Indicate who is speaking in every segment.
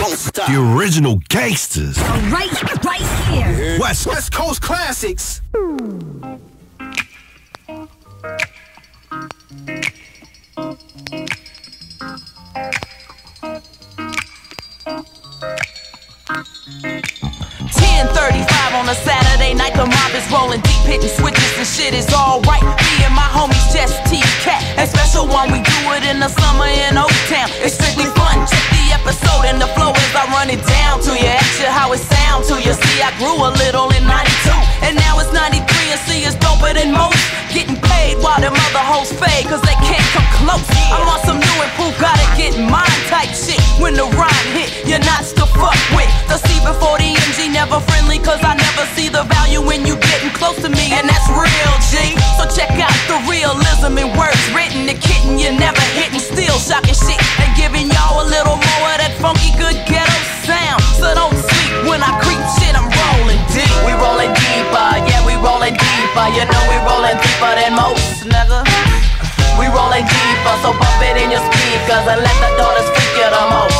Speaker 1: don't stop. The original gangsters.
Speaker 2: Right, right here.
Speaker 1: West West Coast classics.
Speaker 3: on a Saturday night, the mob is rolling deep, hitting switches and shit is alright. Me and my homies just tease cat. And special one, we do it in the summer in Oak Town. It's strictly fun. The episode and the flow as I run it down to you. Ask you how it sound to you. See, I grew a little in 92, and now it's 93 and see it's doper than most. Getting paid while them other hoes fade, cause they can't close. I'm on some new improved, gotta get mine type shit. When the rhyme hit, you're not to fuck with. The C before the MG, never friendly, cause I never see the value when you getting close to me, and that's real, G. So check out the realism in words written, the kitten you're never hitting, still shocking shit, and giving y'all a little more of that funky good ghetto sound. So don't sleep when I creep shit, I'm rolling deep. We rolling deeper, yeah, we rolling deeper. You know we rolling deeper than most, nigga. We rolling deeper, so bump it in your speakers and let the daughters freak you the most.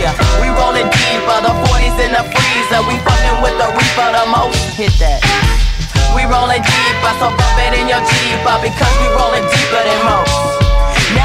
Speaker 3: Yeah, we rolling deeper, the 40s in the freezer. We fucking with the reaper the most. Hit that. We rolling deeper, so bump it in your Jeeper because we rolling deeper than most.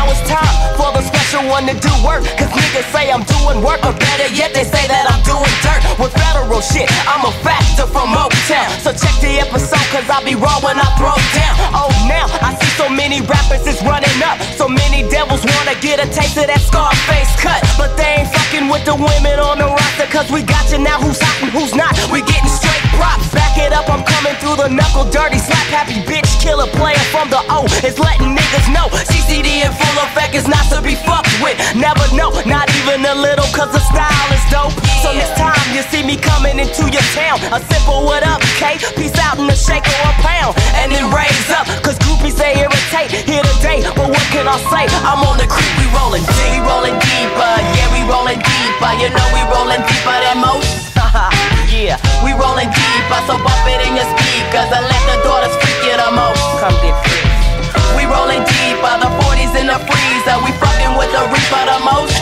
Speaker 3: Now it's time for the special one to do work. Cause niggas say I'm doing work, or better yet, they say that I'm doing dirt. With federal shit, I'm a factor from Motown. So check the episode, cause I'll be raw when I throw down. Oh, now I see so many rappers is running up. So many devils wanna get a taste of that Scarface cut. But they ain't fucking with the women on the roster, cause we got you now who's hot and who's not. We getting straight props. Back it up, I'm coming through the knuckle dirty, slap happy bitch killer player from the O. Is letting niggas know CCD and full effect is not to be fucked with. Never know, not even a little, cause the style is dope. So next time you see me coming into your town, a simple what up, K? Peace out in a shake or a pound. And then raise up, cause groupies they irritate here today. But what can I say? I'm on the creep, we rolling deep. We rolling deeper, yeah, we rolling deeper. You know we rolling deeper than most. yeah, we rolling deeper, so bump it in your speakers and let the daughters freak you the most. Come get free. We rolling deeper, the 40s in the freezer. We fucking with the reaper the most.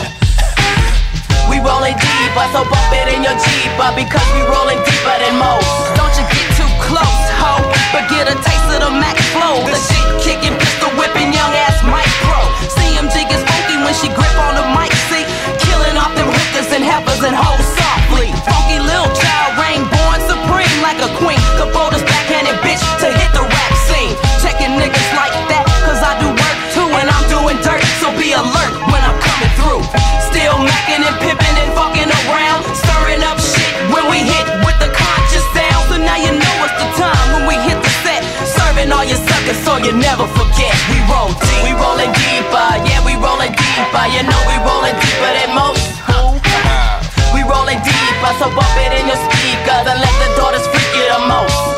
Speaker 3: We rolling deeper, so bump it in your Jeep, but because we rolling deeper than most. Don't you get too close, ho, but get a taste of the Mac flow. The shit kicking, pistol whipping, young ass micro. CMG gets funky when she grip on the mic seat, killing off them hookers and heifers and hoes alert when I'm coming through. Still macking and pimping and fucking around, stirring up shit when we hit with the conscious sound. So now you know it's the time when we hit the set, serving all your suckers so you never forget. We roll deep, we rolling deeper, yeah, we rolling deeper. You know we rolling deeper than most. We rolling deeper, so bump it in your speakers and let the daughters freak you the most.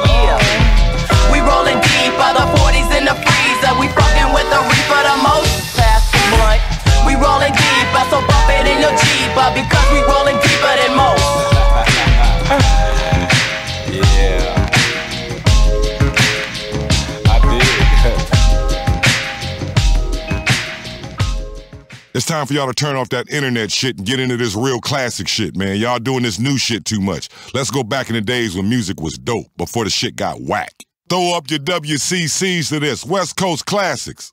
Speaker 3: In your Jeeper because we rolling deeper than most.
Speaker 4: Yeah. I
Speaker 5: It's time for y'all to turn off that internet shit and get into this real classic shit, man. Y'all doing this new shit too much. Let's go back in the days when music was dope, before the shit got whack. Throw up your WCCs to this. West Coast Classics.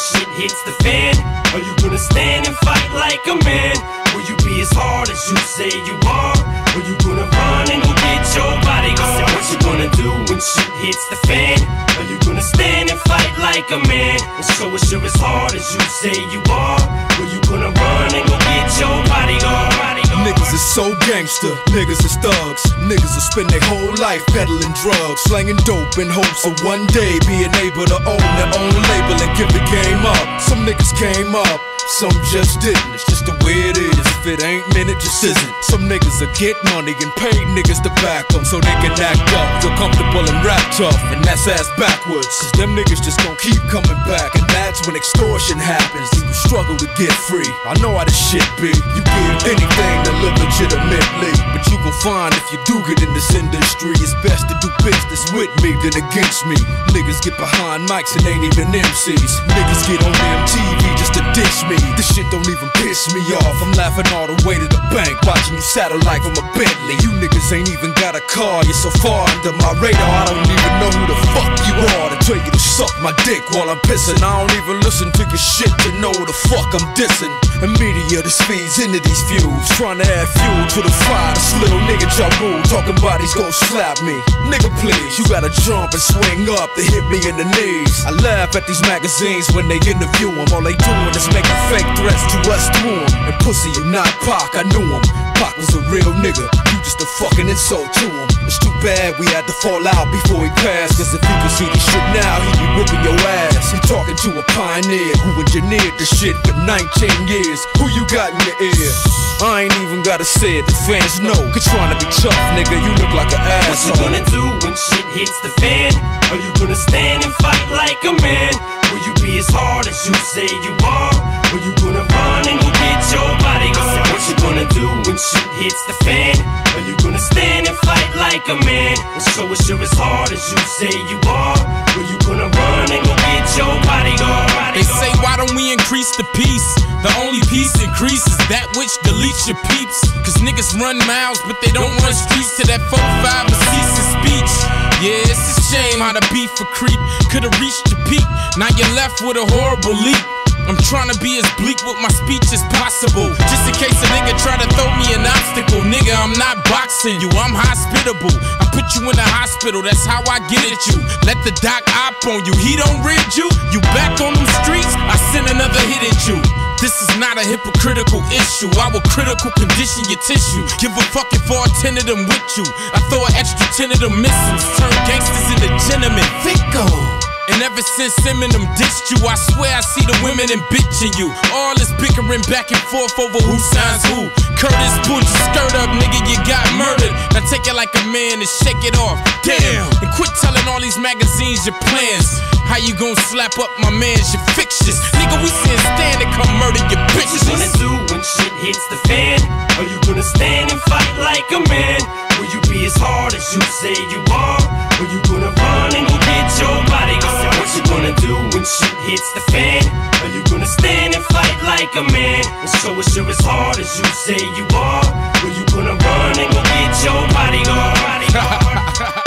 Speaker 6: Shit hits the fan? Are you gonna stand and fight like a man? Will you be as hard as you say you are? Or you gonna run and go get your body bodyguard? What you gonna do when shit hits the fan? Are you gonna stand and fight like a man? And show us you're as hard as you say you are? Or you gonna run and go get your bodyguard?
Speaker 7: Niggas is so gangster, niggas is thugs. Niggas will spend their whole life peddling drugs, slanging dope in hopes of one day being able to own their own label and give the game up. Some niggas came up
Speaker 8: some just didn't. It's just the way it is. If it ain't meant, it just isn't. Some niggas will get money and pay niggas to back them so they can act up, feel comfortable and rap tough, and that's ass backwards. Cause them niggas just gon' keep coming back, and that's when extortion happens. You struggle to get free. I know how this shit be. You give anything to live legitimately, but you gon' find if you do get in this industry, it's best to do business with me than against me. Niggas get behind mics and ain't even MCs. Niggas get on MTV just to dish me. This shit don't even piss me off. I'm laughing all the way to the bank, watching you satellite from a Bentley. You niggas ain't even got a car, you're so far under my radar. I don't even know who the fuck you are to tell you to suck my dick while I'm pissing. I don't even listen to your shit to know who the fuck I'm dissing. And media that feeds into these views, trying to add fuel to the fire. This little nigga rule, talking about he's gonna slap me. Nigga, please, you gotta jump and swing up to hit me in the knees. I laugh at these magazines when they interview him. All they doing is making fake threats to us through him. And pussy, you not Pac, I knew him. Pac was a real nigga, you just a fucking insult to him. It's too bad we had to fall out before he passed. Cause if you could see this shit now, he'd be whooping your ass. He talking to a pioneer who engineered the shit for 19 years. Who you got in your ear? I ain't even gotta say it, the fans know. Cause trying to be tough, nigga, you look like an
Speaker 6: What you gonna do when shit hits the fan? Are you gonna stand and fight like a man? Will you be as hard as you say you are? Will you gonna run and go get your bodyguard? What you gonna do when shit hits the fan? Are you gonna stand and fight like a man? And show us you're as hard as you say you are? Will you gonna run and go get your bodyguard?
Speaker 9: They say, why don't we increase the peace? The only peace increases that which deletes your peeps. Cause niggas run miles, but they don't run streets to that 4-5 or cease of speech. Yeah, it's a shame how the beef for creep could've reached your peak. Now you're left with a horrible leap. I'm trying to be as bleak with my speech as possible. Just in case a nigga try to throw me an obstacle. Nigga, I'm not boxing you, I'm hospitable. I put you in the hospital, that's how I get at you. Let the doc op on you, he don't rid you. You back on them streets, I send another hit at you. This is not a hypocritical issue. I will critical condition your tissue. Give a fuck if all ten of them with you. I throw an extra ten of them missiles. Turn gangsters into gentlemen. Fico. And ever since Eminem dissed you, I swear I see the women and bitching you. All this bickering back and forth over who signs who. Curtis, pull your skirt up, nigga, you got murdered. Now take it like a man and shake it off. Damn! And quit telling all these magazines your plans. How you gon' slap up my mans, your fixtures? Nigga, we send stand and come murder your bitches.
Speaker 6: What you gonna do when shit hits the fan? Are you gonna stand and fight like a man? Will you be as hard as you say you are? Will you gonna run and go get your bodyguard? What you gonna do when shit hits the fan? Are you gonna stand and fight like a man? And show us you're as hard as you say you are? Will you gonna run and go get your bodyguard?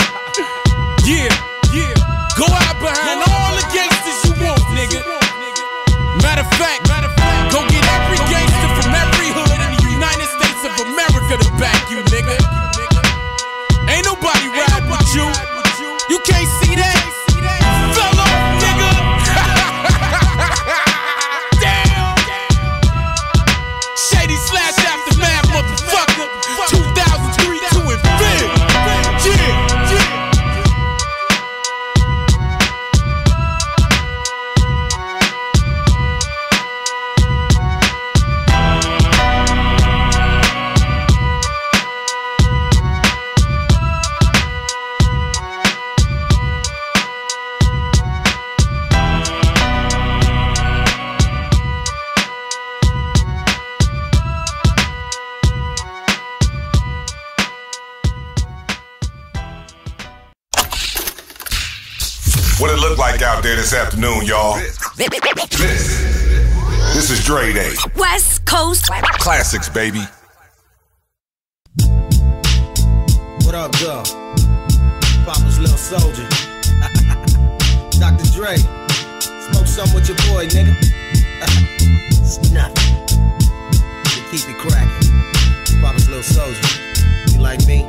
Speaker 9: Yeah, yeah. Go out behind all the gangsters you want, nigga. Matter of fact, go get every gangster from every hood in the United States of America to back you, nigga. Ain't nobody ride with you. You can't see that.
Speaker 5: This y'all? This this is Dre Day.
Speaker 10: West Coast
Speaker 5: Classics, baby.
Speaker 11: What up, Joe? Papa's little soldier. Dr. Dre. Smoke some with your boy, nigga. it's nothing. We keep it cracking. Papa's little soldier. You like me?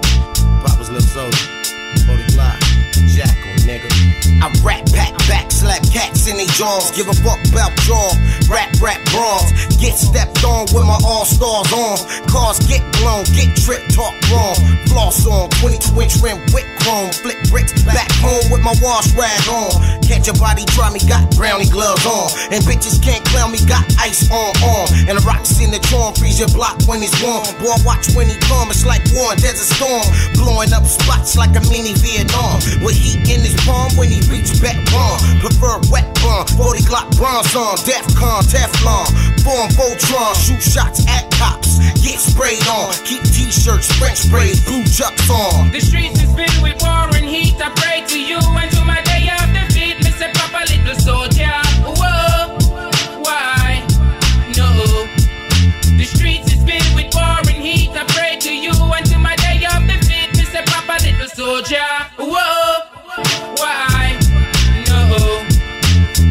Speaker 11: Papa's little soldier. 40 block. Jackal, nigga.
Speaker 12: I rap, pack, back, slap cats in they jaws. Give a fuck about jaw. Rap, rap, brawls. Get stepped on with my all stars on. Cars get blown, get tripped, talk wrong. Floss on, 22 inch rim with chrome. Flip bricks back home with my wash rag on. Catch a body, try me, got brownie gloves on. And bitches can't clown me, got ice on on. And the rocks in the charm, freeze your block when it's warm. Boy, watch when he come, it's like war, there's a storm. Blowing up spots like a mini Vietnam. With heat in his palm when he reach back bomb. Prefer wet bomb, 40 Glock bronze on. Defcon, Teflon, form Voltron. Shoot shots at cops, get sprayed on. Keep t-shirts, French sprays, blue chucks on.
Speaker 13: The streets is filled with war and heat. I pray to you and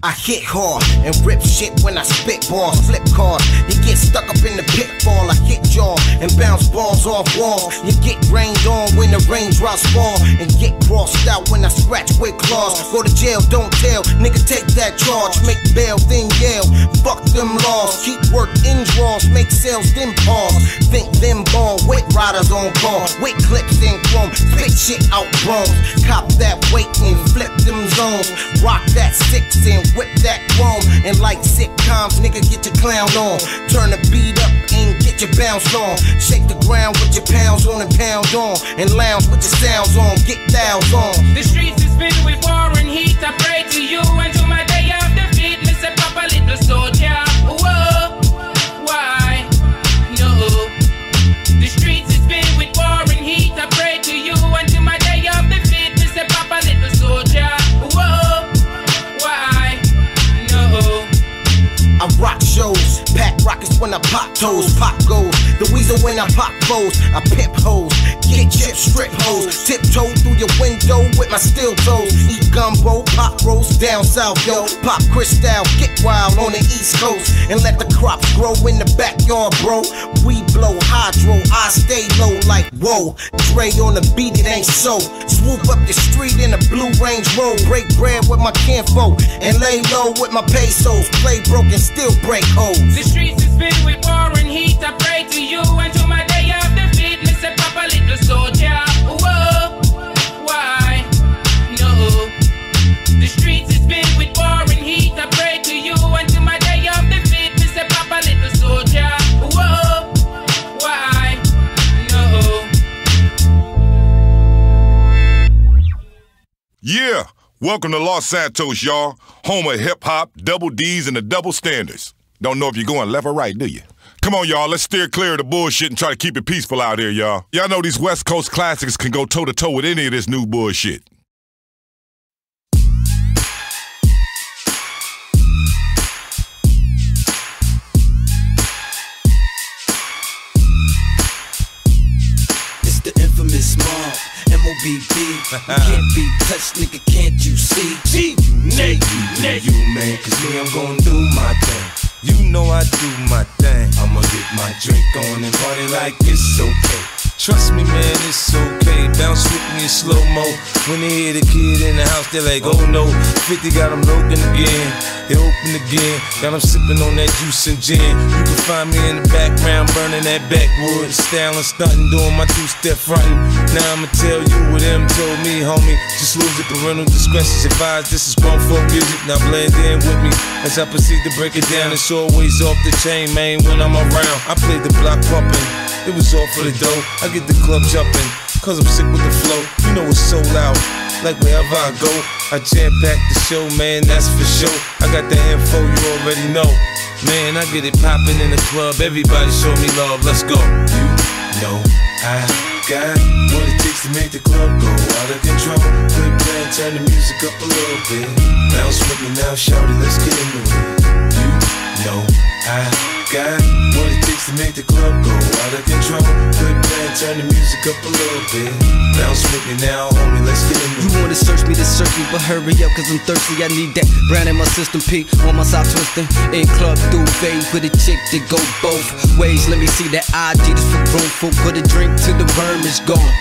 Speaker 13: I
Speaker 12: hit hard and rip shit when I spit balls, flip cars. You get stuck up in the pitfall. I hit jaw and bounce balls off walls. You get rained on when the raindrops fall and get crossed out when I scratch with claws. Go to jail, don't tell, nigga take that charge. Make bail, then yell. Fuck them laws, keep work in draws, make sales, then pause. Think them ball, wait riders on call, wait clips in chrome, spit shit out bronze. Cop that weight and flip them zones. Rock that six and whip that chrome. And like sitcoms, nigga, get your clown on. Turn the beat up and get your bounce on. Shake the ground with your pounds on and pound on. And lounge with your sounds on, get thous on.
Speaker 13: The streets is filled with war and heat. I pray to you and
Speaker 12: when I pop toes, pop goes. The weasel when I pop foes, I pimp hoes, get chips, strip hoes, tiptoe through your window with my steel toes. Eat gumbo, pop roast down south, yo. Pop crystal, get wild on the east coast, and let the crops grow in the backyard, bro. We blow hydro, I stay low like whoa. Dre on the beat, it ain't so. Swoop up the street in a blue range road, break bread with my kinfolk, and lay low with my pesos. Play broken, still break hoes.
Speaker 13: The streets is filled with war and heat. I pray to you and my day of defeat. Me say, Papa, little soldier. Whoa, why? No. The streets is filled with war and heat. I pray to you and my day of defeat. Me say, Papa, little soldier. Whoa, why? No.
Speaker 5: Yeah, welcome to Los Santos, y'all. Home of hip hop, double D's, and the double standards. Don't know if you're going left or right, do you? Come on, y'all, let's steer clear of the bullshit and try to keep it peaceful out here, y'all. Y'all know these West Coast classics can go toe to toe with any of this new bullshit.
Speaker 14: It's the infamous mob, M-O-B-B. You can't be touched, nigga, can't you see? G, Nate, you, you, man, cause me, I'm gonna do my thing.
Speaker 15: You know I do my thing.
Speaker 14: I'ma get my drink on and party like it's okay.
Speaker 15: Trust me, man, it's okay. Bounce with me in slow mo. When they hear the kid in the house, they're like, oh no. 50 got them broken again. They open again. Got them sipping on that juice and gin. You can find me in the background, burning that backwood. Styling, stunting, doing my two step fronting. Now I'ma tell you what them told me, homie. Just lose it, parental discretion advised. This is grown folk music. Now blend in with me as I proceed to break it down. It's always off the chain, man, when I'm around. I play the block pumping. It was all for the dough. I get the club jumping, cause I'm sick with the flow. You know it's so loud. Like wherever I go, I jam pack the show, man, that's for sure. I got the info, you already know. Man, I get it popping in the club. Everybody show me love, let's go.
Speaker 14: You know I got what it takes to make the club go out of control. Quit playing, turn the music up a little bit. Bounce with me now, shout it, let's get into it. You know I got what it takes to make the club go out of control. Quit playing, turn the music up a little bit. Bounce with me now, homie, let's get into
Speaker 16: You wanna search me to search me, but hurry up, cause I'm thirsty. I need that brand in my system, P on my side twisting. In club through phase with a chick that go both ways. Let me see that ID just for grown folk. Put a drink till the worm is gone.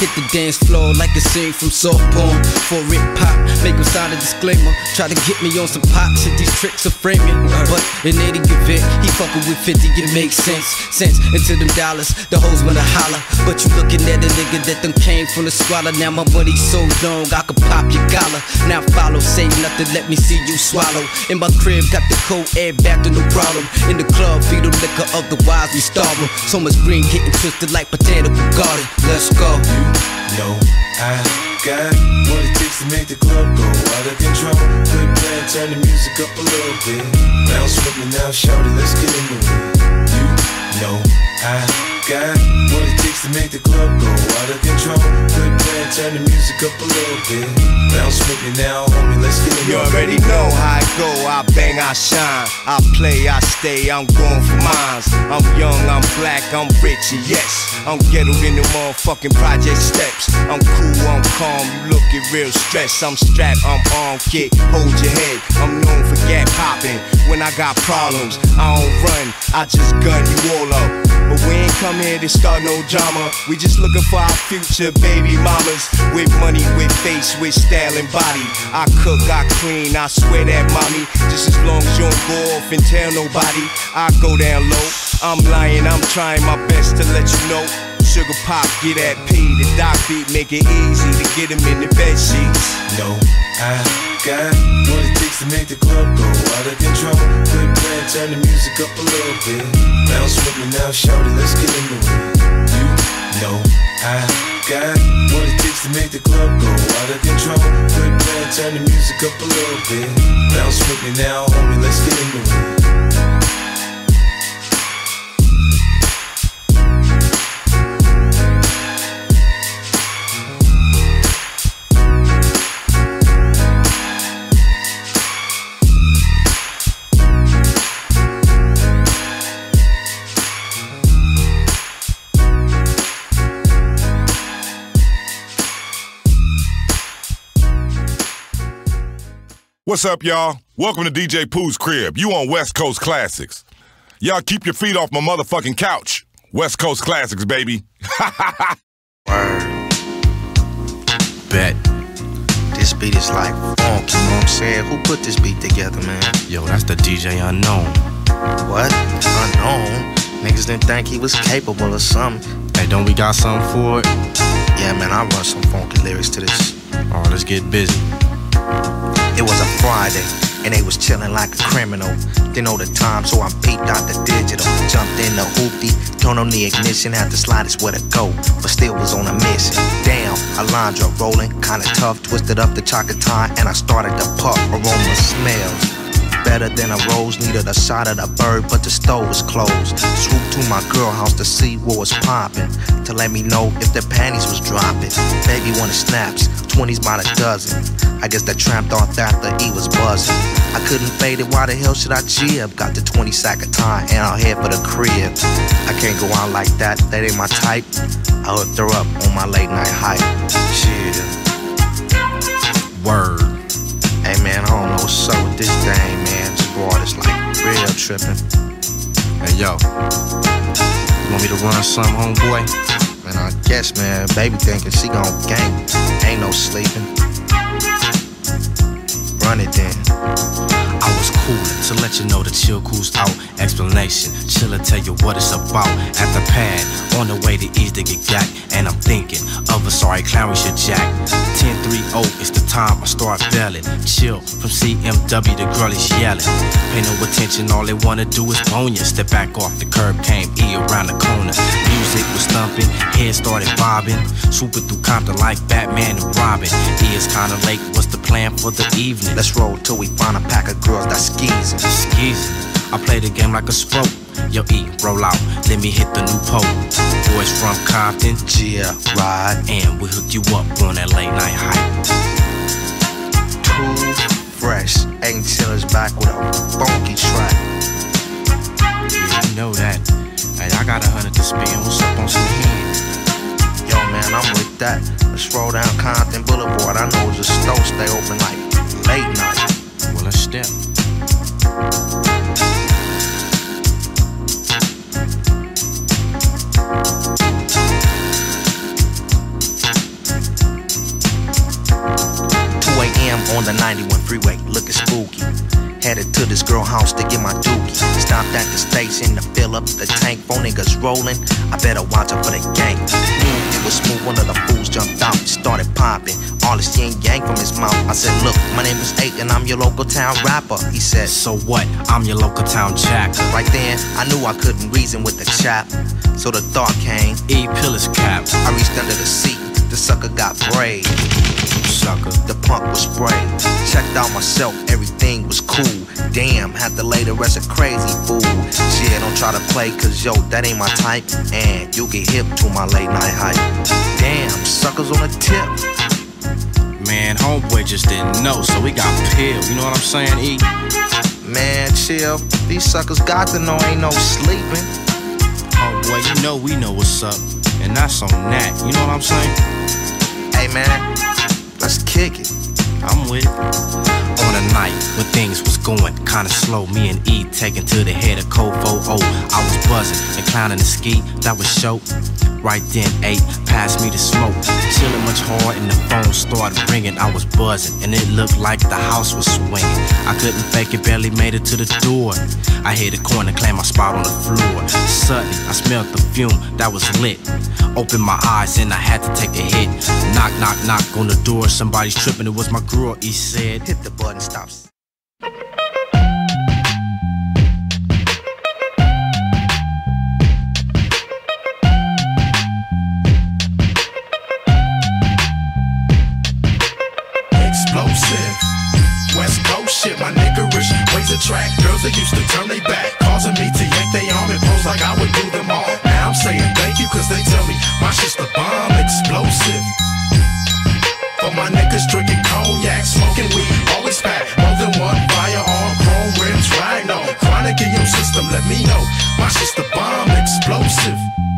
Speaker 16: Hit the dance floor like a scene from soft porn. For it pop, make him sign a disclaimer. Try to get me on some pop shit, these tricks are framing. But in any event, he with 50, it makes sense. Sense into them dollars, the hoes wanna holler. But you looking at a nigga that them came from the squalor. Now my money so long, I could pop your collar. Now follow, say nothing, let me see you swallow. In my crib, got the cold air back to no problem. In the club, feed the liquor, otherwise we starve 'em. So much green getting twisted like botanical garden. Let's go.
Speaker 15: know I got what it takes to make the club go out of control. Quit playing, turn the music up a little bit. Bounce with me now, shout let's get into it. You know I got what it to make the club go out of control. Quit playing, turn the music up a little bit. Bounce with me now, homie, let's get it.
Speaker 4: You already know how I go, I bang, I shine. I play, I stay, I'm going for mines. I'm young, I'm black, I'm rich, yes. I'm ghetto in the motherfucking project steps. I'm cool, I'm calm, you looking real stressed. I'm strapped, I'm armed, kid, hold your head. I'm known for gap popping. When I got problems, I don't run, I just gun you all up. But we ain't come here to start no drama. We just looking for our future baby mamas. With money, with face, with style and body. I cook, I clean, I swear that mommy. Just as long as you don't go off and tell nobody, I go down low. I'm lying, I'm trying my best to let you know. Sugar pop, get that P. The doc beat, make it easy to get him in the bed sheets.
Speaker 15: No, I got what it to make the club go out of control. Quit playing, turn the music up a little bit. Bounce with me now, shout it, let's get into it. You know I got what it takes to make the club go out of control. Quit playing, turn the music up a little bit. Bounce with me now, homie, let's get into it.
Speaker 5: What's up, y'all? Welcome to DJ Pooh's crib. You on West Coast Classics. Y'all keep your feet off my motherfucking couch. West Coast Classics, baby.
Speaker 17: Bet. This beat is like funk, you know what I'm saying? Who put this beat together, man?
Speaker 18: Yo, that's the DJ Unknown.
Speaker 17: What? Unknown? Niggas didn't think he was capable of something.
Speaker 18: Hey, don't we got something for it?
Speaker 17: Yeah, man, I run some funky lyrics to this.
Speaker 18: Oh, let's get busy.
Speaker 17: It was a Friday, and they was chillin' like a criminal. Didn't know the time, so I peeped out the digital. Jumped in the hoopty, turned on the ignition, had the slightest where to go, but still was on a mission. Damn, Alondra rolling, kinda tough, twisted up the chocolate Thai, and I started to puff. Aroma smells. Better than a rose, needed a shot of the bird, but the store was closed. Swooped to my girl house to see what was poppin', to let me know if the panties was dropping. Baby wanted snaps, 20s by the dozen. I guess that tramp thought that the E was buzzing. I couldn't fade it, why the hell should I jib? Got the 20 sack of time and I'll head for the crib. I can't go out like that, that ain't my type. I hooked her up on my late night hype. Shit.
Speaker 18: Word.
Speaker 17: Hey man, I don't know what's up with this thing, man. This broad is like real tripping.
Speaker 18: Hey, yo. You want me to run some, homeboy?
Speaker 17: Man, I guess, man, baby thinking she gon' gang. Ain't no sleeping. Run it then.
Speaker 18: To let you know the chill cool's out. Explanation, chillin' tell you what it's about. At the pad, on the way to ease to get got. And I'm thinking of a sorry clown we should jack. 10-3-0, it's the time I start belling. Chill from CMW, the girl is yelling. Pay no attention, all they wanna do is bone ya. Step back off the curb, came E around the corner. Music was thumping, head started bobbing. Swooping through Compton like Batman and Robin. is kinda late, what's the plan for the evening?
Speaker 17: Let's roll till we find a pack of girls that skis.
Speaker 18: Skis. I play the game like a sport. Yo, E, roll out, let me hit the new pole. Boys from Compton,
Speaker 17: yeah, ride,
Speaker 18: and we hook you up on that late night hype.
Speaker 17: Too fresh, ain't chillers back with a funky track.
Speaker 18: Yeah, you know that. Hey, I got a hundred to spend. What's up on some heads?
Speaker 17: Yo, man, I'm with that. Let's roll down Compton Boulevard. I know the store stay open like late night.
Speaker 18: Well, let's step.
Speaker 17: On the 91 freeway, looking spooky. Headed to this girl house to get my dookie. Stopped at the station to fill up the tank. Phone niggas rolling. I better watch out for the gang. Was smooth, one of the fools jumped out, started popping. All this yin yang from his mouth. I said, Look, my name is Eiht and I'm your local town rapper. He said,
Speaker 18: So what? I'm your local town jack.
Speaker 17: Right then, I knew I couldn't reason with the chap. So the thought came,
Speaker 18: E Pillar's cap.
Speaker 17: I reached under the seat, the sucker got brave.
Speaker 18: Sucker.
Speaker 17: The punk was sprayed. Checked out myself, everything was cool. Damn, had to lay the rest of crazy fool. Shit, don't try to play, cause yo, that ain't my type. And you get hip to my late night hype. Damn, suckers on the tip.
Speaker 18: Man, homeboy just didn't know, so we got peeled. You know what I'm saying, E?
Speaker 17: Man, chill. These suckers got to know ain't no sleeping.
Speaker 18: Homeboy, you know we know what's up. And that's on that. You know what I'm saying?
Speaker 17: Hey, man, let's kick it.
Speaker 18: I'm with it. On a night when things was going kinda slow, me and E taken to the head of Kofo O. Oh. I was buzzing and clowning the ski, that was show. Right then, Eiht passed me the smoke. Chilling much hard and the phone started ringing. I was buzzing and it looked like the house was swinging. I couldn't fake it, barely made it to the door. I hit the corner, claimed my spot on the floor. Suddenly, I smelled the fume that was lit. Opened my eyes and I had to take a hit. Knock, knock, knock on the door. Somebody's tripping. It was my girl. He said,
Speaker 17: Hit the button, stop.
Speaker 19: Explosive. West Coast shit, my niggerish ways attract girls that used to turn they back, causing me to yank they arm and pose like I would do them all. Now I'm saying thank you, cause they tell me my shit's the bomb explosive. For my niggas drinking cognac, smoking weed, in your system. Let me know my shit's the bomb explosive.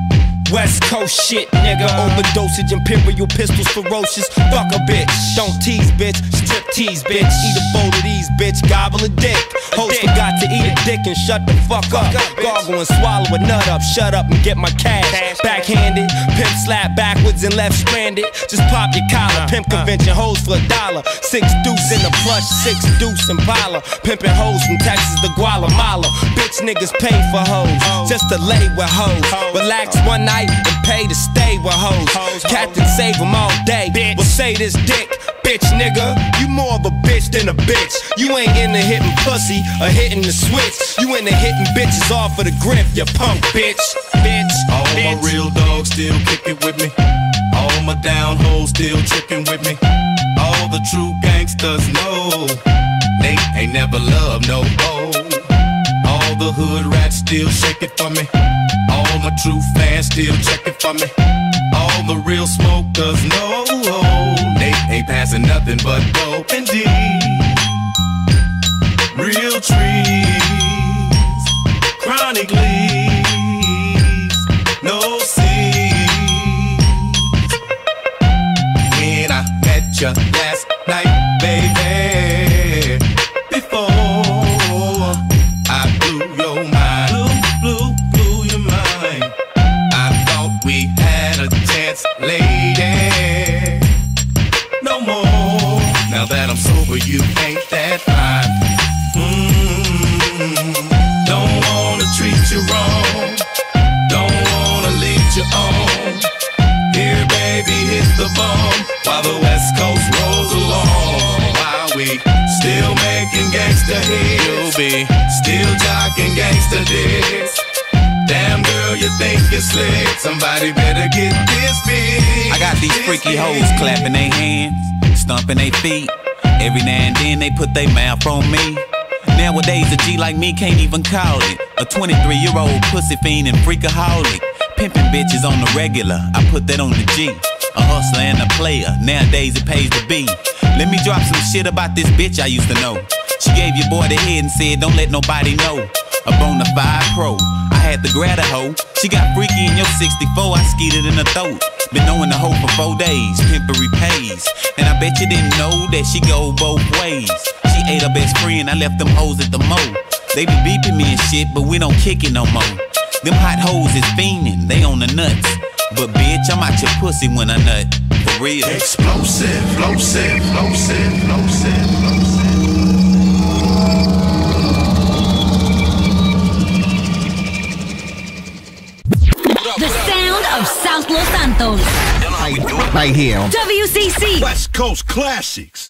Speaker 20: West Coast shit, nigga. Overdosage, imperial pistols, ferocious. Fuck a bitch. Don't tease, bitch. Strip tease, bitch. Eat a bowl of these, bitch. Gobble a dick. Host forgot to eat a dick and shut the fuck up. Gargle and swallow a nut up. Shut up and get my cash. Backhanded. Pimp slap backwards and left stranded. Just pop your collar. Pimp convention hoes for a dollar. Six deuce in the plush, six deuce in Pala. Pimping hoes from Texas to Guatemala. Bitch niggas pay for hoes. Just to lay with hoes. Relax one night and pay to stay with hoes. Captain save them all day. Bitch. Well, say this dick, bitch nigga. You more of a bitch than a bitch. You ain't into hitting pussy or hitting the switch. You into hitting bitches off of the grip, you punk bitch. Bitch.
Speaker 21: All my real dogs still kicking with me. All my down hoes still tricking with me. All the true gangsters know they ain't never loved no hoe. The hood rats still shake it for me. All my true fans still check it for me. All the real smokers know they ain't passing nothing but dope and D. Real trees, chronic leaves, no seeds. When I met you last night, Now that I'm sober, you ain't that fine. Mm, Don't wanna treat you wrong. Don't wanna lead you on. Here, baby, hit the bomb while the West Coast rolls along. While we still making gangster hits, be still jocking gangster dicks. Damn girl, you think you're slick? Somebody better get this big.
Speaker 22: I got these freaky hoes clapping their hands, stomping their feet. Every now and then they put their mouth on me. Nowadays, a G like me can't even call it. A 23 year old pussy fiend and freakaholic. Pimping bitches on the regular, I put that on the G. A hustler and a player, nowadays it pays to be. Let me drop some shit about this bitch I used to know. She gave your boy the head and said, Don't let nobody know. A bona fide pro, I had to grab a hoe. She got freaky in your 64, I skeeted in her throat. Been knowing the hoe for four days, pimpery pays. And I bet you didn't know that she go both ways. She ate her best friend, I left them hoes at the mo. They be beeping me and shit, but we don't kick it no more. Them hot hoes is fiending, they on the nuts. But bitch, I'm out your pussy when I nut. For real.
Speaker 19: Explosive, explosive, explosive, explosive, explosive.
Speaker 10: Los Santos.
Speaker 1: Right here.
Speaker 2: WCC.
Speaker 1: West Coast Classics.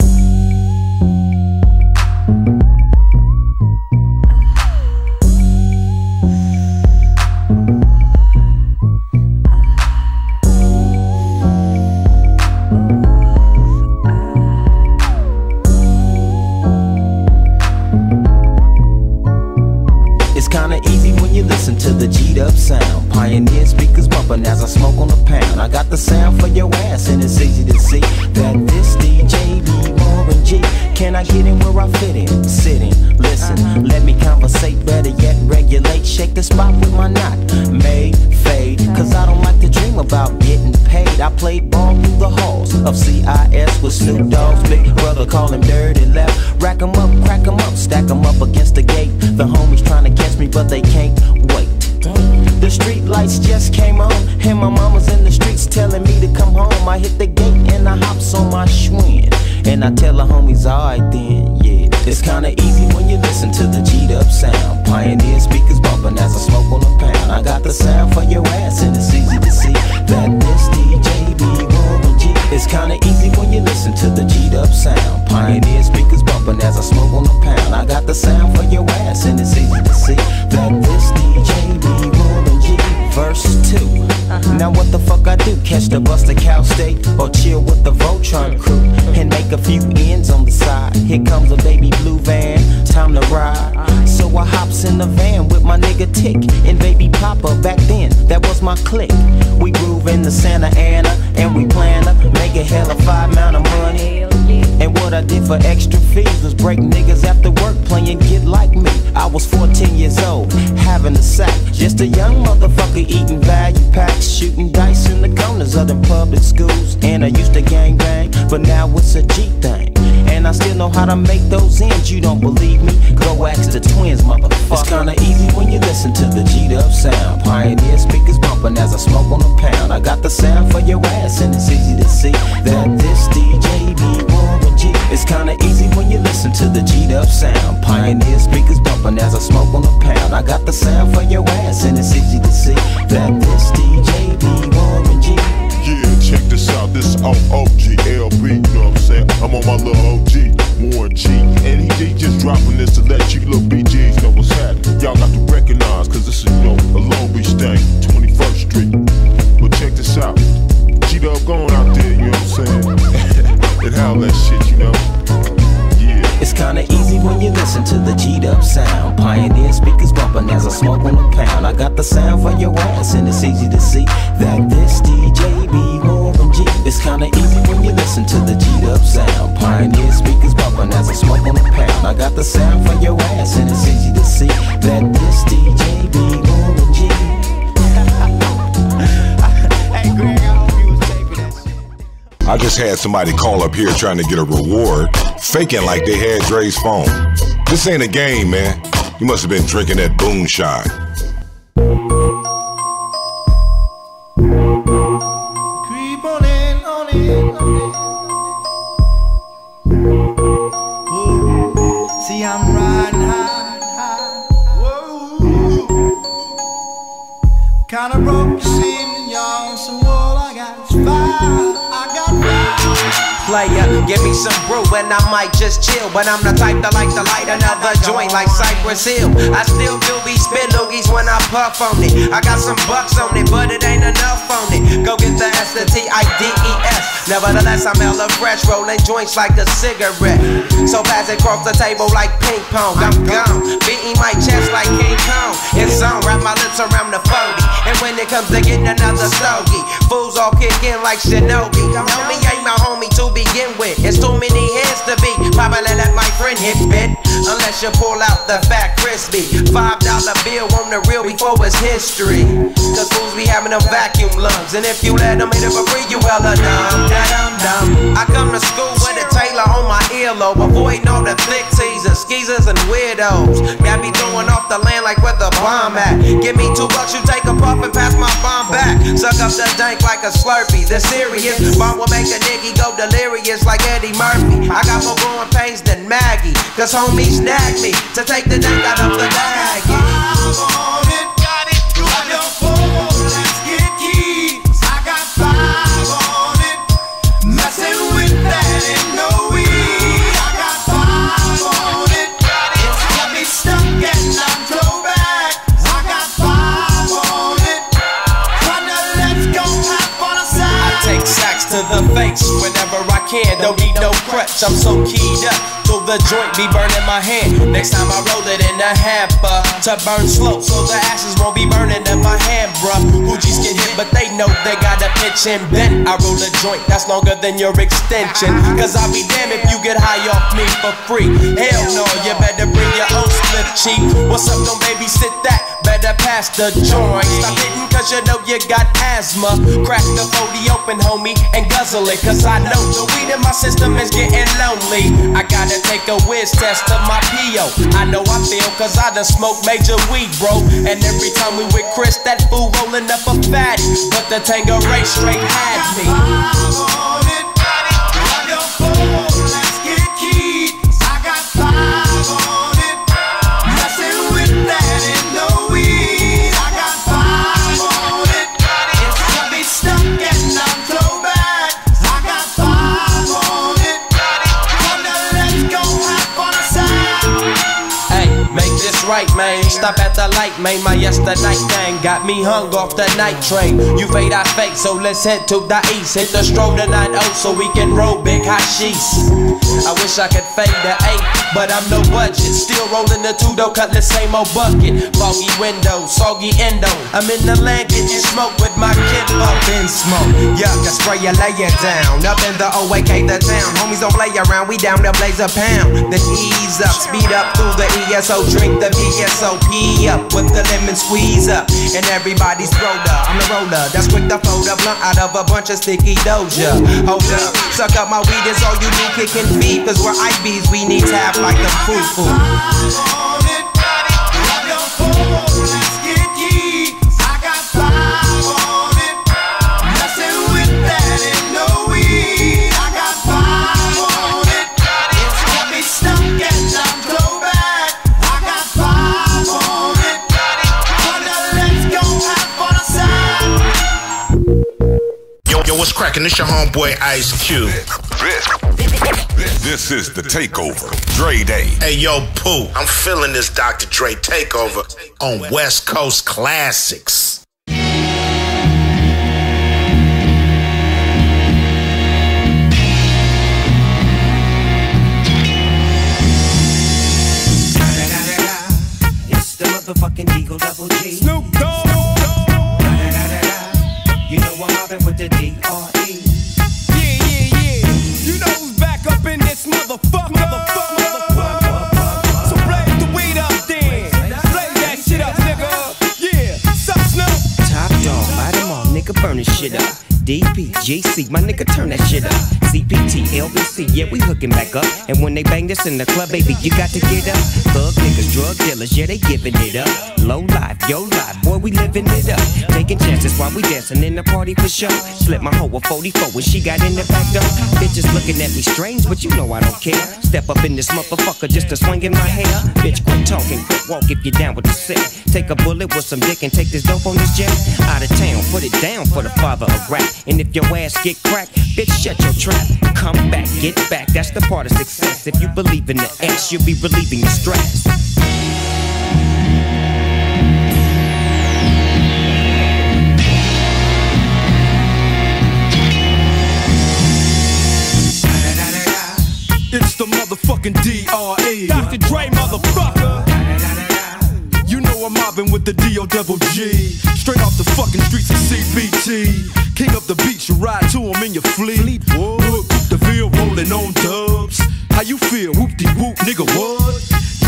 Speaker 23: The G'd up sound. Pioneer speakers bumping as I smoke on the pound. I got the sound for your ass, and it's easy to see that this DJ be Warren G. Can I get in where I fit in? Sit in, listen, uh-huh. let me conversate. Better yet, regulate. Shake the spot with my knot. Made, fade, cause I don't like to dream about getting paid. I played ball through the halls of CIS with Snoop Dogg's big brother, call him Dirty Left. Rack 'em up, crack 'em up, stack 'em up against the gate. The homies trying to catch me, but they can't wait. The street lights just came on, and my mama's in the streets telling me to come home. I hit the gate and I hops on my Schwinn. And I tell the homies, alright then, yeah. It's kinda easy when you listen to the G'd up sound. Pioneer speakers bumping as I smoke on the pound. I got the sound for your ass, and it's easy to see that this DJ be Warren. It's kinda easy when you listen to the G'd up sound. Pioneer speakers bumping as I smoke on the pound. I got the sound for your ass, and it's easy to see that this DJ. Verse 2. Uh-huh. Now what the fuck I do? Catch the bus to Cal State or chill with the Voltron crew and make a few ends on the side. Here comes a baby blue van, time to ride. So I hops in the van with my nigga Tick and baby Papa. Back then, that was my clique. We groove in the Santa Ana and we plan to make a hell of five amount of money. And what I did for extra fees was break niggas after work playing Get Like Me. I was 14 years old, having a sack. Just a young motherfucker eating value packs, shooting dice in the corners of them public schools. And I used to gang bang, but now it's a G thing. And I still know how to make those ends. You don't believe me? Go ask the twins, motherfucker. It's kinda easy when you listen to the G'd sound. Pioneer speakers bumping as I smoke on the pound. I got the sound for your ass, and it's easy to see that this DJ be Warren G. It's kinda easy when you listen to the G'd sound. Pioneer speakers bumping as I smoke on the pound. I got the sound for your ass, and it's easy to see that this DJ be Warren
Speaker 5: this LB. You know what I'm saying? I'm on my little OG, Warren G. And he, just dropping this to let you little BGs know what's happening. Y'all got to recognize, cause this is, you know, a Long Beach thing, 21st Street. But check this out. G Dub going out there, you know what I'm saying? and how that shit, you know?
Speaker 23: It's kinda easy when you listen to the G'd up sound. Pioneer speakers bumping as I smoke on the pound. I got the sound for your ass, and it's easy to see that this DJ be G. It's kinda easy when you listen to the G'd up sound. Pioneer speakers as I smoke on the pound. I got the sound for your ass, and it's easy to see that this DJ be G.
Speaker 5: just had somebody call up here trying to get a reward, faking like they had Dre's phone. This ain't a game, man. You must have been drinking that boom
Speaker 24: Kinda broke
Speaker 25: Player, give me some brew and I might just chill. But I'm the type that like to light another joint like Cypress Hill. I still do be spit loogies when I puff on it. I got some bucks on it, but it ain't enough on it. Go get the S, the T, I, D, E, S. Nevertheless, I'm hella fresh, rolling joints like a cigarette. So pass it across the table like ping pong. I'm gone, beating my chest like King Kong. It's on, wrap my lips around the 40. And when it comes to getting another stogie, fools all kick in like Shinobi. Homie ain't my homie to begin with. It's too many hands to be. Probably let my friend hit bit. Unless you pull out the fat crispy. Five dollar bill on the real before it's history. Cause fools be having them vacuum lungs. And if you let them hit it for free, you hella dumb. I come to school with a Taylor on my earlobe. Avoiding all the thick teasers, skeezers, and weirdos. Got me throwing off the land like where the bomb at. Give me two bucks, you take a puff and pass my bomb back. Suck up the dank like a slurpee. The serious bomb will make a nigga go delirious like Eddie Murphy. I got more growing pains than Maggie. Cause homies snagged me to take the dank out of the bag. care, don't need no crutch. I'm so keyed up, so the joint be burning my hand. Next time I roll it in a hamper to burn slow, so the ashes won't be burning in my hand, bruh. Hoogies get hit, but they know they gotta pitch and bend. I roll a joint that's longer than your extension. Cause I'll be damned if you get high off me for free. Hell no, you better bring your own split cheap. What's up, don't babysit that? Better pass the joint. Stop hitting cause you know you got asthma. Crack the 40 open, homie, and guzzle it. Cause I know the weed in my system is getting lonely. I gotta take a whiz test of my PO. I know I feel cause I done smoked major weed, bro. And every time we with Chris, that fool rolling up a fatty. But the Tanqueray straight had me. Right, man. Stop at the light, made My yesterday thing got me hung off the night train. You fade, I fake, so let's head to the east. Hit the stroll to 9 so we can roll big hot sheets. I wish I could fade the 8, but I'm no budget. Still rolling the two, though, cut the same old bucket. Foggy window, soggy endo. I'm in the land getting smoke with my kid up in smoke. Yuck, I spray you, lay down. Up in the OAK, the town. Homies don't play around, we down to blaze a pound. Then ease up, speed up through the ESO. Drink the Up with the lemon squeeze up. And everybody's roller. I'm the roller that's quick to fold a blunt out of a bunch of sticky doja. Hold up, suck up my weed, is all you do, kicking feet. Cause we're IBs, we need tap like the foo foo.
Speaker 26: What's cracking? This your homeboy Ice Cube.
Speaker 5: This is the takeover. Dre Day.
Speaker 26: Hey, yo, Pooh, I'm feeling this Dr. Dre takeover on West Coast Classics.
Speaker 27: It's the motherfucking Eagle Double G.
Speaker 8: Snoop
Speaker 27: DPGC, my nigga, turn that shit up. CPT, LBC, yeah, we hooking back up. And when they bang this in the club, baby, you got to get up. Thug niggas, drug dealers, yeah, they giving it up. Low life, yo life, boy, we living it up. Taking chances while we dancing in the party for sure. Slip my hoe a 44 when she got in the back door. Bitches looking at me strange, but you know I don't care. Step up in this motherfucker just to swing in my hair. Bitch, quit talking, quit walk if you're down with the set. Take a bullet with some dick and take this dope on this jet. Out of town, put it down for the father of rap. And if your ass get cracked, bitch, shut your trap. Come back, get back, that's the part of success. If you believe in the ass, you'll be relieving the stress.
Speaker 8: Motherfucking D.R.E. Dr. Dre, motherfucker. You know I'm mobbing with the D.O. double G. Straight off the fucking streets of CPT. King of the beach, you ride to him in your fleet. Look, the Ville rolling on dubs. How you feel? Whoop de whoop, nigga, what?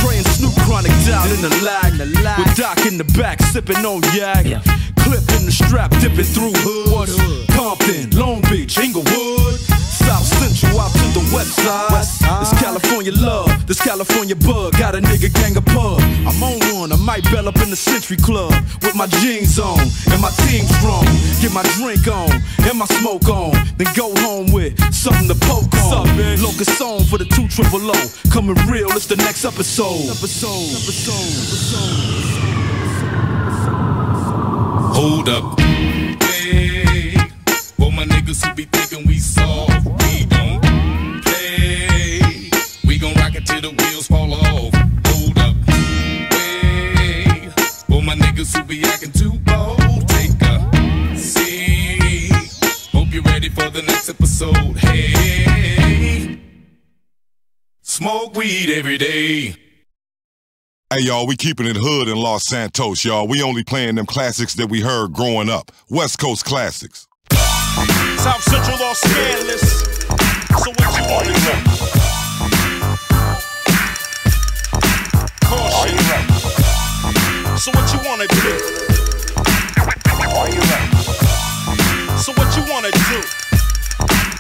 Speaker 8: Dre and Snoop Chronic down in the lag. With Doc in the back, sipping on yak. Clip in the strap, dipping through hood. Compton, Long Beach, Inglewood. South Central out to the. This California love, this California bug. Got a nigga gang of pub. I'm on one, I might bell up in the Century Club with my jeans on and my team strong. Get my drink on and my smoke on. Then go home with something to poke on. Locus song for the two triple O. Coming real, it's the next episode. Episode, episode, episode.
Speaker 28: Hold up. Hey, for my niggas who be thinking we soft, niggas who be acting too bold, take a seat. Hope you're ready for the next episode. Hey.
Speaker 26: smoke weed every day.
Speaker 5: Hey y'all, we keeping it hood in Los Santos, y'all. We only playing them classics that we heard growing up. West Coast classics.
Speaker 29: South Central Los Angeles. So what you wanna do? Are you ready? So what you wanna do? Are you ready? So what you wanna do?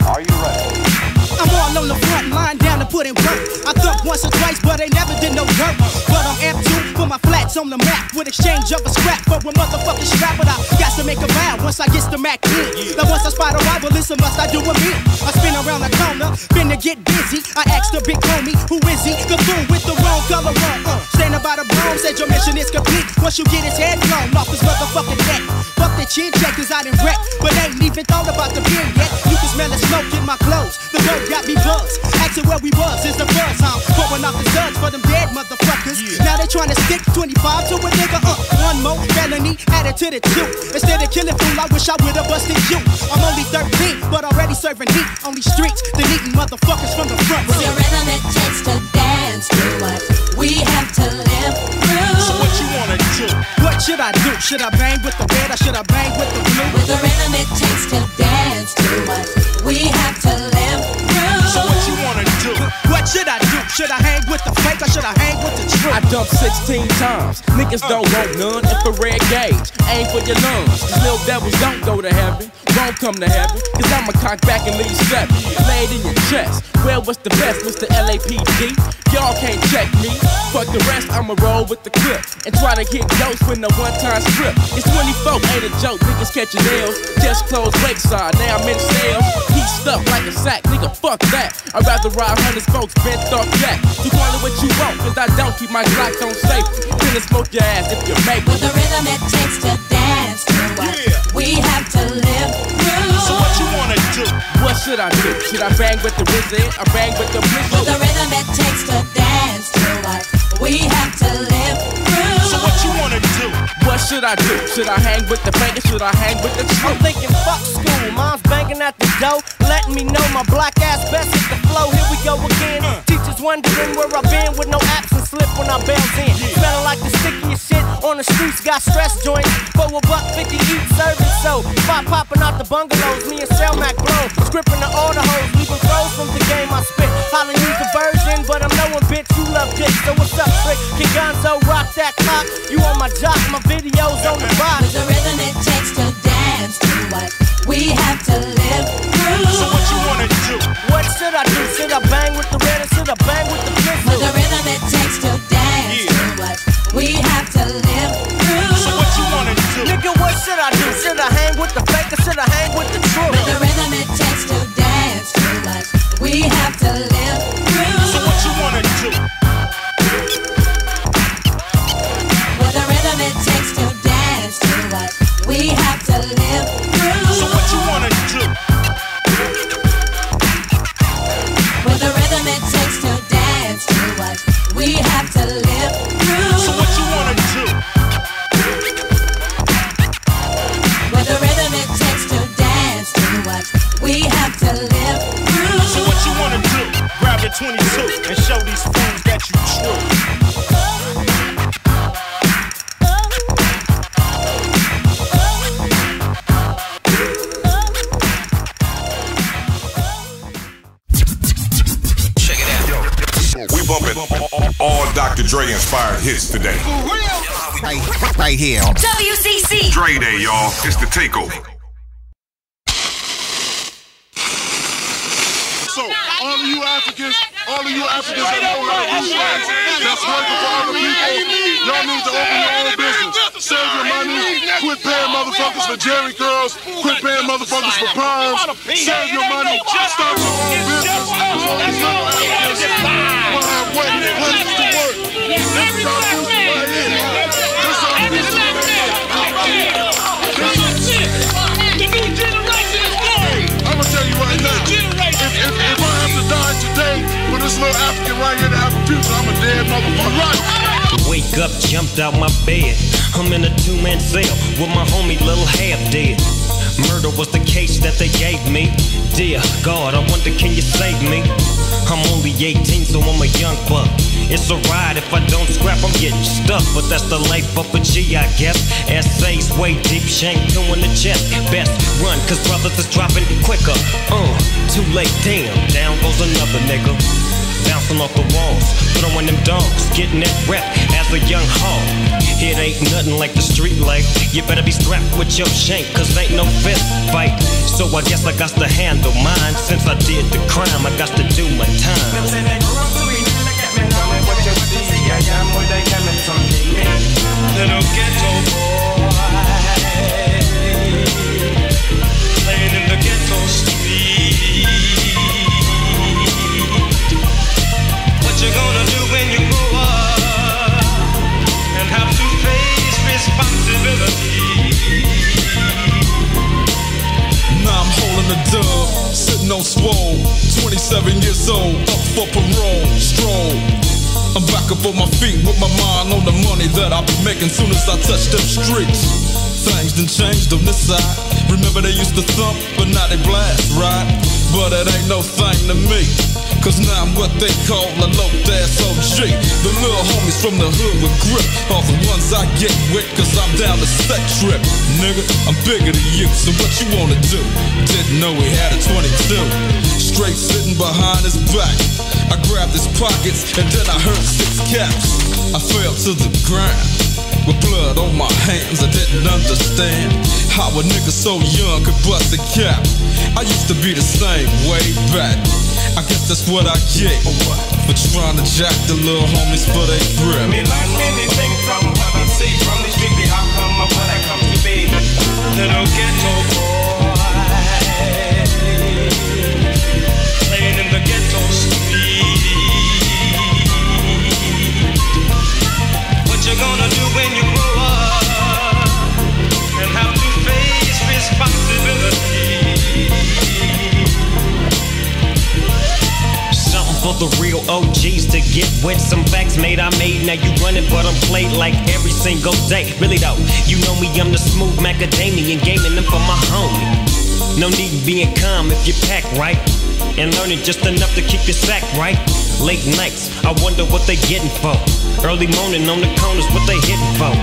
Speaker 30: Are you ready?
Speaker 31: I'm all on the front line down to put in work. I thought once or twice, but they never did no dirt. But I'm amped to put my flats on the map with exchange of a scrap for a motherfucking strap. But I got to make a vow once I get the Mac in. Now once I spot a rival, listen, must I do a me? I spin around the corner, been to get busy. I asked the big homie, who is he? Fool with the wrong color on. Uh, standing by the broom, said your mission is complete. Once you get his head blown off his motherfucking neck. Fuck the chin check, cause I done wreck. But ain't even thought about the beer yet. You can smell the smoke in my clothes. The got me buzzed. Asking where we was is the buzz, huh? Pouring off the suds for them dead motherfuckers. Now they trying to stick 25 to a nigga, uh. One more felony added to the two. Instead of killing fool, I wish I would've busted you. I'm only 13, but already serving heat on these streets. The eating motherfuckers from the front
Speaker 32: With the rhythm it takes to dance to what we have to live through.
Speaker 29: So what you wanna do?
Speaker 31: What should I do? Should I bang with the red or should I bang with the blue?
Speaker 32: With the rhythm it takes to dance to what we have to live
Speaker 31: Should I do? Should I hang with the fake or should I hang with the truth?
Speaker 2: I dumped 16 times. Niggas don't want none. Infrared gauge. Aim for your lungs. These little devils don't go to heaven. Won't come to heaven. Cause I'ma cock back and leave seven. Laid in your chest. Well, what's the best, Mr. LAPD? Y'all can't check me. Fuck the rest, I'ma roll with the clip. And try to hit dose with no one time strip. It's 24, ain't a joke. Niggas catching nails. Just closed Lakeside. Now I'm in sales. Heat stuck like a sack. Nigga, fuck that. I'd rather ride hundreds folks bent off jack. You call it what you want, cause I don't keep my Glock on safety. Finna smoke your ass if you make
Speaker 32: With the rhythm it takes to dance to what we have to live through.
Speaker 29: So what you wanna do?
Speaker 2: What should I do? Should I bang with the wizard or bang with the
Speaker 32: With the rhythm it takes to dance to what we have to live through.
Speaker 29: So what you wanna do?
Speaker 2: What should I do? Should I hang with the fake should I hang with the
Speaker 25: I'm thinking fuck school, mom's banging at the door, letting me know my black ass best hit the flow. Here we go again. Teachers wondering where I've been with no absence slip when I bounce in. Smelling like the stickiest shit on the streets, got stress joints. For a buck fifty each serving, so pop popping out the bungalows. Me and Selmac blow, scripting the order hoes, leaving froze from the game I spit. Holla use the version, but I'm knowing bitch you love dick. So what's up, trick? Kid Gonzo, rock that clock. You on my jock, my videos on the box.
Speaker 32: With the rhythm it takes to dance to what we have to live through.
Speaker 29: So what you wanna do?
Speaker 25: What should I do? Should I bang with the red or should I bang with the
Speaker 32: With
Speaker 25: blizzard?
Speaker 32: the rhythm it takes to dance to what we have to live through.
Speaker 29: So what you wanna do?
Speaker 25: Nigga, what should I do? Should I hang with the fake or should I hang with the
Speaker 32: With
Speaker 25: truth?
Speaker 32: the rhythm it takes to dance to what we have to live
Speaker 29: 22 and show these fools that you true.
Speaker 5: Check it out. We bumping all Dr. Dre inspired hits today.
Speaker 17: Right, right here.
Speaker 32: WCC.
Speaker 5: Dre Day, y'all. It's the takeover.
Speaker 33: So, all of you Africans, all of you Africans that know how to do things, that's working for other people, y'all need to open your own business. Save your money, quit paying motherfuckers for Jerry curls, quit paying motherfuckers for perms, save your money, start your own business. So these little Africans will have what, is the work. This is our music right here. This is this little African right here to have a future, I'm a dead motherfucker. Right.
Speaker 27: Wake up, jumped out my bed. I'm in a two man cell with my homie Little Half Dead. Murder was the case that they gave me. Dear God, I wonder can you save me? I'm only 18, so I'm a young buck. It's a ride if I don't scrap, I'm getting stuck. But that's the life of a G, I guess. Essays way deep, shank two in the chest. Best run, cause brothers is dropping quicker. Uh, too late, damn, down goes another nigga. Bouncing off the walls, throwing them dogs, getting that rep as a young hog. It ain't nothing like the street life. You better be strapped with your shank, cause ain't no fist fight. So I guess I got to handle mine. Since I did the crime, I got to do my time.
Speaker 6: Little ghetto boy,
Speaker 34: On my feet with my mind on the money that I'll be making soon as I touch them streets. Things done changed on this side. Remember they used to thump, but now they blast, right? But it ain't no thing to me. Cause now I'm what they call a low ass OG. The little homies from the hood with grip are the ones I get with cause I'm down the set trip. Nigga, I'm bigger than you, so what you wanna do? Didn't know he had a 22. Straight sitting behind his back. I grabbed his pockets and then I heard six caps. I fell to the ground. With blood on my hands, I didn't understand how a nigga so young could bust a cap. I used to be the same way back. I guess that's what I get for trying to jack the little homies for they grip.
Speaker 6: Me learn many things from what I see from the street. The outcome of what I come to be. Little ghetto boy,
Speaker 27: For the real OGs to get with. Some facts made I made. Now you running, but I'm played like every single day. Really though, you know me, I'm the smooth macadamian gaming them for my homie. No need being calm if you pack right. And learning just enough to keep your sack right. Late nights, I wonder what they getting for. Early morning on the corners, what they hitting for.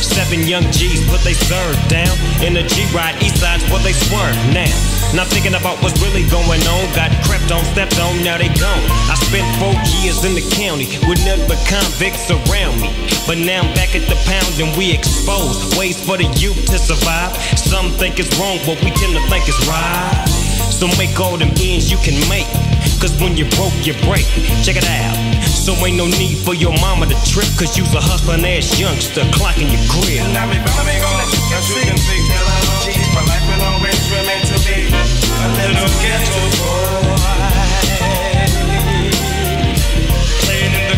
Speaker 27: Seven young G's put they serve down. In the G ride, east side's where they swerve now. Not thinking about what's really going on. Got crept on, stepped on, now they gone. I spent four years in the county with nothing but convicts around me. But now I'm back at the pound and we exposed ways for the youth to survive. Some think it's wrong, but we tend to think it's right. So make all them ends you can make. Cause when you broke, you break. Check it out. So ain't no need for your mama to trip. Cause you's a hustling ass youngster clocking your crib.
Speaker 6: Now Cause you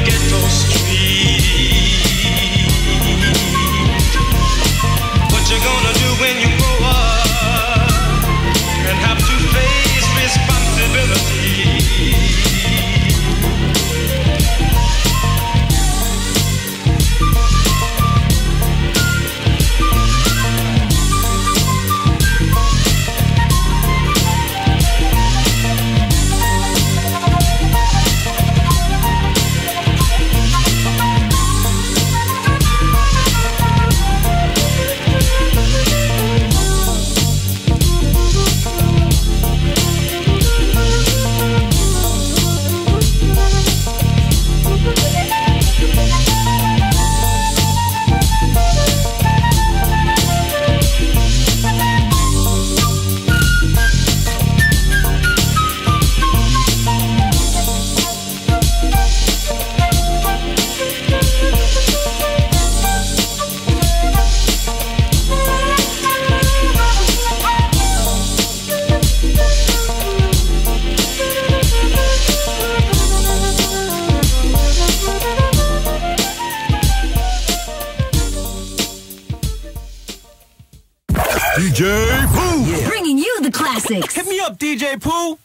Speaker 6: ghetto street
Speaker 1: Pooh.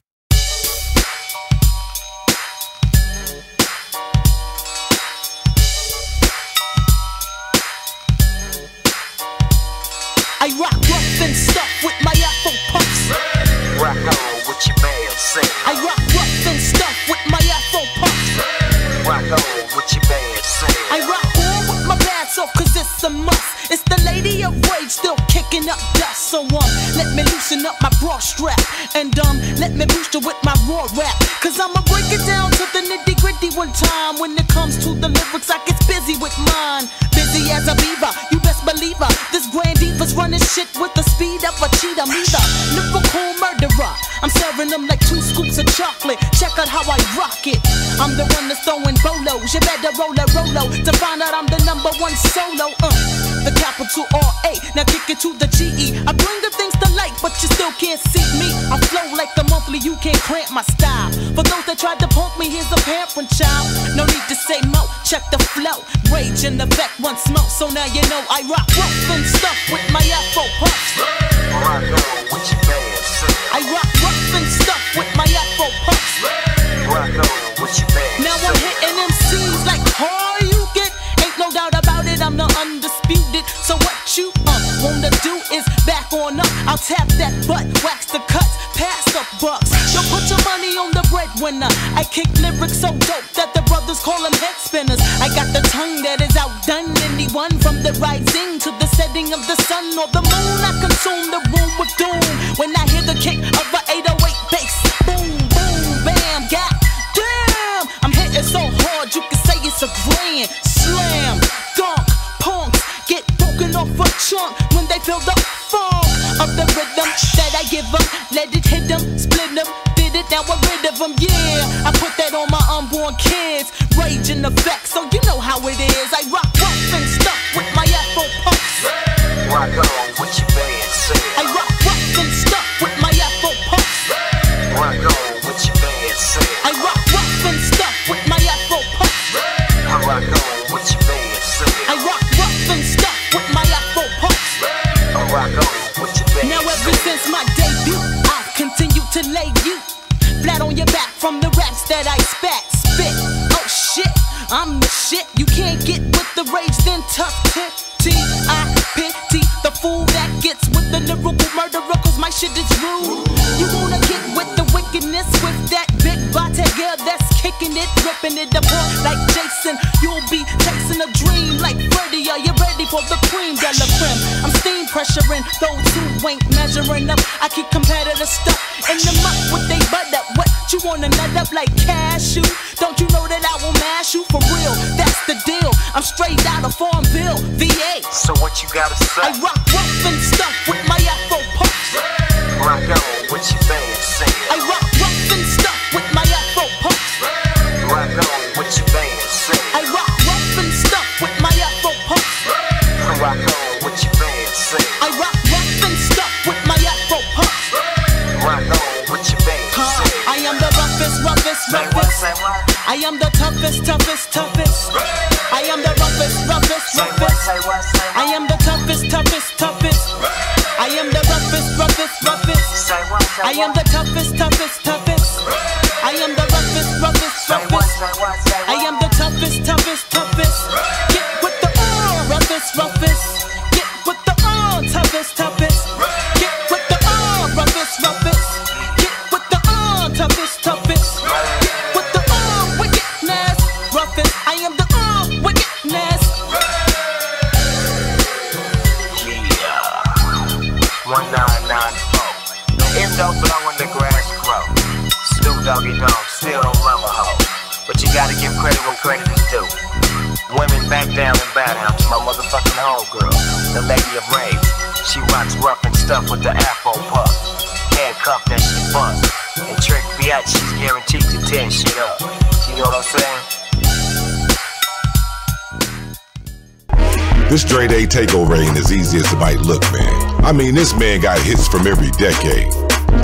Speaker 5: This Dre Day takeover ain't as easy as it might look, man. I mean, this man got hits from every decade.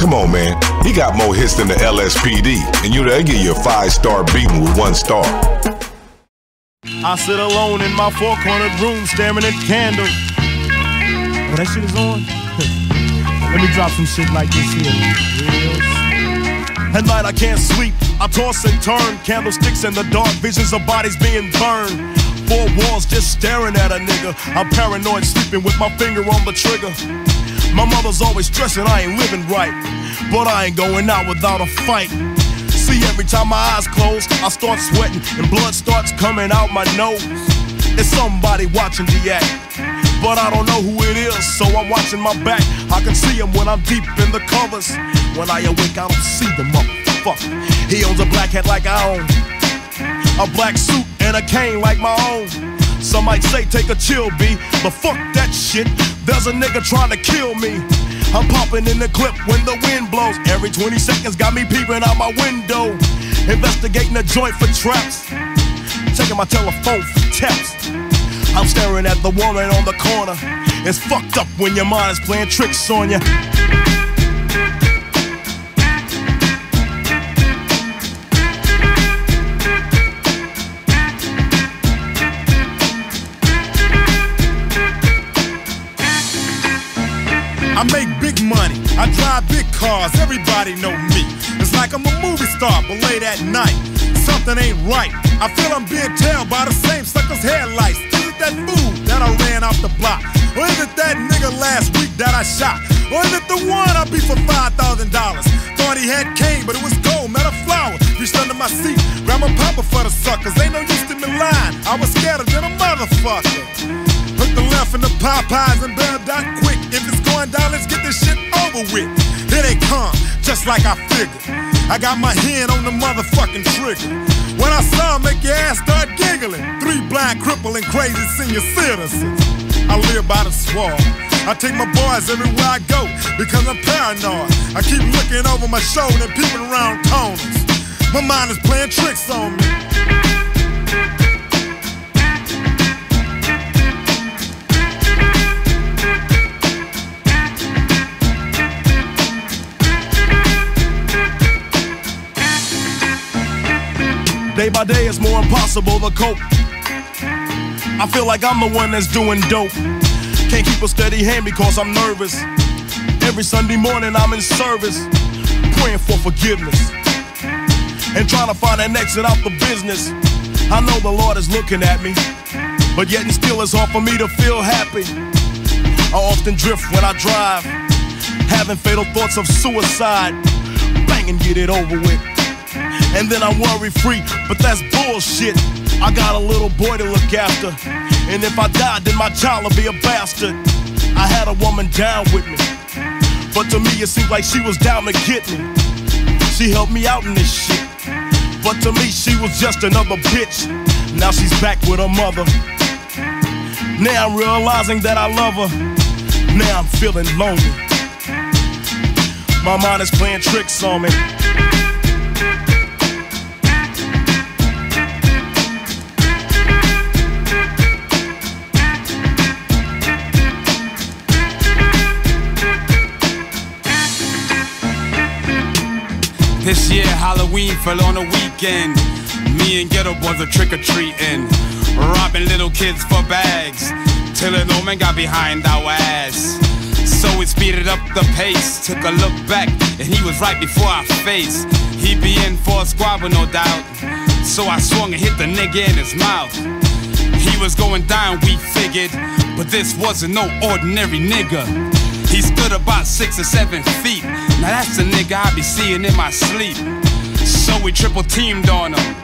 Speaker 5: Come on, man. He got more hits than the LSPD, and you they give you a five-star beating with one star.
Speaker 35: I sit alone in my four-cornered room staring at candles. That shit is on, let me drop some shit like this here. At night I can't sleep, I toss and turn, candlesticks in the dark, visions of bodies being burned four walls just staring at a nigga. I'm paranoid, sleeping with my finger on the trigger. My mother's always stressing I ain't living right, but I ain't going out without a fight. See, every time my eyes close, I start sweating and blood starts coming out my nose. It's somebody watching the act but I don't know who it is, so I'm watching my back. I can see him when I'm deep in the covers. When I awake, I don't see the motherfucker. He owns a black hat like I own. A black suit and a cane like my own. Some might say take a chill, B, but fuck that shit. There's a nigga trying to kill me. I'm popping in the clip when the wind blows. Every 20 seconds got me peeping out my window. Investigating the joint for traps. Checking my telephone for texts. I'm staring at the woman on the corner. It's fucked up when your mind is playing tricks on you.
Speaker 36: I make big money, I drive big cars, everybody know me. It's like I'm a movie star, but late at night, something ain't right. I feel I'm being tailed by the same sucker's headlights. Is it that fool that I ran off the block? Or is it that nigga last week that I shot? Or is it the one I beat for $5,000? Thought he had cane, but it was gold, met a flower. Reached under my seat, grabbed my papa for the suckers. Ain't no use to me lying, I was scared than a motherfucker. The left in the Popeyes and out quick. If it's going down, let's get this shit over with. Here they come, just like I figured. I got my hand on the motherfucking trigger. When I saw 'em, make your ass start giggling. Three blind, crippling, crazy senior citizens. I live by the swamp. I take my boys everywhere I go because I'm paranoid. I keep looking over my shoulder and peeping around corners. My mind is playing tricks on me.
Speaker 35: Day by day, it's more impossible to cope. I feel like I'm the one that's doing dope. Can't keep a steady hand because I'm nervous. Every Sunday morning, I'm in service, praying for forgiveness and trying to find an exit out the business. I know the Lord is looking at me, but yet and still it's hard for me to feel happy. I often drift when I drive, having fatal thoughts of suicide. Bang and get it over with. And then I'm worry free, but that's bullshit. I got a little boy to look after. And if I die, then my child will be a bastard. I had a woman down with me. But to me, it seemed like she was down to get me. She helped me out in this shit. But to me, she was just another bitch. Now she's back with her mother. Now I'm realizing that I love her. Now I'm feeling lonely. My mind is playing tricks on me.
Speaker 37: This year Halloween fell on a weekend. Me and Geto Boys are trick or treating, robbing little kids for bags. Till an old man got behind our ass. So we speeded up the pace. Took a look back, and he was right before our face. He be in for a squabble, no doubt. So I swung and hit the nigga in his mouth. He was going down, we figured, but this wasn't no ordinary nigga. He stood about six or seven feet. Now that's the nigga I be seeing in my sleep. So we triple teamed on him,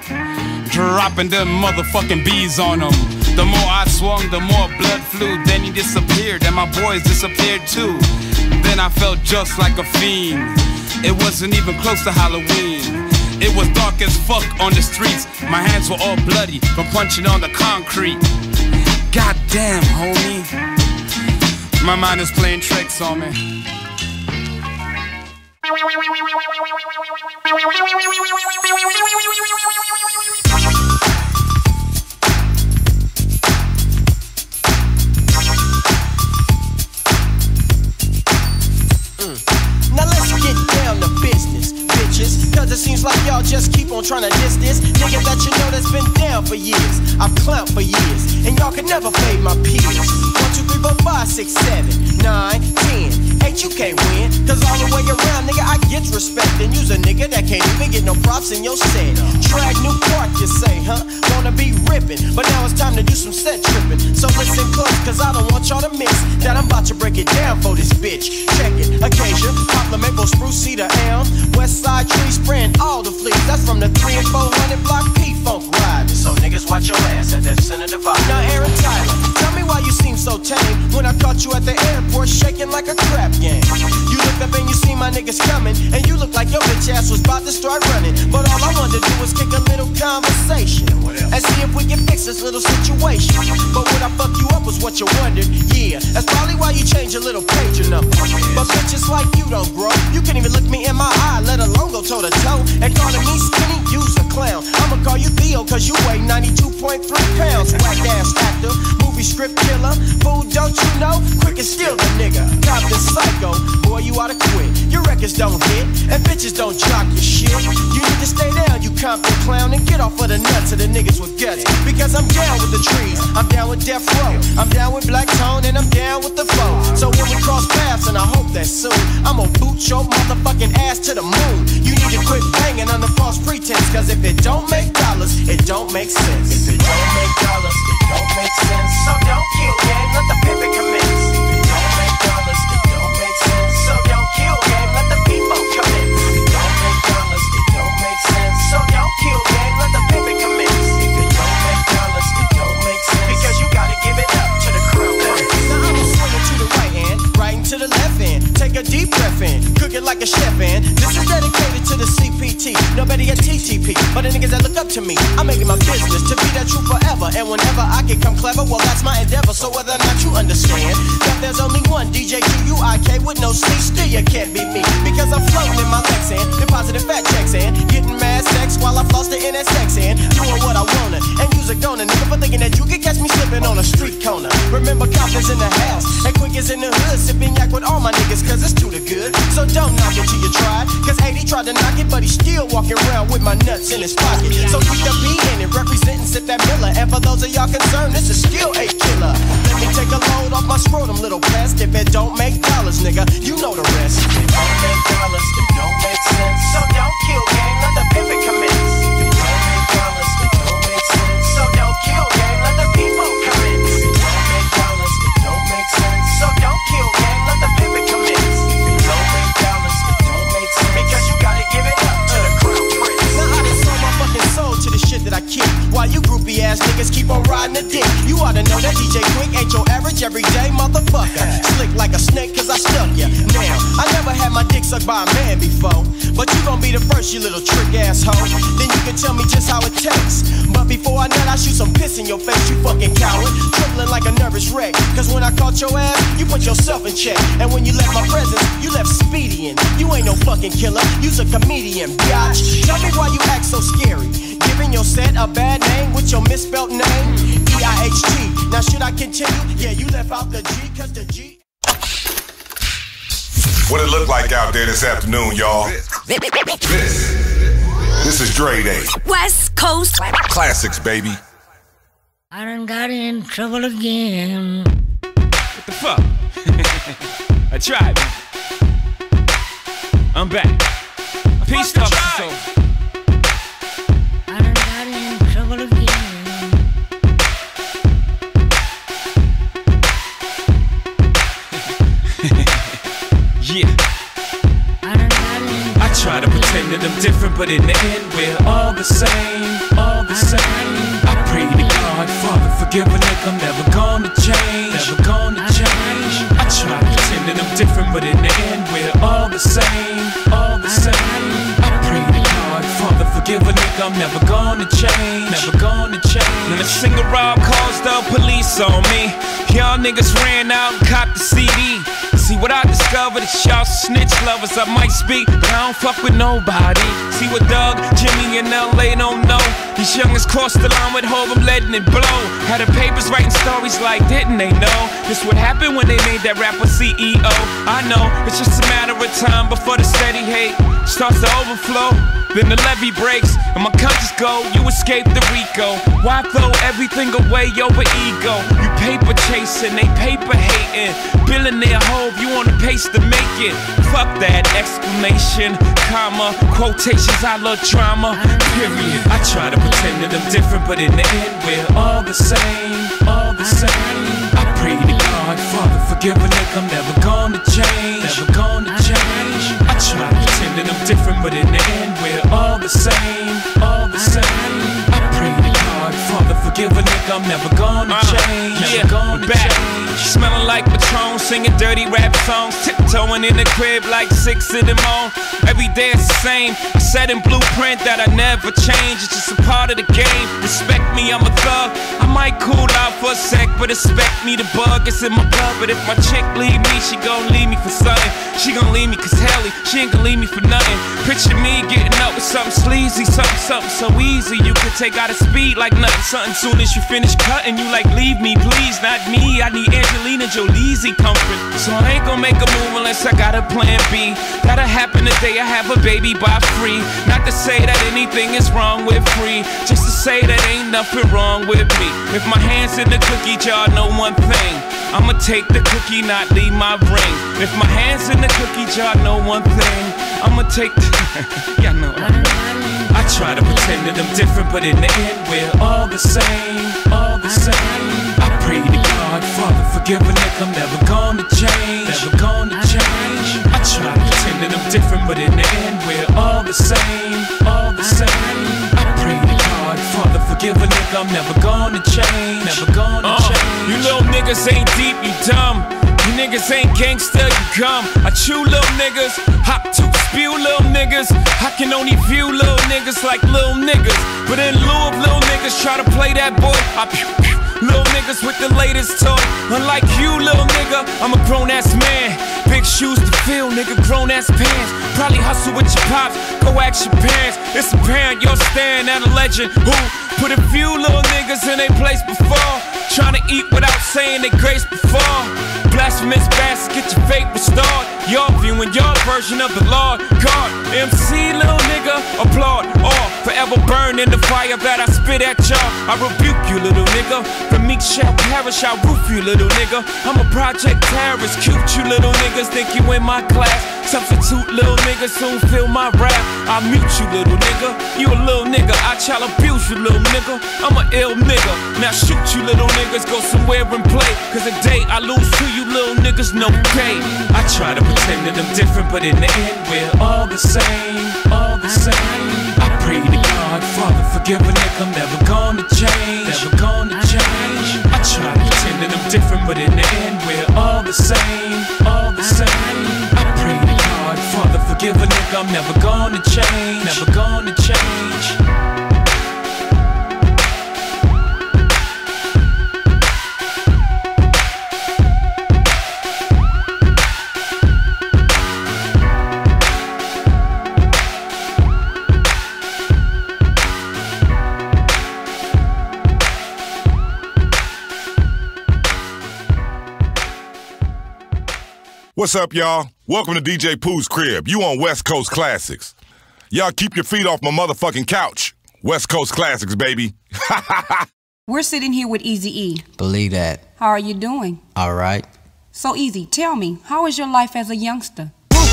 Speaker 37: dropping them motherfucking bees on him. The more I swung, the more blood flew. Then he disappeared, and my boys disappeared too. Then I felt just like a fiend. It wasn't even close to Halloween. It was dark as fuck on the streets. My hands were all bloody from punching on the concrete. Goddamn, homie. My mind is playing tricks on me.
Speaker 24: Six, seven, nine, ten. Ain't you can't win, cause all the way around, nigga, I get respect. And use a nigga that can't even get no props in your set. Drag new park, you say, huh? Wanna be ripping, but now it's time to do some set tripping. So listen close, cause I don't want y'all to miss that I'm about to break it down for this bitch. Check it, occasion, compliment maple, spruce cedar elm, west side tree spraying all the fleas. That's from the 3 and 400 block P funk ride. So niggas watch your ass at that center divide. Now Aaron Tyler, tell me why you seem so tame when I caught you at the airport shaking like a game. You look up and you see my niggas coming, and you look like your bitch ass was about to start running. But all I wanted to do was kick a little conversation and see if we can fix this little situation. But what I fuck you up was what you wondered. Yeah, that's probably why you changed your little pager number. But bitches like you don't grow. You can't even look me in my eye, let alone go toe to toe. And calling me skinny, you's a clown. I'ma call you Theo, cause you weigh 92.3 pounds. Whack ass actor, movie script killer. Fool, don't you know? Quick and steal the nigga. Cop the psycho, boy, you oughta quit. Your records don't hit, and bitches don't jock your shit. You need to stay down, you Compton clown, and get off of the nuts of the niggas with guts. Because I'm down with the trees, I'm down with Death Row, I'm down with Black Tone, and I'm down with the foe. So when we cross paths, and I hope that soon, I'ma boot your motherfucking ass to the moon. You need to quit banging the false pretense, cause if it don't make dollars, it don't make sense. If it don't make dollars, it don't make sense. So don't kill game, let the pivot commence. Like a chef and this is dedicated to the CPT, nobody at TTP, but the niggas that look up to me. I make it my business to be that true forever, and whenever I can come clever, well that's my endeavor. So whether or not you understand that there's only one DJ QUIK with no C, still you can't be me because I'm floating in my Lexan, depositing fat checks and getting mad sex while I floss the NSX and doing what I wanna and use a gonna nigga for thinking that you can catch tried to knock it, but he's still walking around with my nuts in his pocket. So keep the beat in it, representing Sip that Miller. And for those of y'all concerned, this is still a killer. Let me take a load off my scrotum, little pest. If it don't make dollars, nigga, you know the rest. Dick. You oughta know that DJ Quik ain't your average everyday motherfucker. Slick like a snake cause I stuck ya. Now, I never had my dick sucked by a man before. But you gon' be the first, you little trick asshole. Then you can tell me just how it tastes. But before I nut, I shoot some piss in your face, you fucking coward. Trembling like a nervous wreck. Cause when I caught your ass, you put yourself in check. And when you left my presence, you left speedy in. You ain't no fucking killer, you's a comedian, biatch. Tell me why you act so scary. Giving your set a bad name with your misspelled name. E-I-H-T. Now should I continue? Yeah, you left out the G, cause the G.
Speaker 5: What it look like out there this afternoon, y'all? This, this is Dre Day.
Speaker 38: West Coast
Speaker 5: Classics, baby.
Speaker 38: I done got in trouble again.
Speaker 39: What the fuck? I tried. I'm back. Peace talk pretend that I'm different, but in the end, we're all the same, all the same. I pray to God, Father, forgive a nigga, I'm never gonna change, never gonna change. I try to pretend that I'm different, but in the end, we're all the same, all the same. Forgive a nigga, I'm never gonna change, never gonna change. When a single rob calls the police on me, y'all niggas ran out and copped the CD. See what I discovered is y'all snitch lovers. I might speak, but I don't fuck with nobody. See what Doug, Jimmy, and LA don't know. These youngins crossed the line with Hov, I'm letting it blow. Had the papers writing stories like, didn't they know? This what happened when they made that rapper CEO. I know, it's just a matter of time before the steady hate starts to overflow. then the levee breaks, and my conscience go. You escape the Rico. Why throw everything away over ego? You paper chasing, they paper hating. Billionaire Hov, you on the pace to make it. Fuck that exclamation, comma, quotations. I love drama. Period. I try to pretend that I'm different, but in the end, we're all the same. All the same. I pray to God, Father, forgive a nigga. I'm never gonna change. Never gonna change. I try I'm different, but in the end, we're all the same. All the same. I pray to God, Father, forgive a nigga. I'm never gonna change.
Speaker 40: yeah,
Speaker 39: Never gonna
Speaker 40: back.
Speaker 39: change. Smelling like Patron, singing dirty rap songs, tiptoeing in the crib like six in the morning. Every day it's the same. A set in blueprint that I never change. It's just a part of the game. Respect me, I'm a thug. I might cool out for a sec, but expect me to bug. It's in my blood. But if my chick leave me, she gon' leave me for something. She gon' leave me cause Helly, she ain't gon' leave me for nothing. Picture me getting up with something sleazy, something, something so easy. You can take out a speed like nothing. Something soon as you finish cutting, you like, leave me, please, not me. I need Angelina Jolie's comfort. So I ain't gon' make a move unless I got a plan B. That'll happen the day I have a baby by free. Not to say that anything is wrong with free, just to say that ain't nothing wrong with me. If my hands in the cookie jar, know one thing. I'ma take the cookie, not leave my ring. If my hands in the cookie jar, know one thing. I'ma take the. yeah, know. I try to pretend that I'm different, but in the end, we're all the same. All the same. Forgive a nigga. I'm never gonna change. Never gonna change. I try to pretend that I'm different, but in the end, we're all the same. All the same. I pray to God, Father, forgive a nigga. I'm never gonna change. Never gonna uh, change. You little niggas ain't deep, you dumb. You niggas ain't gangster, you come. I chew little niggas, hop to spew little niggas. I can only view little niggas like little niggas. But in lieu of little niggas try to play that boy, I pew pew. Little niggas with the latest toy. Unlike you, little nigga, I'm a grown ass man. Big shoes to fill, nigga, grown ass pants. Probably hustle with your pops, go ask your parents. It's apparent you're staring at a legend who put a few little niggas in their place before. Trying to eat without saying they grace before. Blasphemous bastards, get your fate restored. Y'all viewing your version of the Lord God. MC, little nigga, applaud. Or forever burn in the fire that I spit at y'all. I rebuke you, little nigga. Meek shall perish, I'll roof you, little nigga. I'm a project terrorist, cute you little niggas. Think you in my class. Substitute little niggas, soon feel my rap. I mute you, little nigga. You a little nigga, I child abuse you, little nigga. I'm a ill nigga. Now shoot you, little niggas, go somewhere and play. Cause the day I lose to you, little niggas, no pay. I try to pretend that I'm different, but in the end, we're all the same. All the same. I pray to God, Father, forgive a nigga, I'm never gonna change. Never gonna different, but in the end, we're all the same. All the same. I pray to God, Father, forgive a nigga, I'm never gonna change. Never gonna change.
Speaker 5: What's up, y'all? Welcome to DJ Pooh's crib. You on West Coast Classics. Y'all keep your feet off my motherfucking couch. West Coast Classics, baby.
Speaker 38: We're sitting here with Easy E.
Speaker 41: Believe that.
Speaker 38: How are you doing?
Speaker 41: All right.
Speaker 38: So easy. Tell me, how is your life as a youngster?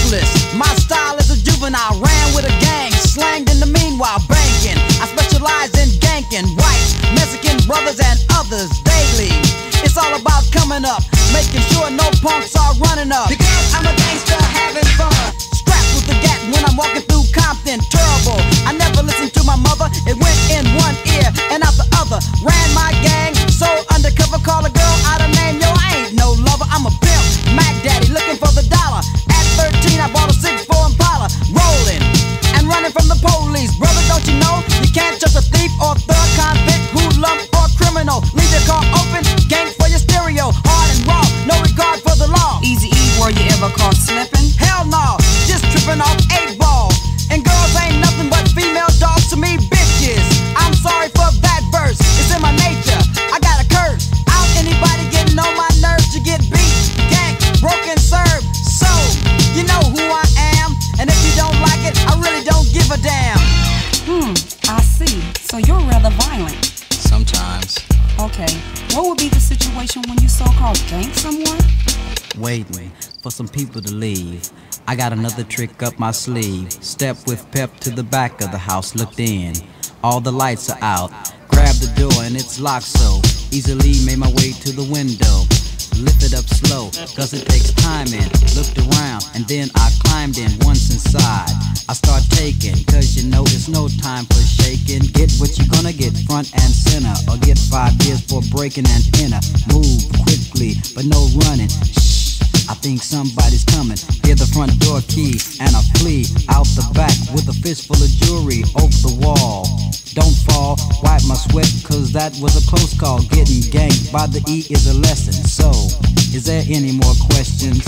Speaker 42: ruthless. My style is a juvenile, ran with a gang, slanged in the meanwhile, banking. Specialize in ganking white, Mexican brothers and others daily. It's all about coming up, making sure no punks are running up. Because I'm a gangster having fun. Strapped with the gat when I'm walking through Compton, terrible. I never listened to my mother, it went in one ear and out the other. Ran my gang, so undercover, call a girl out of name. Yo, I ain't no lover, I'm a pimp. Mac Daddy looking for the dollar. At 13, I bought a 6'4 Impala, rolling running from the police. Brother, don't you know you can't trust a thief or thug convict, hoodlum or criminal. Leave your car open, gang for your stereo, hard and raw, no regard for the law.
Speaker 38: Easy E, were you ever caught slipping?
Speaker 42: Hell no, just tripping off eight ball. And girls ain't nothing but female dogs to me, bitches. I'm sorry for that verse, it's in my nature. Really don't give a damn.
Speaker 38: agree. So you're rather violent.
Speaker 41: Sometimes.
Speaker 38: Okay. What would be the situation when you so-called gank someone?
Speaker 42: Waiting for some people to leave. I got another trick up my sleeve. Step with pep to the back of the house, looked in. All the lights are out. Grab the door and it's locked so easily made my way to the window. Lift it up slow, cause it takes time in. Looked around and then I climbed in once inside. I start taking, cause you know it's no time for shaking. Get what you're gonna get front and center, or get five years for breaking and enter. Move quickly, but no running. Shh. I think somebody's coming. Hear the front door key and I flee out the back with a fistful of jewelry over the wall. Don't fall, wipe my sweat, cause that was a close call. Getting ganked by the E is a lesson. So, is there any more questions?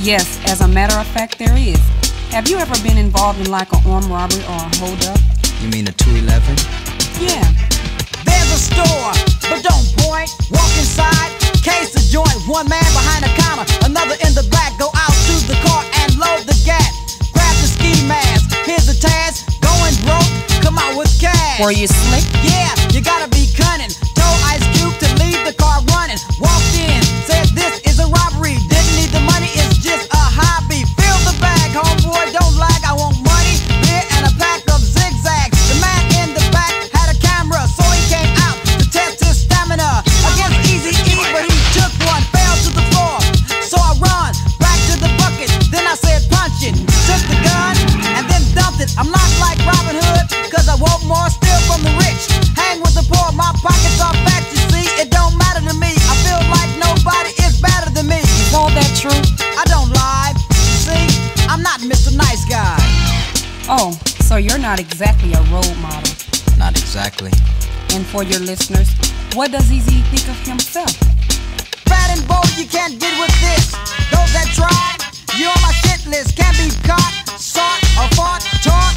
Speaker 38: Yes, as a matter of fact, there is. Have you ever been involved in like an armed robbery or a holdup?
Speaker 41: You mean a 211?
Speaker 38: Yeah.
Speaker 42: There's a store, but don't point. Walk inside, case the joint. One man behind the counter, another in the back. Go out to the car and load the gat. Grab the ski mask. Here's the task. Going broke, come out with cash.
Speaker 38: Were you slick?
Speaker 42: Yeah, you gotta be cunning. Told Ice Cube to leave the car running. Walked in, said this is a robbery.
Speaker 38: True?
Speaker 42: I don't lie. See, I'm not Mr. Nice Guy.
Speaker 38: Oh, so you're not exactly a role model.
Speaker 41: Not exactly.
Speaker 38: And for your listeners, what does Easy think of himself?
Speaker 42: Fat and bold, you can't get with this. Those that try, you on my shit list. Can't be caught, sought, or fought, taught,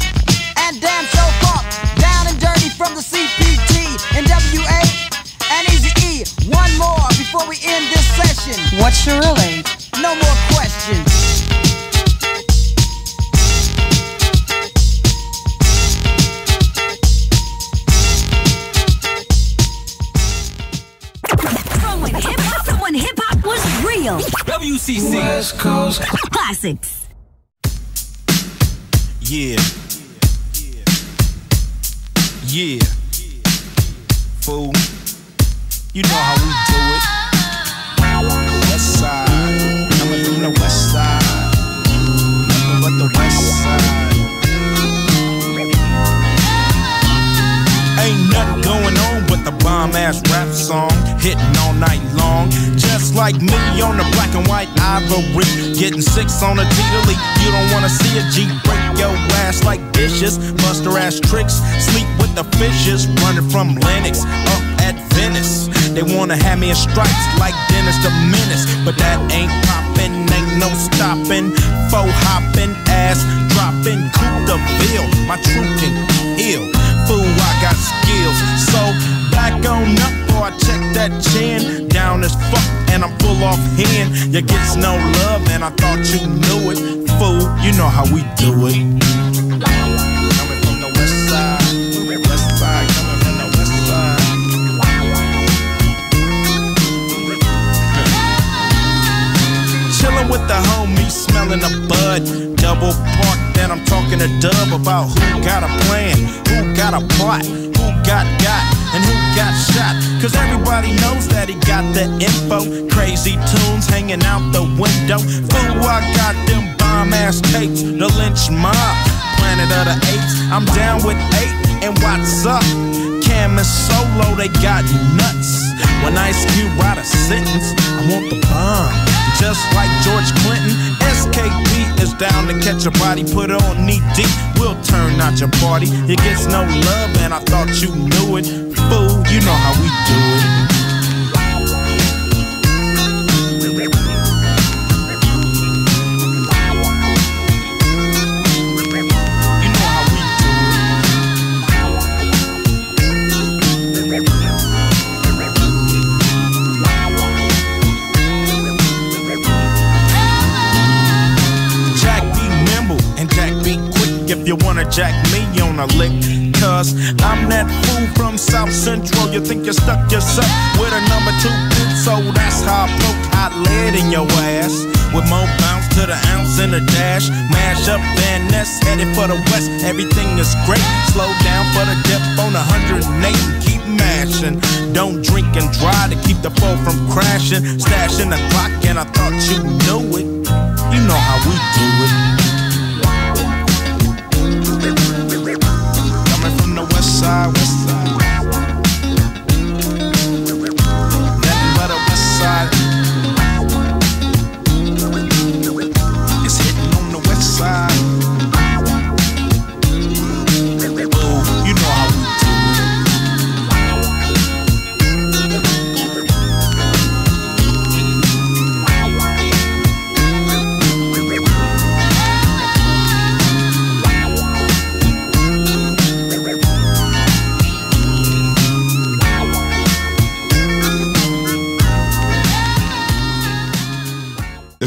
Speaker 42: and damn so fought. Down and dirty from the CPT, NWA, and Easy E. One more before we end this session.
Speaker 38: What's your real age?
Speaker 42: No more questions.
Speaker 10: From when hip hop, from when hip hop was real.
Speaker 9: WCC.
Speaker 10: West Coast classics.
Speaker 43: Yeah. Yeah. Fool. You know how we do it. The west side. Nothing but the west side. Ain't nothing going on but the bomb ass rap song. Hitting all night long. Just like me on the black and white ivory. Getting six on a T-Delete. You don't wanna see a G break your ass like dishes. Buster ass tricks. Sleep with the fishes. Running from Lennox up at Venice. They wanna have me in stripes like Dennis the Menace. But that ain't ain't no stopping. Faux hopping, ass dropping. Coupe de ville. My truth can ill. Fool, I got skills. So back on up or I check that chin. Down as fuck and I'm full off hand. You gets no love and I thought you knew it. Fool, you know how we do it. With the homies, smelling a bud. Double park, then I'm talking to Dub about who got a plan, who got a plot, who got got, and who got shot. Cause everybody knows that he got the info. Crazy Toones hanging out the window. Fool, I got them bomb ass tapes, the Lench Mob. Planet of the Apes, I'm down with eight, and what's up? Cam and Solo, they got nuts. When Ice Cube write a sentence, I want the bomb. Just like George Clinton, SKP is down to catch a body, put on knee deep. We'll turn out your party. It gets no love, and I thought you knew it. Fool, you know how we do it. Jack me on a lick,
Speaker 35: cuz I'm that fool from South Central. You think you stuck yourself with a number two hit, so that's how I poke hot lead in your ass. With more bounce to the ounce and the dash. Mash up Van Ness, headed for the west. Everything is great. Slow down for the dip on 108 and keep mashing. Don't drink and drive to keep the foe from crashing. Stashing the clock, and I thought you knew it. You know how we do it. Side, west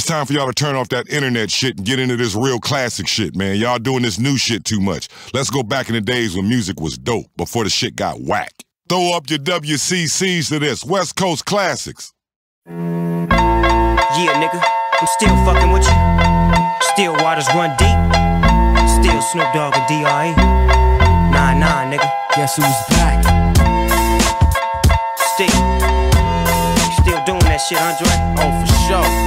Speaker 5: time for y'all to turn off that internet shit and get into this real classic shit, man. Y'all doing this new shit too much. Let's go back in the days when music was dope, before the shit got whack. Throw up your WCCs to this West Coast classics.
Speaker 27: Yeah, nigga, I'm still fucking with you. Still waters run deep. Still Snoop Dogg and D.R.E. Nah, nah, nigga. Guess who's back? Still. Still doing that shit, Andre?
Speaker 8: Oh, for sure.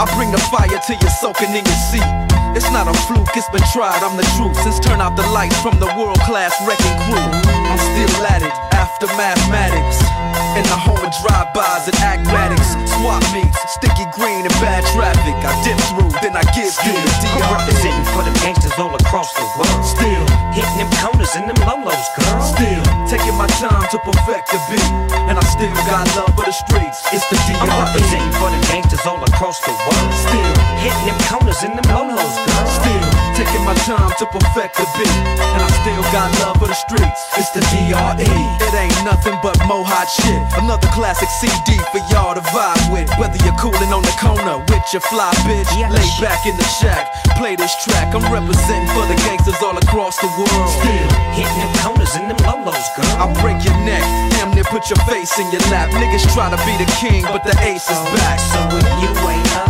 Speaker 8: I bring the fire till you're soaking in your seat. It's not a fluke, it's been tried, I'm the truth. Since turn out the lights from the world class wrecking crew, I'm still at it after mathematics. In the home of drive-bys and acmatics, swap meets, sticky green and bad traffic. I dip through, then I give you the
Speaker 27: I'm representing for the gangsters all across the world.
Speaker 8: Still
Speaker 27: hitting them corners and them lolos, girl.
Speaker 8: Time to perfect the beat, and I still got love for the streets. It's the
Speaker 27: I'm
Speaker 8: DR.
Speaker 27: representing for the gangsters all across the world.
Speaker 8: Still
Speaker 27: hitting them corners and them lolos, girl.
Speaker 8: Still taking my time to perfect the beat, and I still got love for the streets. It's the DRE. It ain't nothing but mohawk shit. Another classic CD for y'all to vibe with. Whether you're cooling on the corner with your fly bitch, lay back in the shack, play this track. I'm representing for the gangsters all across the world. Still
Speaker 27: hitting them corners and them lolos, girl.
Speaker 8: I break your neck, damn near put your face in your lap. Niggas try to be the king, but the ace is back.
Speaker 27: So if you ain't up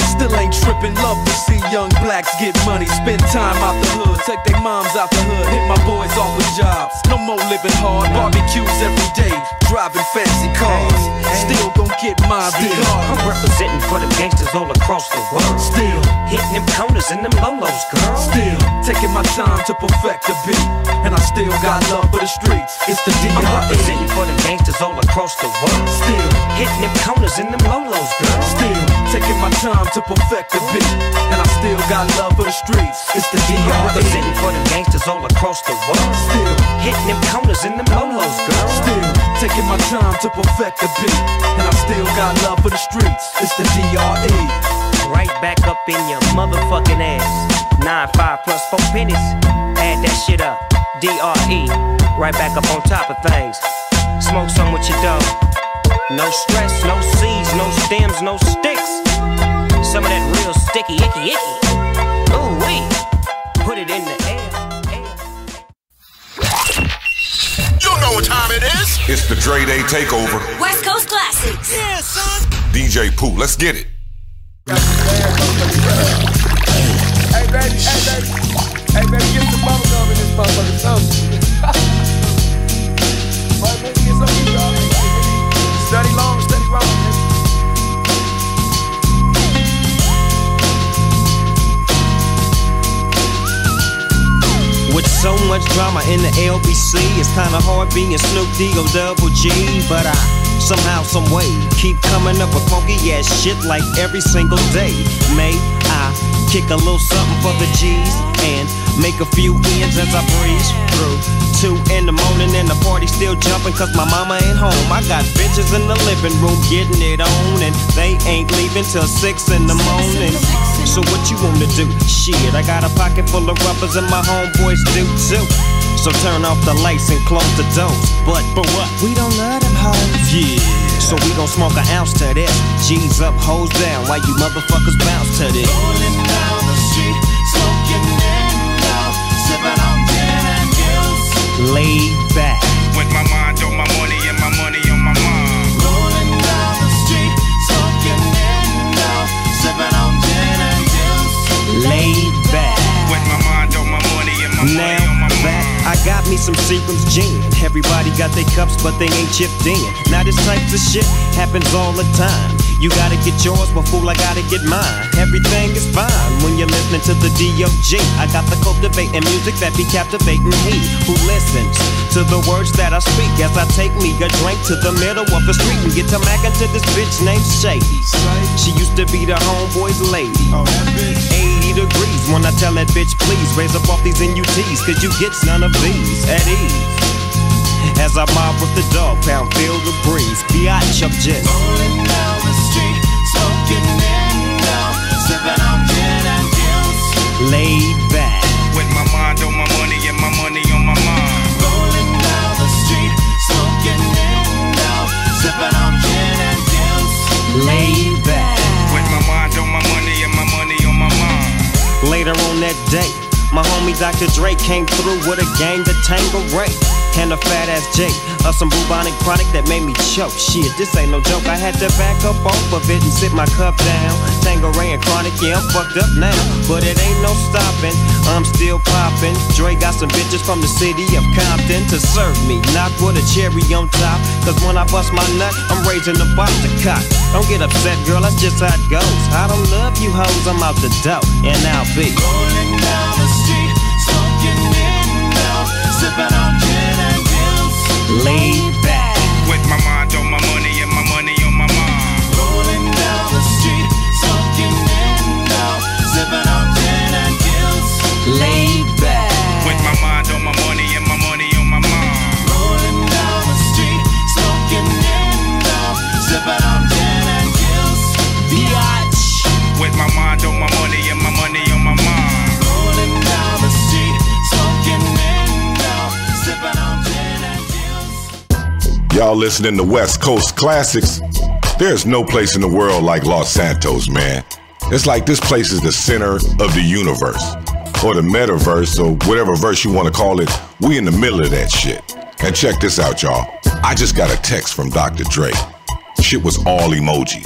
Speaker 8: Still ain't tripping, love to see young blacks get money. Spend time out the hood, take their moms out the hood, hit my boys off with jobs. No more living hard, barbecues every day, driving fancy cars. Still gon' get mine
Speaker 27: I'm representing for the gangsters all across the world.
Speaker 8: Still
Speaker 27: hitting them corners and them lolos, girl.
Speaker 8: Still taking my time to perfect the beat, and I still got love for the streets. It's the
Speaker 27: I'm representing for the gangsters all across the world.
Speaker 8: Still
Speaker 27: hitting them corners and them lolos, girl.
Speaker 8: Still taking my time to perfect the beat, and I still got love for the streets. It's the
Speaker 27: I'm
Speaker 8: DRE.
Speaker 27: representing for the gangsters all across the world.
Speaker 8: Still
Speaker 27: hitting them corners and them lolos, girl.
Speaker 8: Still taking my time to perfect the beat, and I still got love for the streets. It's the DRE.
Speaker 27: right back up in your motherfucking ass. Nine five plus four pennies. Add that shit up. D R E. Right back up on top of things. Smoke some with your dog. No stress, no seeds, no stems, no sticks. Some of that real sticky, icky, icky. Ooh wee. Put it in the air.
Speaker 5: You know what time it is. It's the Dre Day Takeover.
Speaker 10: West Coast Classics.
Speaker 5: Yeah, son. DJ Pooh, let's get it.
Speaker 44: Hey baby, hey baby, hey baby, get some bubble gum in this motherfucker. So, Boy, baby, get some of these Study long, study wrong.
Speaker 27: So much drama in the LBC, it's kinda hard being Snoop D O double G. But I somehow, some way, keep coming up with funky ass shit like every single day. May I kick a little something for the G's and make a few ends as I breeze through. Two in the morning and the party still jumping cause my mama ain't home. I got bitches in the living room getting it on and they ain't leaving till six in the morning. So what you wanna do? Shit, I got a pocket full of rubbers and my homeboys do too. So turn off the lights and close the doors. But for what? We don't love them hoes. Yeah. So we gon' smoke an ounce to this. G's up, hoes down. Why you motherfuckers bounce to this.
Speaker 19: Rolling down the street,
Speaker 27: Laid back.
Speaker 45: With my mind on my money and my money on my mind.
Speaker 19: Rolling down the street, smoking in sipping on gin and gills.
Speaker 27: Laid back.
Speaker 45: With my mind on my money and my
Speaker 27: Now
Speaker 45: money on my
Speaker 27: that I got me some Seagram's gin. Everybody got their cups, but they ain't chipped in. Now this type of shit happens all the time. You gotta get yours, but fool, I gotta get mine. Everything is fine when you're listening to the D.O.G. I got the cultivating music that be captivating he who listens to the words that I speak as I take me a drink to the middle of the street and get to mackin' to this bitch named Shady. She used to be the homeboy's lady. 80 degrees when I tell that bitch, please raise up off these NUTs, cause you get none of these at ease. As I mob with the dog pound, feel the breeze. Biatch, I'm just
Speaker 19: smoking sipping on gin and gills.
Speaker 27: laid back.
Speaker 45: With my mind on my money and my money on my mind.
Speaker 19: Rolling down the street, smoking sipping on gin and gills.
Speaker 27: Laid back.
Speaker 45: With my mind on my money and my money on my mind.
Speaker 27: Later on that day, my homie Dr. Dre came through with a gang to Tango Ray. And a fat ass Jake of some bubonic chronic that made me choke. Shit, this ain't no joke. I had to back up off of it and sit my cup down. Tanqueray and chronic, yeah, I'm fucked up now. But it ain't no stopping. I'm still popping. Dre got some bitches from the city of Compton to serve me. Not with a cherry on top. Cause when I bust my nut, I'm raising the bar to cock. Don't get upset, girl, that's just how it goes. I don't love you hoes, I'm out the dough. And I'll be
Speaker 19: Rolling down the street, smoking in love, sipping on.
Speaker 27: Laid back.
Speaker 45: With my mind
Speaker 5: Y'all listening to West Coast Classics? There's no place in the world like Los Santos, man. It's like this place is the center of the universe, or the metaverse, or whatever verse you want to call it. We in the middle of that shit. And check this out, y'all. I just got a text from Dr. Dre. Shit was all emojis.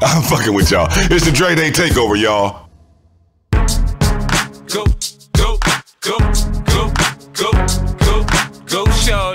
Speaker 5: I'm fucking with y'all. It's the Dre Day Takeover, y'all.
Speaker 46: Go, go, go, go, go, go, go, shorty.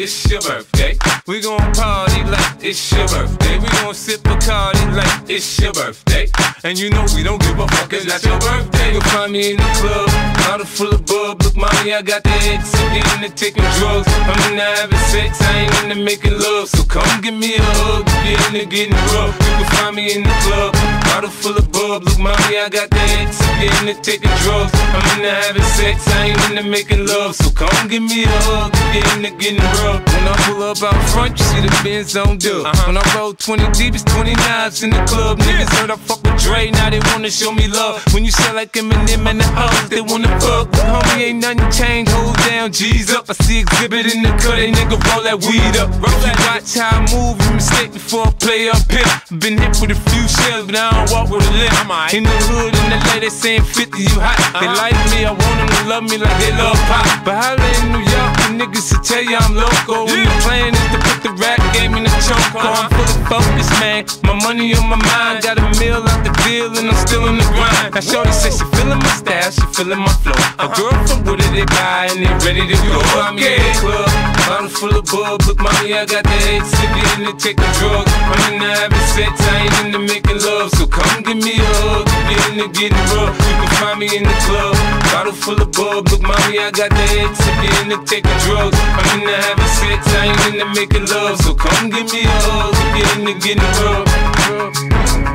Speaker 46: It's your birthday. We gon' party like it's your birthday. We gon' sip Bacardi like it's your birthday. And you know we don't give a fuck, it's not your birthday. You'll find me in the club, bottle full of bub. Look, mommy, I got the X. I'm getting to taking drugs. I'm into having sex, I ain't into making love. So come give me a hug, you're into getting rough. You can find me in the club, Bottle full of bub, look, mommy, I got the X. I'm getting to taking drugs. I'm into having sex, I ain't into making love. So come give me a hug, get into getting rough. When I pull up out front, you see the Benz on dub. Uh-huh. When I roll 20 deep, it's 29s in the club. Niggas heard I fuck with Dre, now they wanna show me love. When you sell like Eminem and the hoes, they wanna fuck. Homie, ain't nothing changed, hold down, G's up. I see Xzibit in the cut, they nigga roll that weed up. Roll that watch how I move, you mistake before I play up here. Been hit with a few shells, but I don't walk with a limp. In the hood, in the lady saying 50, you hot. They uh-huh. like me, I want them to love me like they love pop. But holla in New York, the niggas to tell you I'm loco. When the plan is to put the rap game in the choke. Uh-huh. I'm full of focus, man. My money on my mind, got a meal out the deal, and I'm still in the grind. Now, Shorty says she feeling my style, she feeling my flow. A girl from Wooded, they buy, and they ready to go. I'm in the club, bottle full of bub. Look, mommy, I got the head sippy in to take a drug. I'm in the having sex, I ain't into making love. So come give me a hug, get into getting rough. You can find me in the club, bottle full of bub. Look, mommy, I got the head sippy in to take a drug. I'm in the having sex, I ain't into making love. So come give me a hug, get into getting rough.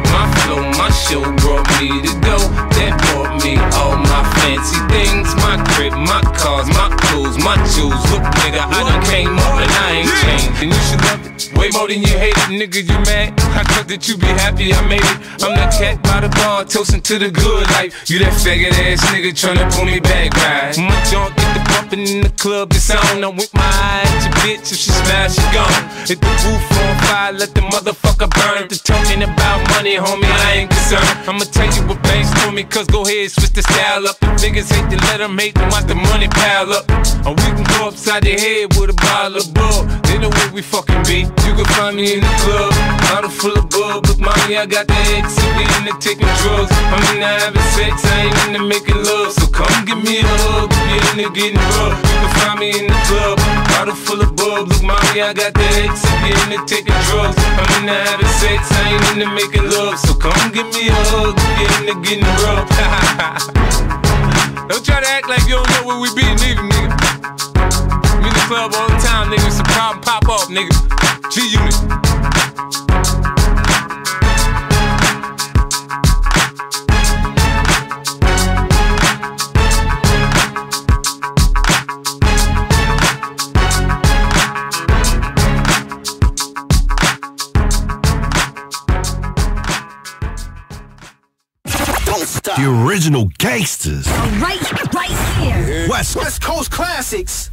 Speaker 46: My flow, my show brought me to go. That me all my fancy things. My crib, my cars, my clothes, my jewels. Look, nigga, I done came up and I ain't changed. And you should love it way more than you hate it, nigga. You mad? I thought that you be happy I made it. I'm that cat by the bar, toasting to the good life. You that faggot ass nigga tryna pull me back, right? My junk get the bumping in the club, it's on. I'm with my eye at your bitch, if she smash, she gone. Hit the roof on fire, let the motherfucker burn. The talking about money, homie, I ain't concerned. I'ma tell you what Banks told me, cause go ahead, switch the style up. If niggas hate to let them hate them, watch the money pile up. Or we can go upside the head with a bottle of bull. They know where we fucking be. You can find me in the club, bottle full of bub. Look, mommy, I got the X, we in the taking drugs. I'm in the having sex, I ain't into making love. So come give me a hug, in the getting rough. You can find me in the bottle full of bub. Look, mommy, I got the X, we in the taking drugs. I'm in the having sex, I ain't into making love. So come give me a hug, get in the getting rough. don't try to act like you don't know where we be, neither, nigga. I'm in the club all the time, nigga. It's a problem, pop off, nigga. G Unit.
Speaker 47: The original gangsters.
Speaker 10: Right, right here.
Speaker 47: West
Speaker 8: West Coast classics.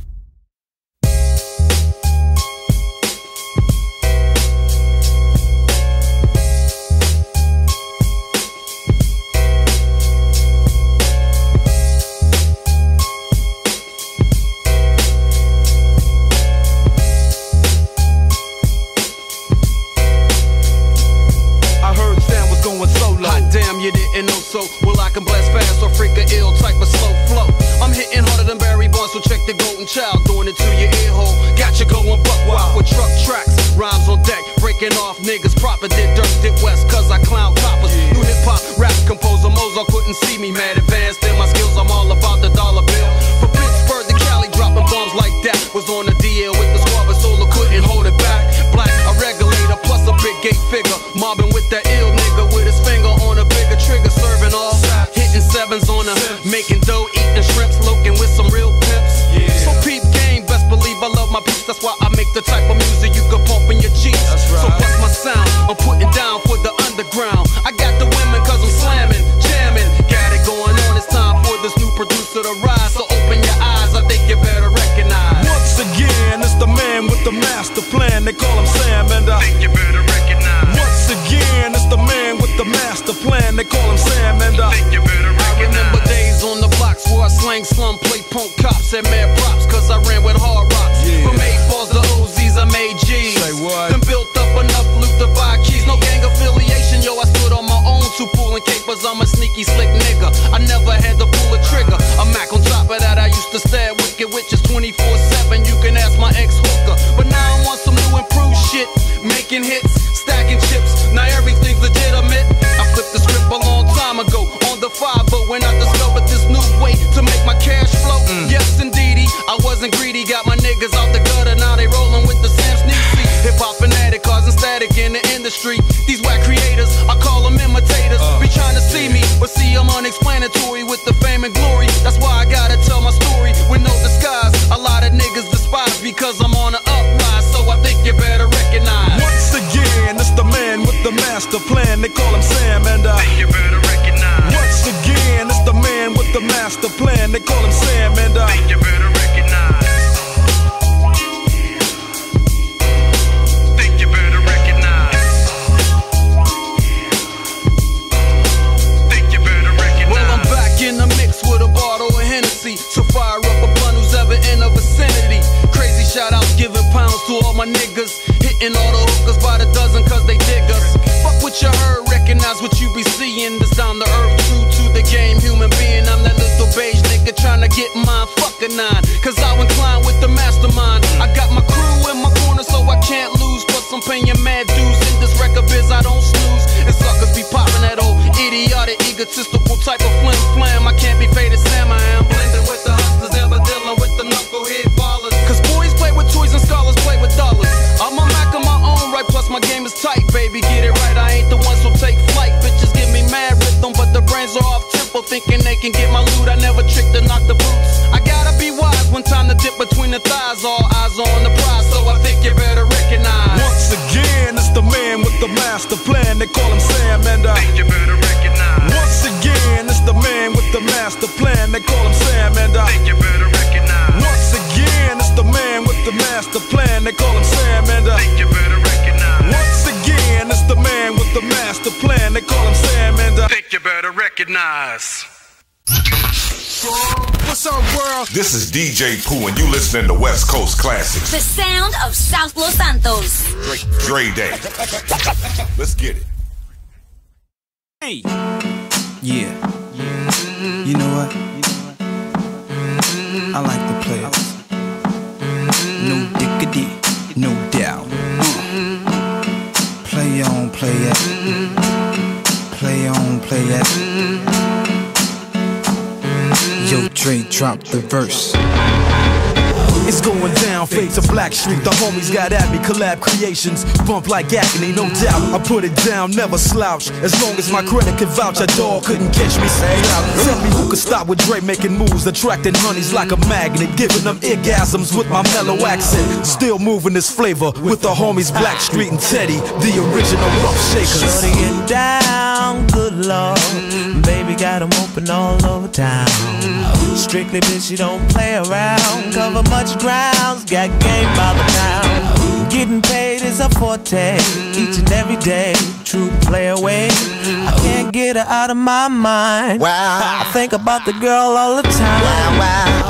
Speaker 48: The golden child. Doing it to your ear hole. Got you going buck wild with truck tracks. Rhymes on deck, breaking off niggas. Proper did dirt, did west, cause I clown coppers. New hip hop, rap composer, Mozart couldn't see me. Mad advanced in my skills, I'm all about slang slum, play punk cops, and mad props, cause I ran with hard rocks. From eight balls to OZs, I made G's.
Speaker 8: Say what?
Speaker 48: Then built up enough loot to buy keys. No gang affiliation, yo, I stood on my own two pulling capers. I'm a sneaky slick self-explanatory with type of flim flam. I can't be faded, Sam. I am blending with the hustlers, ever dealing with the knucklehead ballers. Cause boys play with toys and scholars play with dollars. I'm a Mac of my own right, plus my game is tight, baby. Get it right, I ain't the ones who take flight. Bitches give me mad rhythm, but the brains are off tempo, thinking they can get my recognize.
Speaker 49: what's up, world?
Speaker 5: This is DJ Pooh, and you listening to West Coast Classics.
Speaker 10: The sound of South Los Santos.
Speaker 5: Dre Day. Let's get it. Hey.
Speaker 8: Yeah. You know what? I like the players. No diggity, no doubt. Uh. Play on, play it. Play on, play. Yo, Dre, drop the verse.
Speaker 50: It's going down, fade to Blackstreet. The homies got at me, collab creations. Bump like agony, no doubt. I put it down, never slouch. As long as my credit can vouch, a dog couldn't catch me. Say out. Tell me who could stop with Dre making moves, attracting honeys like a magnet, giving them orgasms with my mellow accent. Still moving this flavor with the homies Blackstreet and Teddy, the original rough shakers.
Speaker 51: Shorty get down, Baby got 'em open all over town. Strictly bitch, you don't play around. Cover much grounds, got game by the pound. Getting paid is a forte, each and every day. True play away. I can't get her out of my mind. Wow. I think about the girl all the time. Wow, wow.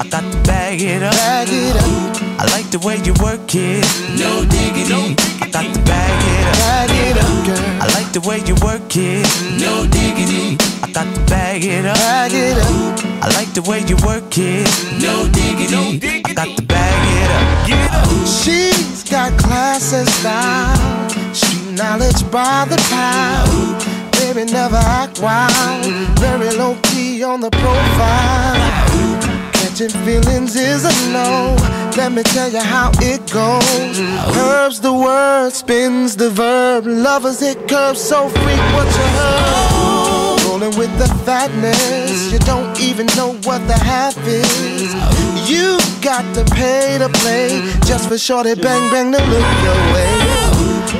Speaker 51: I got to bag it up, bag it up. I like the way you work it, no diggity. I got to bag it up, bag it up, girl. I like the way you work it, no diggity. I got to bag it up, bag it up. I like the way you work it, no diggity. I got to bag it up, get up.
Speaker 52: She's got class and style, street knowledge by the pound. Baby, never act wild, very low key on the profile. Catching feelings is a no. Let me tell you how it goes. Herbs the word, spins the verb. Lovers it curves so what you heard. Rolling with the fatness, you don't even know what the half is. You got to pay to play just for shorty bang bang to look your way.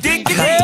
Speaker 51: diggity.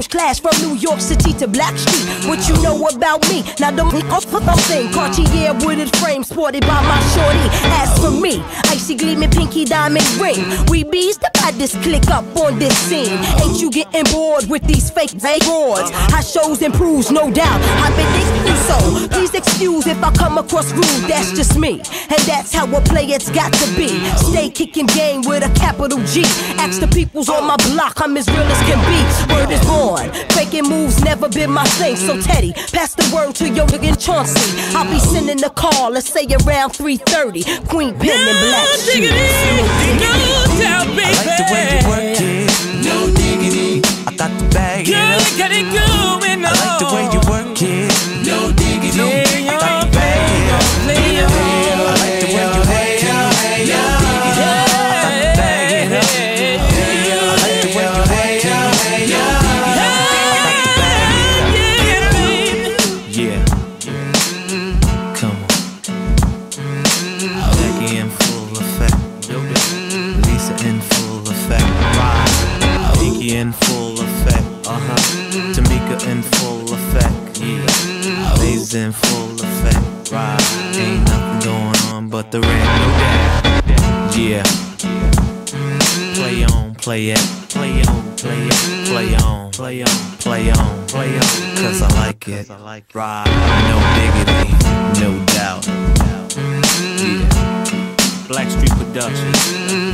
Speaker 46: First class from New York City to Blackstreet. What you know about me? Now don't off for thing. Cartier wooded frame sported by my shorty. As for me, icy gleaming pinky diamond ring. We bees the this click up on this scene. Ain't you getting bored with these fake broads? I shows improves, no doubt. I've been thinking so. Please excuse if I come across rude. That's just me, and that's how a It's got to be. Stay kicking game with a capital G. Ask the peoples on my block, I'm as real as can be. Word is born. Faking moves never been my thing. So Teddy, pass the word to your nigga Chauncey. I'll be sending the call, let's say around 3:30. Queen Pen and Black Shoes.
Speaker 53: No doubt, baby. I like the way you work it. No diggity. I got the bag.
Speaker 51: Girl,
Speaker 53: Lays in full effect. Right. Ain't nothing going on but the red. Yeah. Play on, play it. Play on, play it. Play on, play on, play on, play on. Cause I like it. Right. No diggity. No doubt. Yeah. Blackstreet Productions.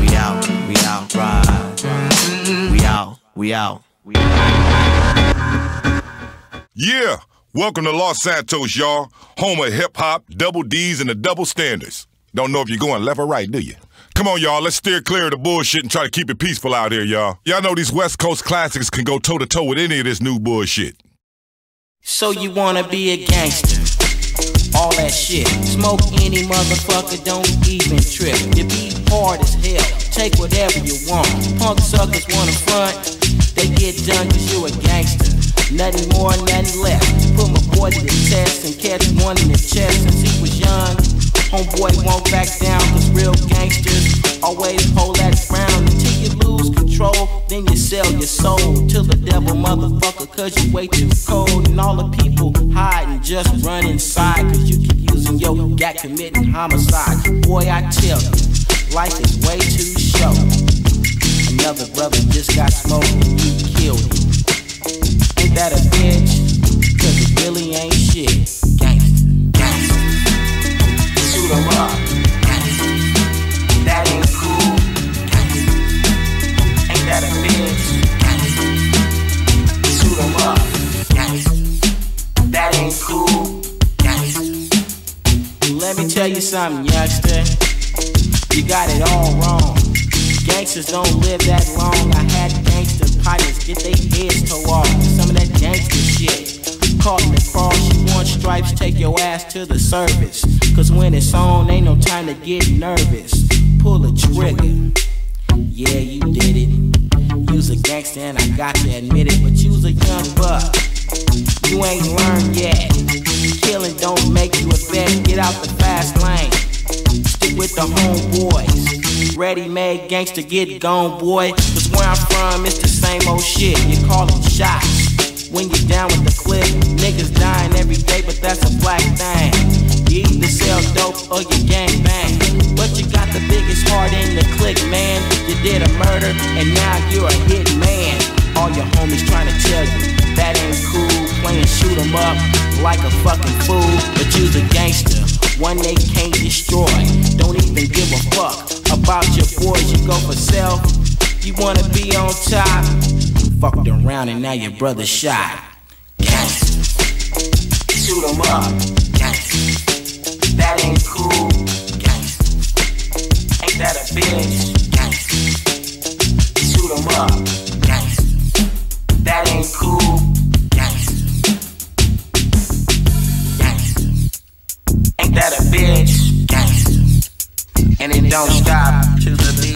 Speaker 53: We out, we out, ride. We out, we out.
Speaker 5: Yeah, welcome to Los Santos, y'all. Home of hip hop, double D's, and the double standards. Don't know if you're going left or right, do you? Come on, y'all. Let's steer clear of the bullshit and try to keep it peaceful out here, y'all. Y'all know these West Coast classics can go toe to toe with any of this new bullshit.
Speaker 54: So you wanna be a gangster? All that shit. Smoke any motherfucker, don't even trip. You be hard as hell, take whatever you want. Punk suckers wanna front, they get done cause you a gangster. Nothing more, nothing less. Put my boy to the test and catch one in the chest since he was young. Homeboy won't back down cause real gangsters always hold that ground until you lose control. Then you sell your soul to the devil, motherfucker, cause you way too cold. And all the people hide and just run inside cause you keep using your gat committing homicide. Boy, I tell you, life is way too short. Another brother just got smoked and you killed him. That a bitch? Cause it really ain't shit. Gangsta, gangsta. Shoot 'em up. Gangsta. That ain't cool. Gangsta. Ain't that a bitch? Gangsta. Shoot 'em up. Gangsta. That ain't cool. Gangsta. Let me tell you something, youngster. You got it all wrong. Gangsters don't live that long. I had gangster get their heads tore off. Some of that gangster shit. Caught in the cross, you want stripes, take your ass to the service. Cause when it's on, ain't no time to get nervous. Pull a trigger. Yeah, you did it. You's a gangster and I got to admit it, but you's a young buck. You ain't learned yet. Killing don't make you a vet. Get out the fast lane. Stick with the homeboys. Ready made gangster, get gone, boy. Cause where I'm from, it's the same old shit. You call them shots. When you're down with the clip, niggas dying every day, but that's a black thing. You either sell dope or you gang bang. But you got the biggest heart in the clique, man. You did a murder, and now you're a hit man. All your homies trying to tell you that ain't cool. Playing shoot 'em up like a fucking fool. But you's a gangster, one they can't destroy. Don't even give a fuck about your boys. You go for self. You wanna be on top. Fucked around and now your brother shot. Gangsta. Shoot 'em up. Gangsta. That ain't cool. Gangsta. Ain't that a bitch? Gangsta. Shoot 'em up. Gangsta. That ain't cool. That a bitch? And it don't stop to the beat.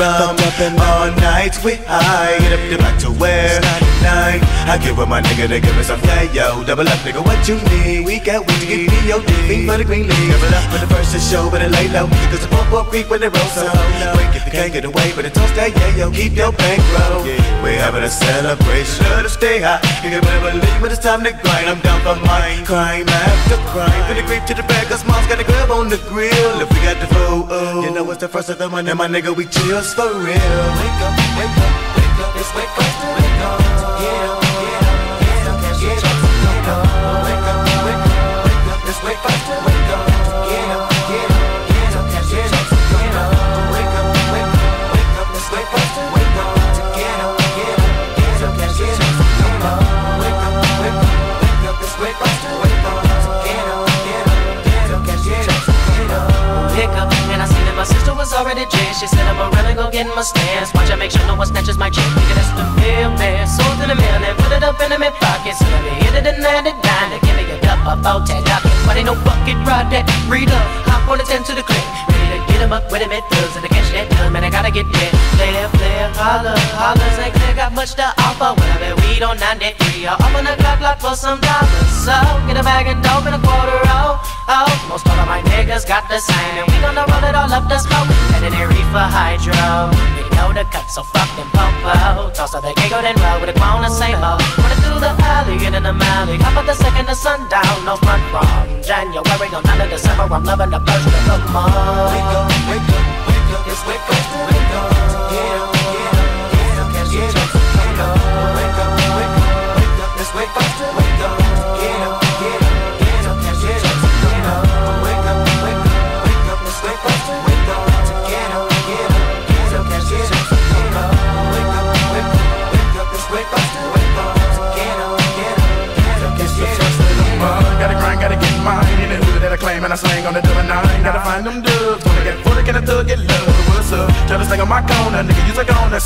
Speaker 55: Rum. All night we high, get up the back to where? it's Nine. I give with my nigga to give me some yo. Double up, nigga, what you need? The green leaf. Double up for the first to show, but it lay low. Cause the pump up creep when it rolls so. Break if you can't get away, but it toast that yeah, yo. Keep your bankroll. We're having a celebration to stay high. You can better believe when it's time to grind. I'm down for mine. Crime after crime. From the creep to the back, cause mom's got a grab on the grill. If we got the food, oh, you know it's the first of the month, and my nigga, we chills for real. Wake up, wake up, wake up, it's wake up, wake up. Get
Speaker 56: She said, I'm gonna go get in my stance. Watch I make sure no one snatches my chick. Nigga, that's the real man. Sold to the mail and put it up in the mid pocket. So let me hit it and land it. To give me a cup of bow tag docket. But ain't no bucket ride that. Read up, hop on the 10 to the click. Ready to get him up with him, it does. And to catch that done, man, I gotta get there. Player, player, holler, hollers. Ain't clear, got much to offer. When I bet weed on 93. I'll open the clock lock for some dollars. So, get a bag of dope and a quarter roll. Oh, most all of my niggas got the same. And we gonna roll it all up the smoke. And they reefer hydro. We know the cut, so fuck them popo. Toss up the giggle, then roll with a clone the same old. Running through the alley, get in the alley. Hop up the second of sundown, no front from January on none of December. I'm loving the first of the month. Wake up, wake up, wake up, it's wake up, wake up. Get up, get up, get up. Wake up, wake up, wake up, it's wake up, wake up. Get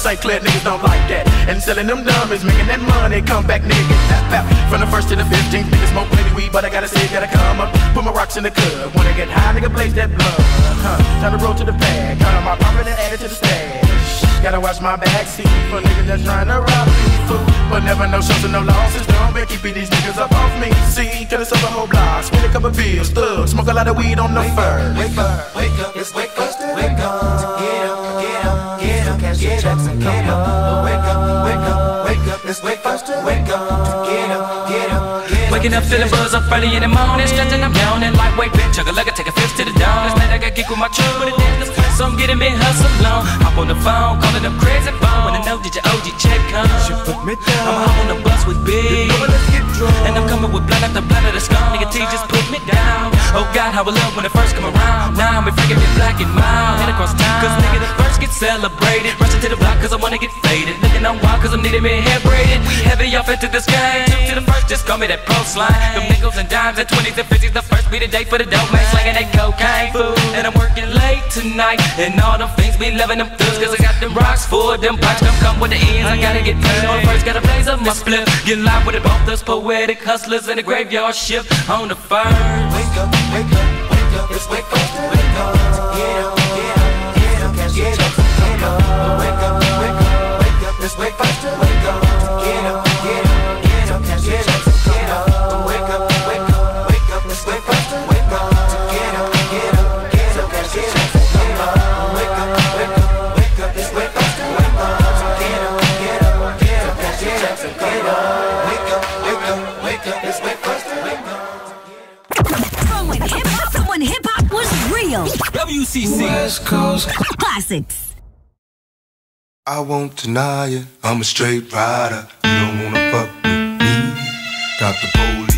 Speaker 57: St. Clair niggas don't like that. And selling them dummies, making that money. Come back, nigga. Get that. From the first to the 15th, nigga smoke plenty weed, but I gotta say, gotta come up. Put my rocks in the cup. Wanna get high, nigga, blaze that blood. Huh. Time to roll to the bag. Count on my profit and add it to the stash. Gotta watch my backseat for niggas that's trying to rob me. Fool, but never no shows and no losses. Don't be keeping these niggas up off me. See, could have sold a whole block. Spend a couple bills, thug. Smoke a lot of weed on the fur.
Speaker 56: Wake up, wake up, it's wake up, wake up. Get up, get
Speaker 58: Waking up feeling buzz up early in the morning, stretching I'm yawning, lightweight bitch, chug a lugger, take a fifth to the dawn. Last night I got kicked with my truck, but it did so I'm getting me hustle on. Hop on the phone, calling up crazy phone. Wanna know did your OG check come? She put me down. I'm hop on the bus with big, and I'm coming with blood after blood of the skull. Nigga T just put me down. Oh God, how I love when it first come around. Now I'm freaking me black and mild, head across town. Cause nigga the first get celebrated. Rushing to the block cause I wanna get faded. Looking on wild cause I'm needing me hair braided. We heavy off into this game. Two to the first, just call me that pro slime. Them nickels and dimes and 20s and 50s. The first be the day for the dope man slanging that cocaine food. And I'm working late tonight. And all them things be loving them thugs cause I got them rocks for them pipes. Come come with the ends, I gotta get paid. On first, gotta blaze up my split. Get live with it, both us poetic hustlers in the graveyard shift on the first.
Speaker 56: Wake up, wake up, wake up, wake up, wake up. Get up, get up, get up, get up. Wake up,
Speaker 58: WCC.
Speaker 15: West Coast.
Speaker 10: Classics.
Speaker 15: I won't deny it. I'm a straight rider. You don't wanna fuck with me. Got the police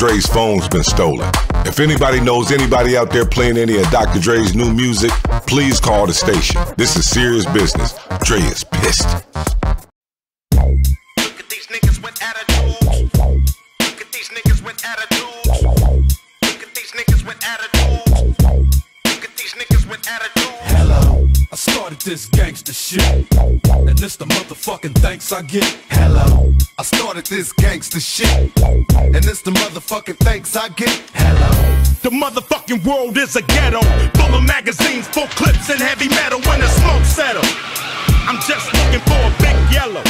Speaker 5: Dre's phone's been stolen. If anybody knows anybody out there playing any of Dr. Dre's new music, please call the station. This is serious business. Dre is pissed.
Speaker 8: Hello, I started this gangster shit, and this the motherfucking thanks I get. Hello, I started this gangster shit motherfucking thanks I get. Hello.
Speaker 49: The motherfucking world is a ghetto, full of magazines, full clips, and heavy metal when the smoke settle. I'm just looking for a big yellow.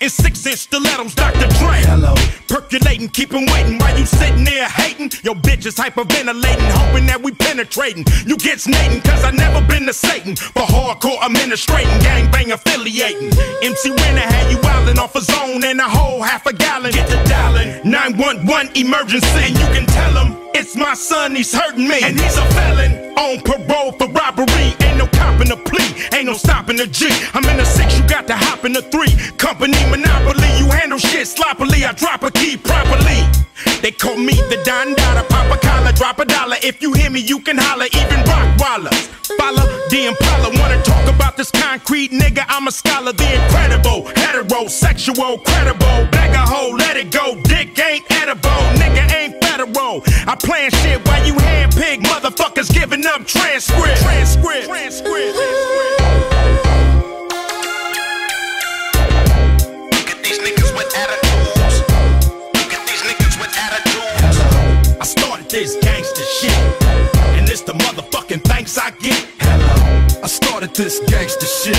Speaker 49: In six inch stilettos, Dr. Dre. Hello. Percolating, keeping waiting while you sitting there hating. Your bitch is hyperventilating, hoping that we penetrating. You get snating, cause I never been to Satan. But hardcore administrating, gangbang affiliating. MC Renner had you wildin' off a zone and a whole half 911 emergency. And you can tell him it's my son, he's hurting me. And he's a felon on parole for robbery. Ain't no cop in the plea, ain't no stopping the G. I'm in the six, you got to hop in the three. Company monopoly, you handle shit sloppily. I drop a key properly. They call me the Don Dada, pop a collar, drop a dollar. If you hear me, you can holler, even rock walla, Follow the Impala, wanna talk about this concrete nigga? I'm a scholar, the incredible, heterosexual, credible. Bag a hole, let it go, federal. I plan shit while you handpick motherfuckers giving up transcript. Transcript. Transcript. I started this gangster shit, and it's the motherfucking thanks I get.
Speaker 8: I started this gangster shit,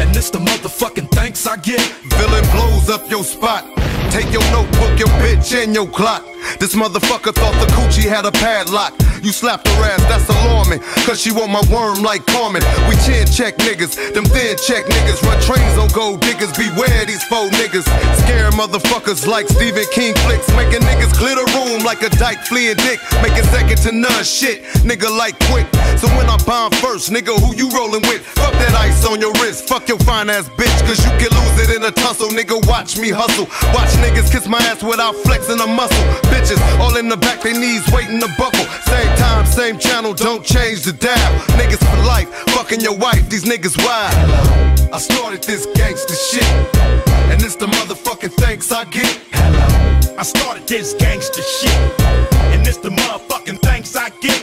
Speaker 8: and it's the motherfucking thanks I get.
Speaker 59: Villain blows up your spot. Take your notebook, your bitch, and your clock. This motherfucker thought the coochie had a padlock. You slapped her ass, that's alarming. Cause she want my worm like Carmen. We chin check niggas, them thin check niggas. Run trains on gold diggers, beware these faux niggas. Scare motherfuckers like Stephen King flicks. Making niggas clear the room like a dyke fleeing dick. Making second to none shit, nigga like quick. So when I bomb first, nigga, who you rolling with? Fuck that ice on your wrist, fuck your fine ass bitch. Cause you can lose it in a tussle, nigga. Watch me hustle. Watch niggas kiss my ass without flexing a muscle. Bitches all in the back, they knees waiting to buckle. Same time, same channel, don't change the dial. Niggas for life, fucking your wife, these niggas wild.
Speaker 8: I started this gangster shit, and it's the motherfucking thanks I get.
Speaker 49: Hello, I started this gangster shit, and it's the motherfucking thanks I get.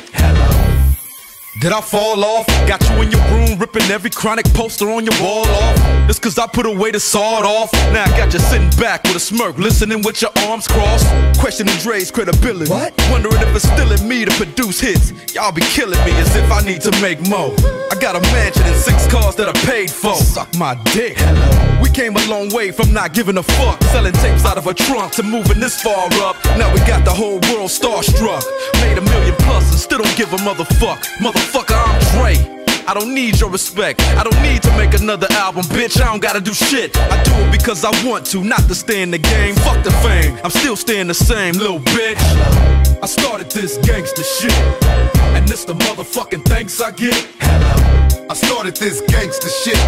Speaker 8: Did I fall off? Got you in your room ripping every chronic poster on your wall off. It's cause I put away the sawed off. Now I got you sitting back with a smirk, listening with your arms crossed. Questioning Dre's credibility. What? Wondering if it's still in me to produce hits. Y'all be killing me as if I need to make more. I got a mansion and six cars that I paid for. Suck my dick. Hello. We came a long way from not giving a fuck. Selling tapes out of a trunk to moving this far up. Now we got the whole world starstruck. Made a million plus and still don't give a motherfuck. Motherfucker, I'm Dre. I don't need your respect. I don't need to make another album, bitch. I don't gotta do shit. I do it because I want to, not to stay in the game. Fuck the fame. I'm still staying the same, little bitch. I started this gangster shit, and it's the motherfucking thanks I get.
Speaker 59: I started this gangster shit,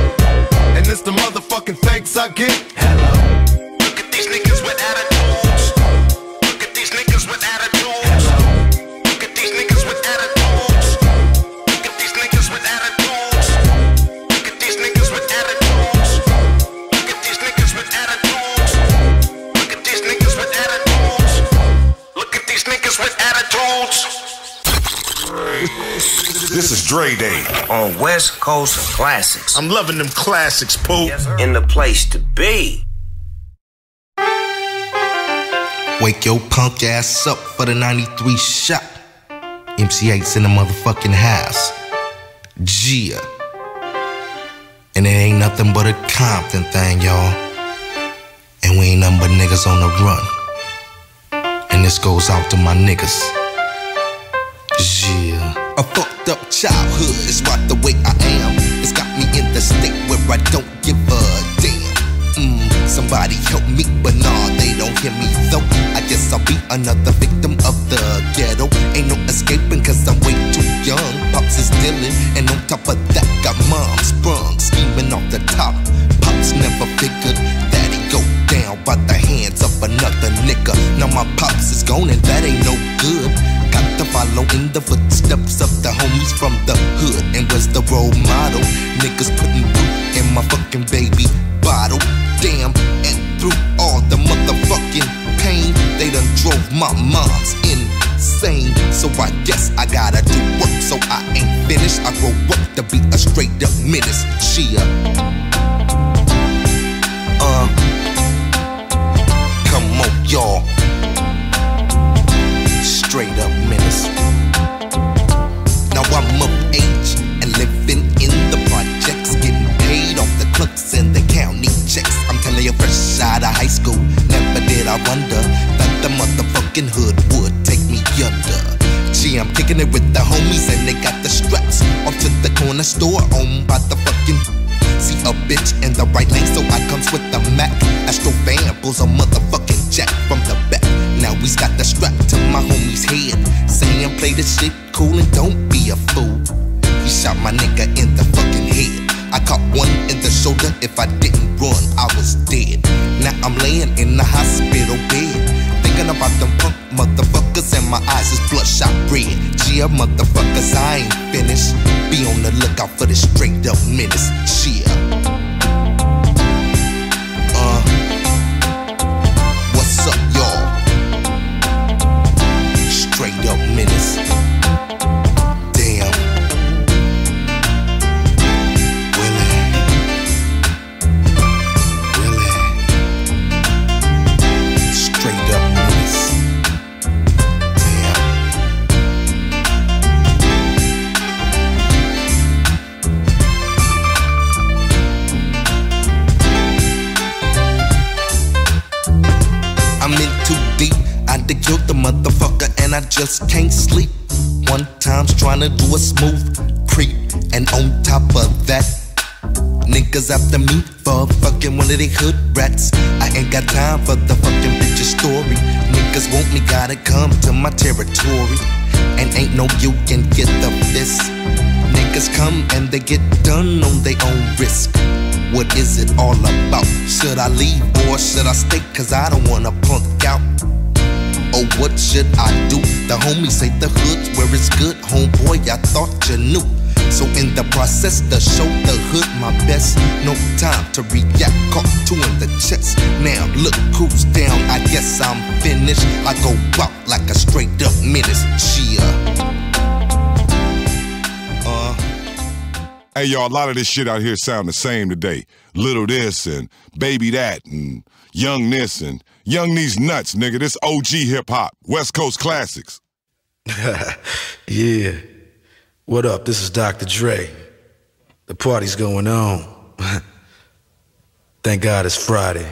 Speaker 59: and it's the motherfucking thanks I get.
Speaker 60: Hello. Look at these niggas with attitudes.
Speaker 5: This is Dre Day
Speaker 61: on West Coast Classics.
Speaker 59: I'm loving them classics, Pooh.
Speaker 61: In the place to be.
Speaker 17: Wake your punk ass up for the 93 shot. MC Eiht's in the motherfucking house. Gia. And it ain't nothing but a Compton thing, y'all. And we ain't nothing but niggas on the run. And this goes out to my niggas. Yeah. A fucked up childhood is right the way I am. It's got me in the state where I don't give a damn. Mm, somebody help me, but nah, they don't hear me though. I guess I'll be another victim of the ghetto. Ain't no escaping cause I'm way too young. Pops is dealing, and on top of that, got mom sprung, scheming off the top. Pops never figured that he go down by the hands of another nigga. Now my pops is gone, and that ain't no good. Got to follow in the footsteps of the homies from the hood. And was the role model. Niggas putting root in my fucking baby bottle. Damn, and through all the motherfucking pain, they done drove my mom's insane. So I guess I gotta do work, so I ain't finished. I grow up to be a straight up menace. Chia. Uh, come on, y'all straight up I'm of age and living in the projects, getting paid off the clerks and the county checks. I'm telling you, fresh out of high school, never did I wonder that the motherfucking hood would take me under. Gee, I'm kicking it with the homies and they got the straps off to the corner store owned by the fucking See a bitch in the right lane, so I comes with the Mac. Astro van pulls a motherfucking jack from the back. Now he's got the strap to my homie's head. Saying play the shit cool and don't be a fool. He shot my nigga in the fucking head. I caught one in the shoulder. If I didn't run, I was dead. Now I'm laying in the hospital bed thinking about them punk motherfuckers and my eyes is bloodshot red. Gia motherfuckers, I ain't finished. Be on the lookout for the straight up menace. Cheer. Killed the motherfucker and I just can't sleep. One time's trying to do a smooth creep, and on top of that, niggas after me for fucking one of they hood rats. I ain't got time for the fucking bitch's story. Niggas want me, gotta come to my territory, and ain't no you can get the fist. Niggas come and they get done on their own risk. What is it all about? Should I leave or should I stay? Cause I don't wanna punk out. Oh, what should I do? The homies say the hood's where it's good, homeboy. I thought you knew. So in the process to show the hood my best, no time to react. Caught two in the chest. Now look who's down. I guess I'm finished. I go out like a straight up menace. Chia. Uh.
Speaker 5: Hey, y'all, a lot of this shit out here sound the same today. Little this and baby that and young this and young these nuts, nigga. This OG hip hop, West Coast classics.
Speaker 62: yeah. What up? This is Dr. Dre. The party's going on. Thank God it's Friday.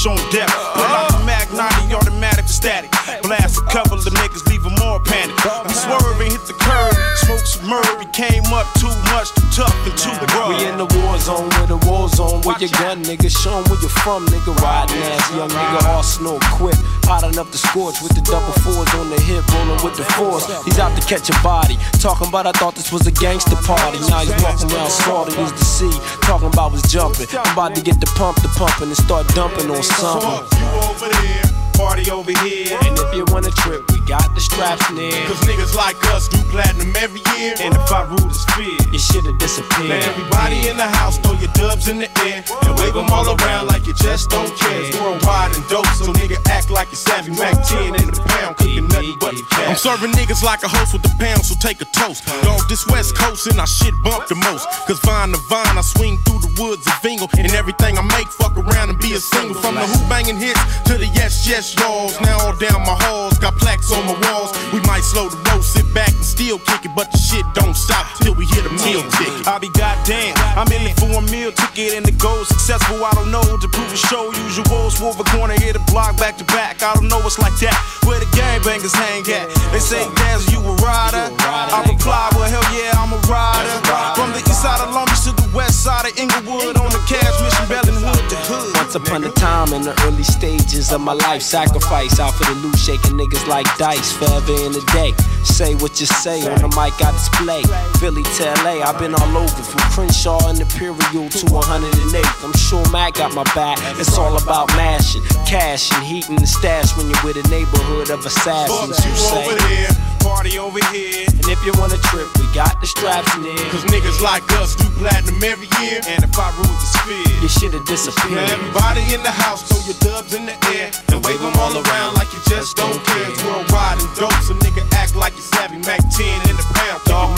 Speaker 43: For shorty death. Pull out the Mag 90, automatic for static. Blast a couple of niggas, leave them more panic. We swerve and hit the curb, smoke some murder. We came up too much, too tough and too rough.
Speaker 54: We in the war zone with a war zone. Where your gun, nigga? Show 'em where from, nigga. Riding ass, young nigga, arsenal equipped. Hot enough to scorch with the double fours on the hip, rolling with the force. He's out to catch a body. Talking about I thought this was a gangster party. Now he's walking around slaughter, used to see. Talking about was jumping. I'm about to get the pump, to pumping, and start dumping on something.
Speaker 35: You over there, party over here.
Speaker 54: And if you want a trip, we got the straps near.
Speaker 35: Cause niggas like us do platinum every year.
Speaker 54: And if I rule is fear, you should've disappeared.
Speaker 35: Now everybody in the house, throw your dubs in the air and wave them all around like you just don't care. It's worldwide and dope, so nigga act like you're savvy. Mac 10 in the pound, cooking nothing but cash. I'm serving niggas like a host with the pound, so take a toast. Dog, this West Coast and I shit bump the most. Cause vine to vine, I swing through the woods of Vingle. And everything I make, fuck around and be a single. From the hoop banging hits to the yes, yes, y'alls. Now all down my halls, got plaques on my walls. We might slow the road, sit back and still kick it, but the shit don't stop till we hit a meal ticket.
Speaker 43: I be goddamn, I'm in it for a meal ticket and the goal successful. I don't know to prove a show. Usual swerve a corner, hit a block back to back. I don't know what's like that. Where the gangbangers hang at? They say, Daz, you a rider? I reply, well hell yeah, I'm a rider. From the east side of Long Beach to the west side of Inglewood on the cash mission, Bellin Hood to hood.
Speaker 54: Once upon a time in the early stages of my life, sacrifice out for the loot, shaking niggas like dice forever in the day. Say what you say on the mic, I display. Philly to LA, I've been all over from Crenshaw and Imperial to 108. I'm sure Mac got my back. It's all about mashing, cash and heating the stash when you're with a neighborhood of assassins. You say.
Speaker 35: over there, party over here.
Speaker 54: And if you want a trip, we got the straps near.
Speaker 35: Cause niggas like us do platinum every year.
Speaker 43: And if I rule the sphere,
Speaker 54: you should've disappeared.
Speaker 35: Now
Speaker 63: Everybody in the house, throw your dubs in the air and wave them all around like you just don't care. It's worldwide and dope, so nigga act like you savvy. Mac 10 in the pound, dog.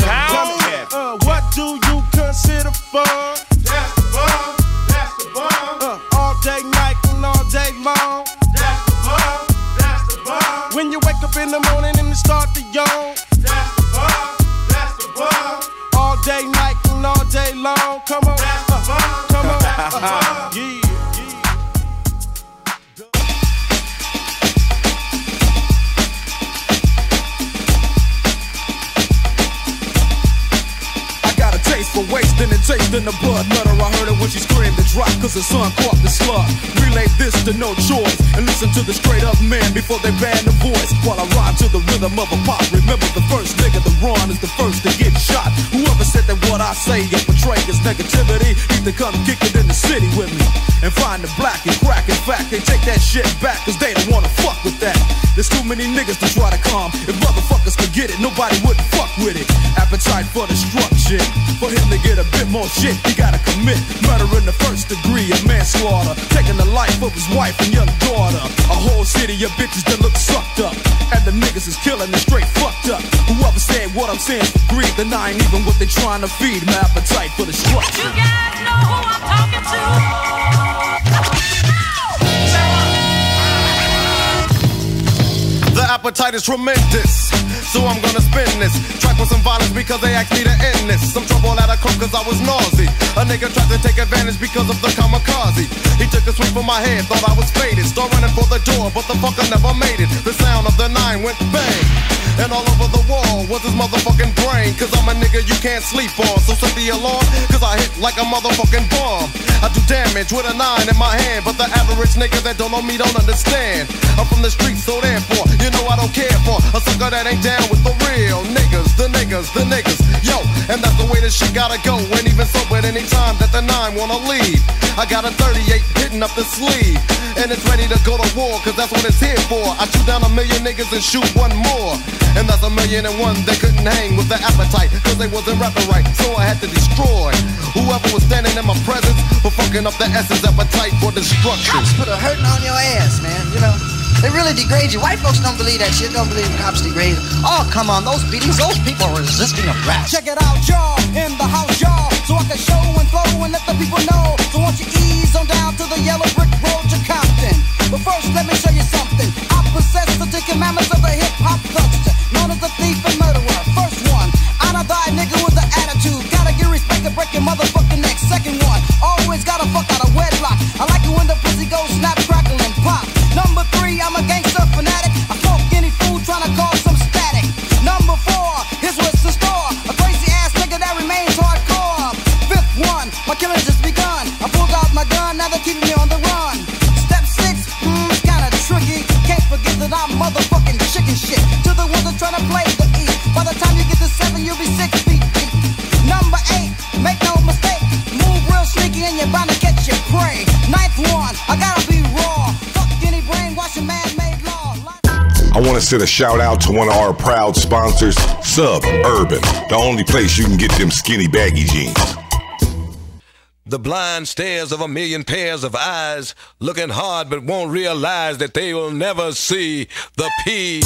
Speaker 35: Uh, what do you consider fun?
Speaker 63: That's the bomb. That's the bomb.
Speaker 35: Uh, all day, night, and all day long.
Speaker 63: That's the bomb. That's the bomb.
Speaker 35: When you wake up in the morning and you start to yawn. Long. Come on.
Speaker 63: Bomb.
Speaker 35: Come on. Uh-huh. Yeah.
Speaker 8: I got a taste for wasting and tasting the blood. Let her, I heard it when she screamed and dropped, cause her son caught the slug. Relay this to no choice, and listen to the straight up man before they ban the voice. While I rhyme to the rhythm of a pop. Remember the first nigga to run is the first to get shot. Whoever said that what I say and portray is negativity, need to come kick it in the city with me. And find the black and crack. In fact, they take that shit back, cause they don't wanna fuck with that. There's too many niggas to try to calm. If motherfuckers could get it, nobody wouldn't fuck with it. Appetite for destruction. For him to get a bit more shit, he gotta commit murder in the first degree of manslaughter. Taking the life of his wife and young daughter. A whole city of bitches that look sucked up. And the niggas is killing and straight fucked up. Whoever said what I'm saying for greed, then I ain't even what they trying to feed. My appetite for destruction.
Speaker 64: You guys know who I'm talking to.
Speaker 65: The appetite is tremendous. So I'm gonna spin this track with some violence because they asked me to end this. Some trouble out of club cause I was nauseous. A nigga tried to take advantage because of the kamikaze. He took a swing from my head, thought I was faded. Start running for the door, but the fucker never made it. The sound of the nine went bang. And all over the wall was his motherfucking brain. Cause I'm a nigga you can't sleep on. So set the alarm, cause I hit like a motherfucking bomb. I do damage with a nine in my hand, but the average nigga that don't know me don't understand. I'm from the streets, so therefore, you know I don't care for a sucker that ain't down with the real niggas, the niggas, the niggas. Yo, and that's the way this shit gotta go. And even so, at any time that the nine wanna leave, I got a 38 hitting up the sleeve. And it's ready to go to war, cause that's what it's here for. I shoot down a million niggas and shoot one more. And that's a million and one that couldn't hang with the appetite, cause they wasn't rapping right. So I had to destroy whoever was standing in my presence for fucking up the essence appetite for destruction.
Speaker 66: Cops put a hurting on your ass, man. You know, they really degrade you. White folks don't believe that shit. Don't believe cops degrade. Oh, come on, those beatings, those people are resisting arrest.
Speaker 42: Check it out, y'all, in the house, y'all. So I can show and flow and let the people know. So won't you ease on down to the yellow brick road to Compton? But first, let me show you something. I possess the Ten commandments of the hip hop thugster, known as the thief and murderer. First one, honor thy nigga with the attitude. Gotta get respect to break your motherfucking neck. Second one, always gotta fuck out of wedlock. I like it when the pussy goes snap, I'm a gangster fanatic. I smoke any food trying to cause some static. Number four, here's what's in store. A crazy ass nigga that remains hardcore. Fifth one, my killing just begun. I pulled out my gun, now they're keeping me on the run. Step six, it's kinda tricky. Can't forget that I'm motherfucking chicken shit. To the ones that tryna play the E. By the time you get to seven, you'll be six feet deep. Number eight, make no mistake. Move real sneaky and you're bound to catch your prey. Ninth one, I gotta be
Speaker 5: I want to send a shout out to one of our proud sponsors, Suburban, the only place you can get them skinny baggy jeans.
Speaker 67: The blind stares of a million pairs of eyes, looking hard but won't realize that they will never see the P.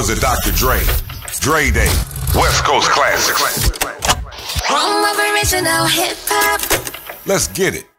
Speaker 68: hours of Dr. Dre. Dre Day. West Coast Classics.
Speaker 22: Home of original hip hop.
Speaker 68: Let's get it.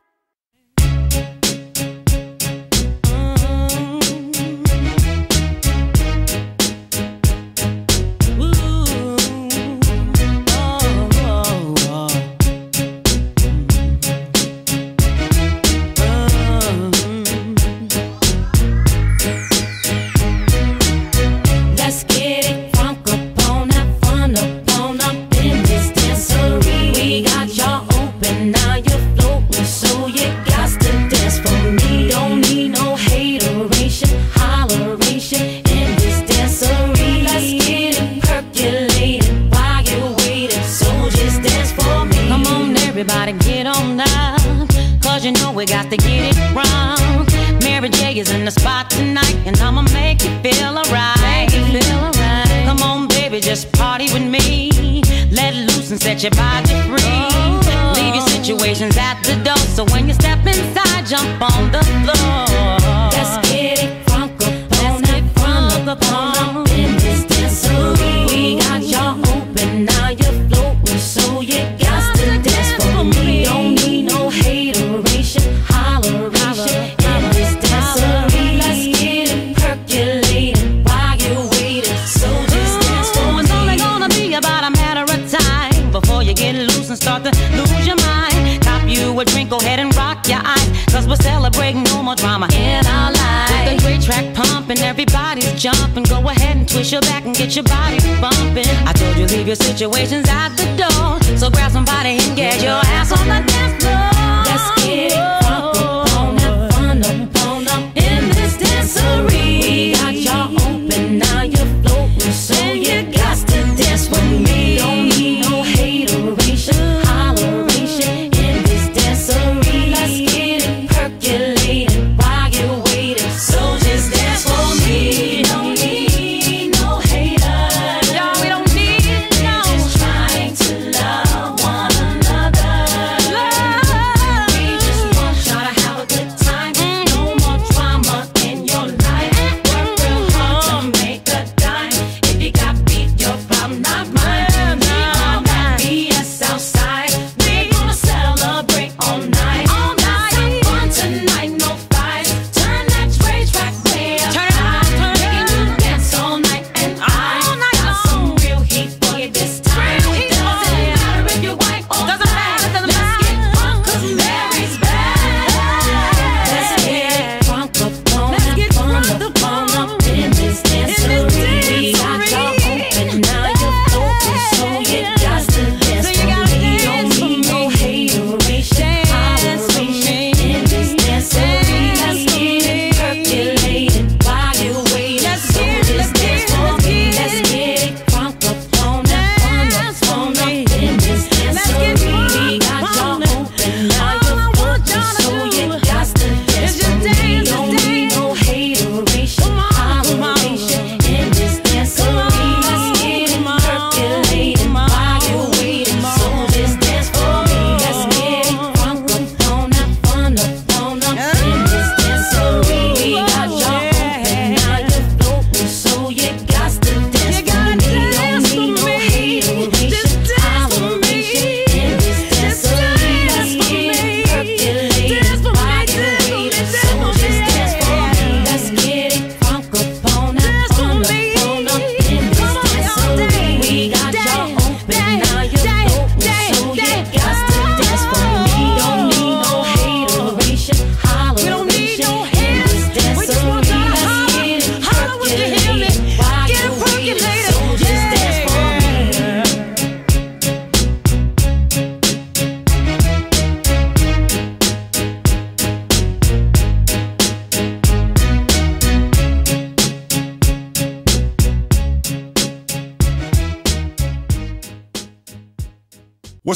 Speaker 69: Situations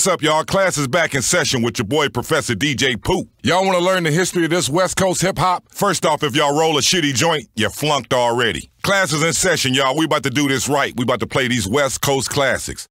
Speaker 5: What's up, y'all? Class is back in session with your boy Professor DJ Pooh. Y'all want to learn the history of this West Coast hip hop? First off, if y'all roll a shitty joint, you flunked already. Class is in session, y'all. We about to do this right. We about to play these West Coast classics.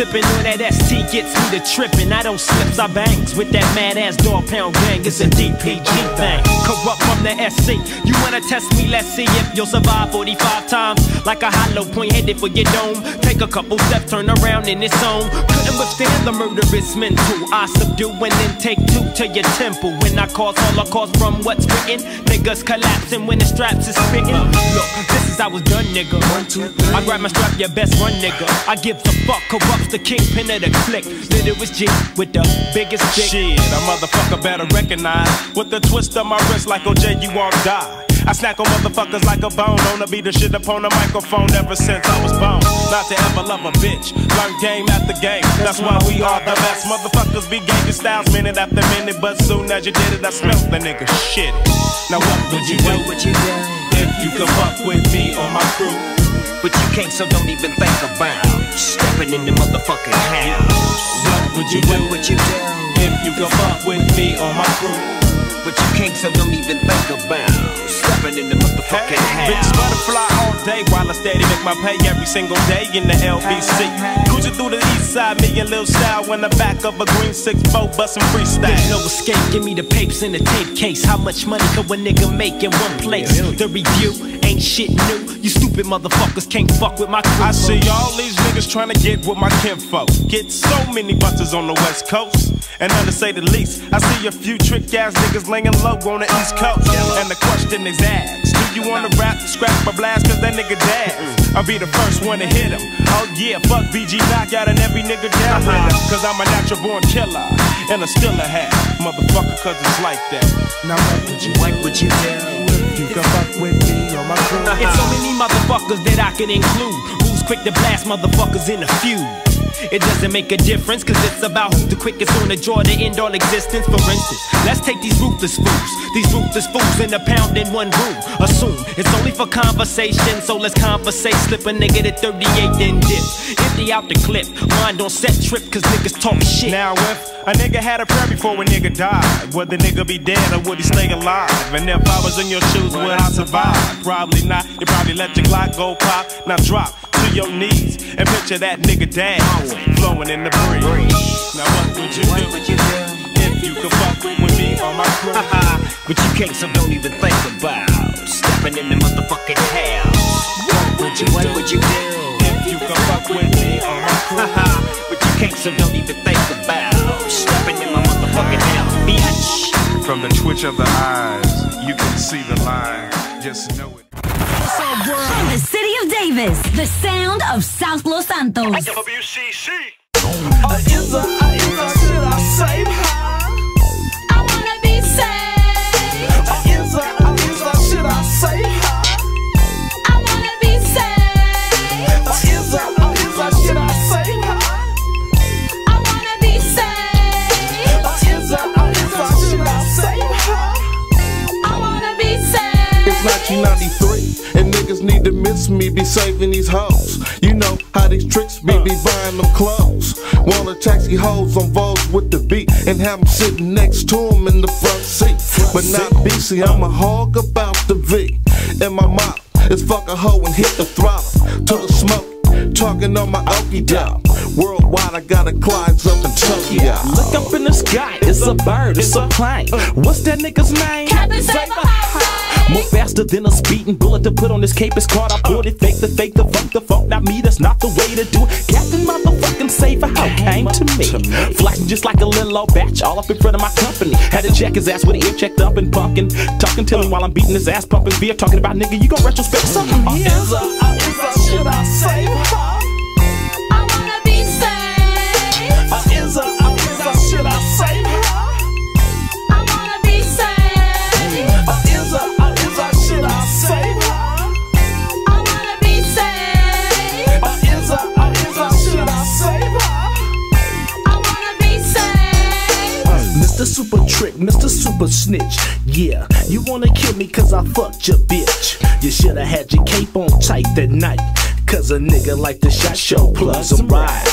Speaker 20: Sipping on that ST gets me to tripping. I don't slips, I bangs with that mad ass Dogg Pound gang. It's a DPG thing. Kurupt from the SC. You wanna test me? Let's see if you'll survive 45 times. Like a hollow point headed for your dome. A couple steps, turn around in its zone. Couldn't withstand the murderous mental. I subdue and then take two to your temple. When I cause holocaust from what's written, niggas collapsing when the straps is spitting. Look, this is I was done, nigga. One, two, three. I grab my strap, your best run, nigga. I give a fuck, Kurupt's the kingpin of the clique. Then it was G with the biggest dick.
Speaker 70: Shit, a motherfucker better recognize. With the twist of my wrist like OJ, you won't die. I snack on motherfuckers like a bone. On to beat the shit upon the microphone ever since I was born. Not to ever love a bitch. Learn game after game. That's why we are the best. Motherfuckers be gangin' styles minute after minute. But soon as you did it, I smelt the nigga shit. Now what would you do?
Speaker 71: What you do?
Speaker 70: If you could fuck with me or my crew.
Speaker 71: But you can't, so don't even think about stepping in the motherfucking house.
Speaker 70: What would you do?
Speaker 71: What you do?
Speaker 70: If you could fuck with me or my crew.
Speaker 71: But you can't, so don't even think about stepping in the motherfucking house.
Speaker 70: Bitch, butterfly all day while I steady make my pay every single day in the LBC. Cruising through the east side, me and Lil Style in the back of a green 6-4 bustin' freestyle.
Speaker 72: There's no escape, give me the papers in the tape case. How much money could a nigga make in one place? The review ain't shit new. You stupid motherfuckers can't fuck with my crew.
Speaker 70: I see all these niggas trying to get with my kinfolk. Get so many busters on the west coast. And none to say the least, I see a few trick ass niggas laying low on the east coast. And the question is asked, do you wanna rap, scrap, or blast? Cause nigga dad. I'll be the first one to hit him. Oh yeah, fuck BG Knocc Out and every nigga down with him. Cause I'm a natural born killer. And I still a hat, motherfucker, cause it's like that.
Speaker 73: Now what would you, what would you do if you could fuck with me on my crew?
Speaker 72: It's so many motherfuckers that I can include. Who's quick to blast motherfuckers in a feud? It doesn't make a difference, cause it's about who's the quickest on the draw to end all existence. For instance, let's take these ruthless fools. These ruthless fools in a pound in one room. Assume it's only for conversation, so let's conversate. Slip a nigga to 38 then dip. Empty out the clip. Mind on set trip, cause niggas talk shit.
Speaker 70: Now if a nigga had a prayer before a nigga died, would the nigga be dead or would he stay alive? And if I was in your shoes, would I survive? Probably not. You probably let your Glock go pop. Now drop to your knees and picture that nigga dad flowing in the breeze. Now what would you do? If you could fuck with me on my crew?
Speaker 72: but you can't, so don't even think about stepping in the motherfucking house. What would you, what would you do?
Speaker 70: If you could fuck with me on my crew?
Speaker 72: but you can't, so don't even think about stepping in my motherfucking house, bitch.
Speaker 74: From the twitch of the eyes, you can see the line. Just know it.
Speaker 75: From the city of Davis, the sound of South Los Santos.
Speaker 76: WCC.
Speaker 77: Is a, is a, should I say
Speaker 75: I wanna be saved.
Speaker 77: Is a, is a, should I say
Speaker 75: I wanna be saved.
Speaker 77: Is a, is a, should I say
Speaker 75: I wanna be saved.
Speaker 77: Is a, is a, should I say
Speaker 75: I wanna be saved.
Speaker 59: It's 1993, and niggas need to miss me, be saving these hoes. You know how these tricks be, be buying them clothes. Wanna taxi hoes on Vogues with the beat, and have them sitting next to them in the front seat. But not BC, I'm a hog about the V. And my mop is fuck a hoe and hit the throttle to the smoke. Talking on my okie doke. Worldwide, I got a Clyde's up in Tokyo.
Speaker 72: Look up in the sky, it's a bird, it's a plane. What's that nigga's name?
Speaker 75: Captain Saber.
Speaker 72: More faster than a speeding bullet to put on this cape is caught. I put it fake the fake the funk the funk. Not me, that's not the way to do it. Captain motherfucking Safer how came to me. Flashing just like a little old batch, all up in front of my company. Had to check his ass with an ear checked up and pumpkin. Talking to him while I'm beating his ass, pumping beer. Talking about nigga, you gon' retrospect something here.
Speaker 77: Is a, is a, should I say
Speaker 75: I wanna be saved.
Speaker 77: Is a, should I say
Speaker 72: Super Trick, Mr. Super Snitch. Yeah, you wanna kill me cause I fucked your bitch. You shoulda had your cape on tight that night. Cause a nigga like the shot show plus a ride.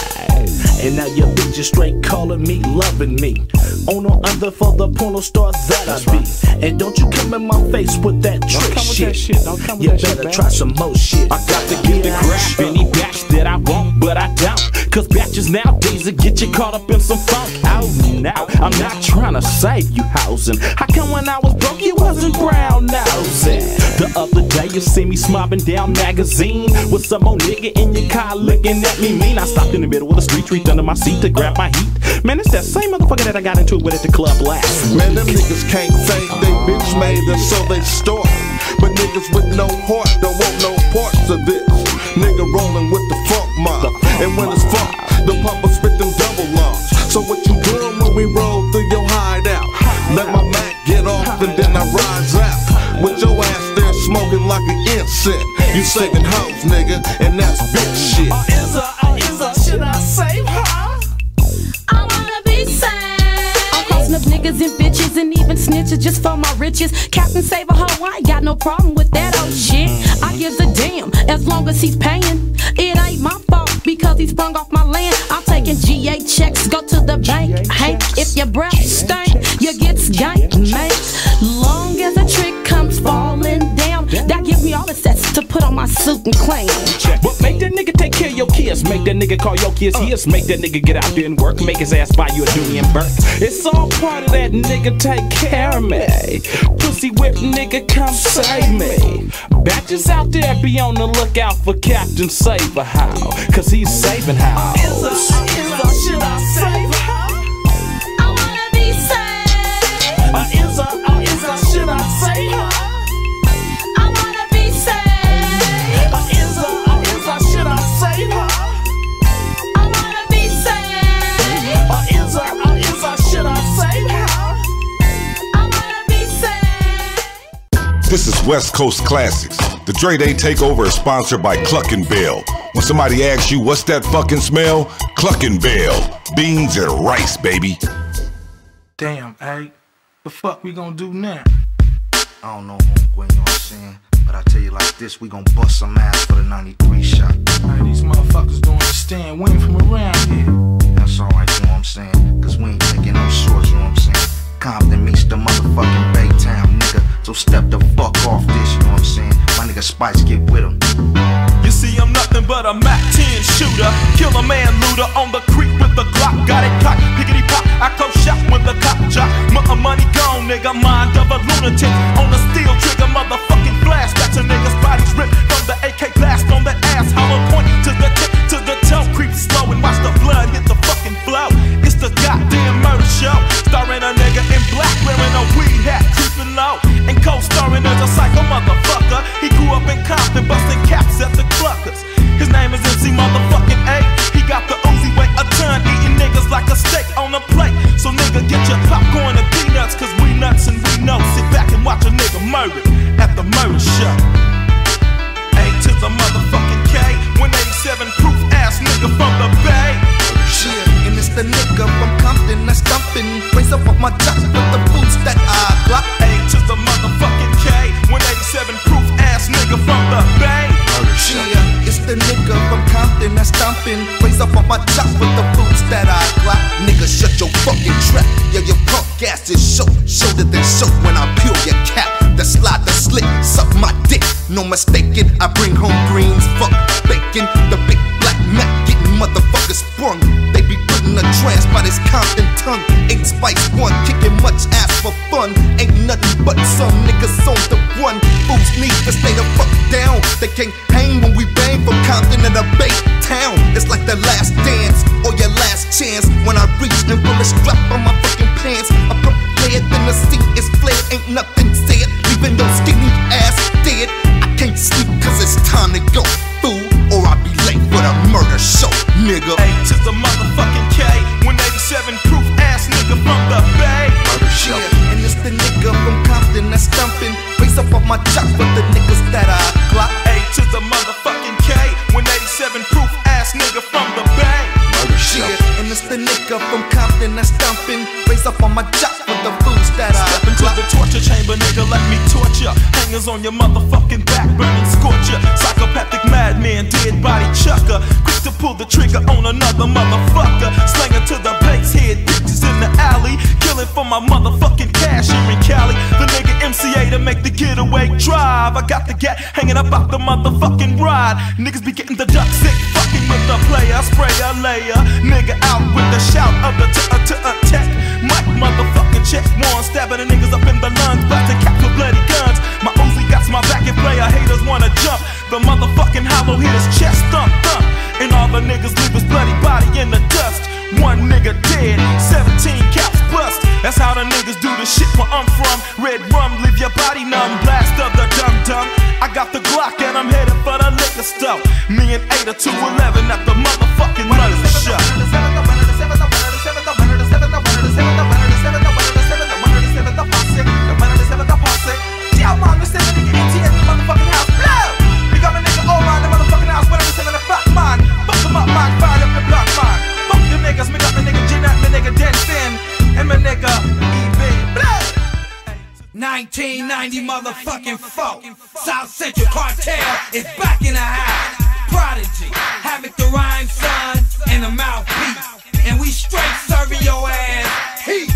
Speaker 72: And now your bitch is straight calling me, loving me. On or under for the porno stars that I be. And don't you come in my face with that trick
Speaker 78: come with
Speaker 72: shit.
Speaker 78: that shit. Don't come with
Speaker 72: you
Speaker 78: that shit,
Speaker 72: better
Speaker 78: man.
Speaker 72: try some more shit. I got to get the grab any batch that I want, but I don't. Cause batches nowadays will get you caught up in some funk. Oh, now I'm not trying to save you housing. How come when I was broke you wasn't brown nosing? The other day you see me smobbing down magazine with some old nigga in your car looking at me mean. I stopped in the middle of the street, reached under my seat to grab my heat. Man, it's that same motherfucker that I got into it with at the club last.
Speaker 59: Man, them niggas can't fake, they bitch made us so they store. But niggas with no heart don't want no parts of this. Nigga rolling with the funk mob. And when it's funk, the pumper spit them double lungs. So what you doing when we roll through your hideout? Let my Mac get off and then I rise out. With your ass smoking like an incense. You saving hoes, nigga, and that's bitch shit.
Speaker 77: Is a, is a, should I say
Speaker 75: I wanna be saved.
Speaker 79: I'm crossing up niggas and bitches and even snitches just for my riches. Captain Save a hoe, I ain't got no problem with that old shit. I gives a damn as long as he's paying. It ain't my fault because he sprung off my land. I'm taking GA checks, go to the bank. Hey, if your breath stink, you get skanked, mate. Put on my suit and clan.
Speaker 72: But make that nigga take care of your kids. Make that nigga call your kids his. Make that nigga get out there and work. Make his ass buy you a Dooney and Bourke. It's all part of that nigga take care of me. Pussy whip nigga, come save me. Batches out there be on the lookout for Captain Saber How. Cause he's saving how.
Speaker 79: Should I save her? I wanna be saved.
Speaker 72: Uh, is a, uh, is a,
Speaker 5: This is West Coast Classics. The Dre Day Takeover is sponsored by Cluckin' Bell. When somebody asks you, what's that fucking smell? Cluckin' Bell. Beans and rice, baby.
Speaker 73: Damn, hey, the fuck we gonna do now?
Speaker 17: I don't know, homeboy, you know what I'm saying? But I tell you like this, we gon' bust some ass for the 93 shot.
Speaker 73: Hey, these motherfuckers don't understand. We ain't from around here.
Speaker 17: That's alright, you know what I'm saying? Cause we ain't taking no shorts, you know what I'm saying? Compton meets the motherfucking Baytown, nigga. So step the fuck off this, you know what I'm saying? My nigga Spice, get with him.
Speaker 70: You see, I'm nothing but a Mac 10 shooter. Kill a man looter on the creek with the Glock. Got it cocked, pickety pop. I close shot when the cop drop. My uh, money gone, nigga. Mind of a lunatic. On the steel trigger, motherfucking blast. That's a nigga's body's ripped from the AK blast on the ass. Hollow point to the tip, to the toe. Creep slow and watch the blood hit the fucking flow. It's the goddamn murder show. Starring a nigga in black wearing a weed hat, And co-starring as a psycho motherfucker. He grew up in Compton, busting caps at the cluckers. His name is MC motherfucking A. He got the Uzi weigh a ton, eating niggas like a steak on a plate. So nigga, get your popcorn and peanuts, cause we nuts and we know. Sit back and watch a nigga murder at the murder show. A to the motherfucking K. 187 proof ass nigga from the Bay.
Speaker 17: Oh, shit, and it's the nigga from Compton that's dumping. Raise up off my jock with the boots that I block.
Speaker 70: 187 proof ass nigga from the Bay.
Speaker 17: Yeah, it's the nigga from Compton that's stomping. Raise up on my jock with the boots that I clock. Nigga, shut your fucking trap. Yeah, your punk ass is show. Shoulder than show when I peel your cap. The slide, the slick, suck my dick. No mistaking, I bring home greens, fuck bacon. The big black Mac getting motherfuckers sprung. They a trance by this Compton tongue. Ain't Spice 1, kicking much ass for fun. Ain't nothing but some niggas on the run. Fools need to stay the fuck down. They can't hang when we bang from Compton in a Bay town. It's like the last dance or your last chance. When I reach and a strap on my fucking pants, I'm prepared, then the seat is flared. Ain't nothing said, leaving your skinny ass dead. I can't sleep cause it's time to go, fool. Or I'll be late for the murder show, nigga.
Speaker 70: A to the motherfucking K. 187 proof ass nigga from the Bay.
Speaker 17: Yeah, and it's the nigga from Compton that's stumping. Raise up off my jock with the niggas that I clock.
Speaker 70: A to the motherfucking K. 187 proof ass nigga from the Bay.
Speaker 17: Shit, and it's the nigga from Compton that's stumping. Raise up on my jock with the boots that I
Speaker 70: Step into the torture chamber, nigga, let me torture. Hangers on your motherfucking back, burning scorcher. Psychopathic madman, dead body chucker. Quick to pull the trigger on another motherfucker. Slanging to the head, bitches in the alley. Killing for my motherfucking cash here in Cali. The nigga MC Eiht to make the getaway drive. I got the gat hanging up out the motherfucking ride. Niggas be getting the duck sick, fucking with the player. Spray a layer. Nigga out with the shout of the to uh, to attack. Uh, Mike motherfucking check one, stabbing the niggas up in the lungs. Plastic cap with bloody guns. My Uzi got my back and player haters wanna jump. The motherfucking hollow hit his chest thump thump. And all the niggas leave his bloody body in the dust. One nigga dead, 17 caps bust. That's how the niggas do the shit where I'm from. Red rum, leave your body numb. Blast of the dum dum. I got the Glock and I'm headed for the liquor store. Me and Ada 211 at the motherfucking murder
Speaker 80: 1990 motherfucking folk. South Central Cartel is back in the house. Prodeje, Havikk the rhyme son, and the mouthpiece. And we straight serving your ass. Heat.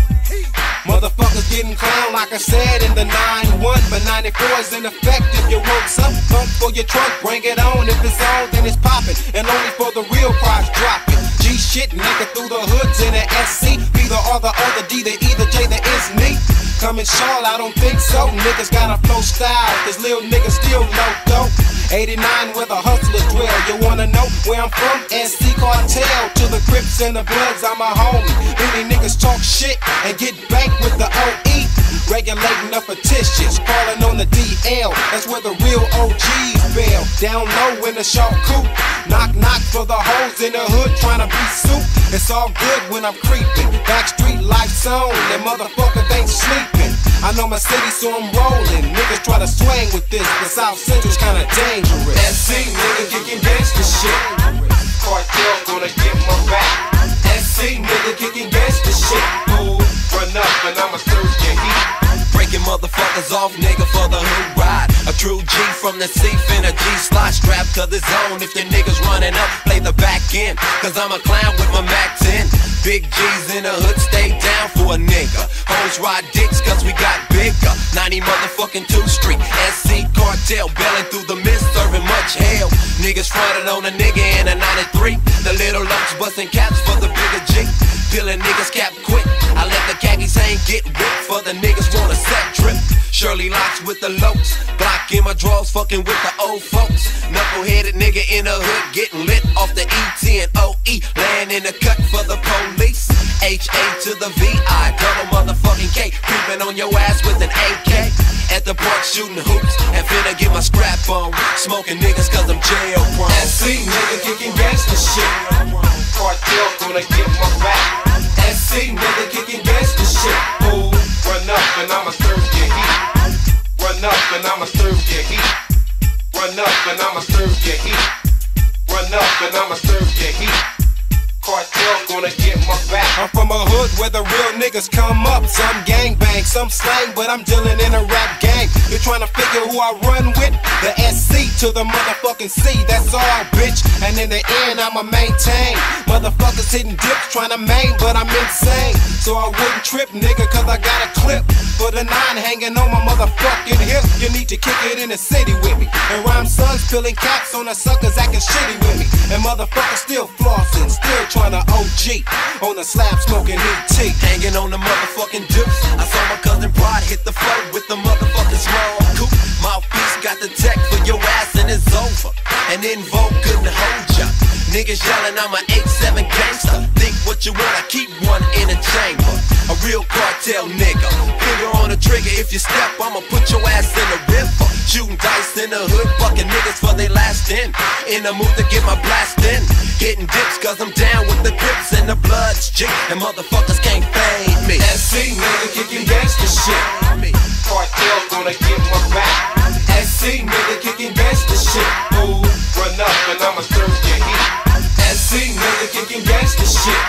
Speaker 81: Motherfuckers getting clown like I said in the 9-1, but 94 is in effect if you woke up. Pump for your trunk, bring it on. If it's on, then it's popping. And only for the real prize dropping. Shit, nigga, through the hoods in the SC. Be the R, the O, the D, the E, the J, the is me. Coming Charlotte, I don't think so. Niggas got a flow style, cause little niggas still dope. 89 where the hustlers dwell. You wanna know where I'm from? SC Cartel. To the Crips and the Bloods, I'm a homie. Many niggas talk shit and get banked with the OE. Regulating the fictitious, falling on the DL. That's where the real OGs bail. Down low in the shark coop. Knock, knock for the hoes in the hood trying to be soup. It's all good when I'm creeping. Backstreet life zone, and motherfuckers ain't sleeping. I know my city, so I'm rolling. Niggas try to swing with this, but South Central's kinda dangerous. SC nigga kicking gangsta shit. Cartel gonna get my back. SC nigga kicking gangsta shit. Fool, run up and I'ma your heat.
Speaker 25: Breaking motherfuckers off, nigga, for the hood ride. A true G from the C fin, a G slot strapped to the zone. If your niggas running up, play the back end. Cause I'm a clown with my Mac 10. Big G's in the hood, stay down for a nigga. Hoes ride dicks cause we got bigger. 90 motherfucking 2 Street. SC cartel, bailing through the mist, serving much hell. Niggas fronted on a nigga in a 93. The little lumps busting caps for the bigger G. Peeling niggas cap quick. I the khakis hang, get ripped for the niggas want a set trip. Shirley locks with the lokes. Block in my drawers, fucking with the old folks. Knuckle-headed nigga in the hood, getting lit off the ET and OE. Laying in the cut for the police. HA to the VI, double motherfucking K. Creeping on your ass with an AK. At the park shooting hoops and finna get my scrap on. Smoking niggas cause I'm jail prone.
Speaker 81: SC nigga kicking gangsta shit. Cartel gonna get my back. SC nigga kicking gangsta shit. Fool, run up and I'ma serve your heat. Run up and I'ma serve your heat. Run up and I'ma serve your heat. Run up and I'ma serve your heat. Cartel gonna get my back. I'm from a hood where the real niggas come up. Some gang bang, some slang, but I'm dealing in a rap gang. You're trying to figure who I run with? The SC to the motherfucking C, that's all, bitch. And in the end, I'ma maintain. Motherfuckers hitting dips, trying to main, but I'm insane. So I wouldn't trip, nigga, cause I got a clip. For the nine hanging on my motherfucking hip. You need to kick it in the city with me. And rhyme sons peeling caps on the suckers acting shitty with me. And motherfuckers still flossing, still trying to OG. On the slab smoking ET.
Speaker 25: Hanging on the motherfucking deuce. I saw my cousin Brad hit the floor with the motherfucking small coupe. Mouthpiece got the tech for your ass and it's over. And in couldn't hold ya. Niggas yelling I'm a 8-7 gangster. Think what you want, I keep one in a chamber. A real cartel nigga. Finger on the trigger, if you step, I'ma put your ass in the river. Shooting dice in the hood, fucking niggas for they last in. In the mood to get my blast in. Hitting dips cause I'm down with the grips and the bloods, G. And motherfuckers can't fade me.
Speaker 81: SC nigga kicking gangsta shit. Cartel gonna get my back. SC nigga kicking gangsta shit. Fool, run up and I'ma serve your heat. SC nigga kicking gangsta shit.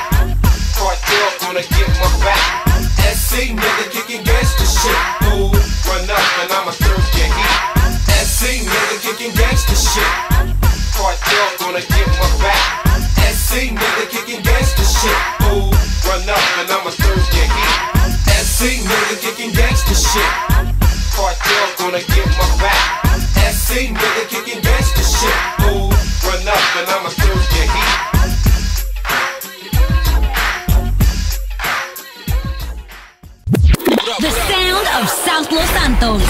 Speaker 81: Cartel gonna get my back. SC nigga kicking gangsta shit. Fool, run up and I'ma serve your heat. SC nigga kicking gangsta shit. Cartel gonna get my back. SC nigga kicking gangsta shit. Fool, run up and I'ma serve your heat. SC nigga kicking gangsta shit. Cartel gonna get my back. SC nigga kicking gangsta
Speaker 82: Los Santos.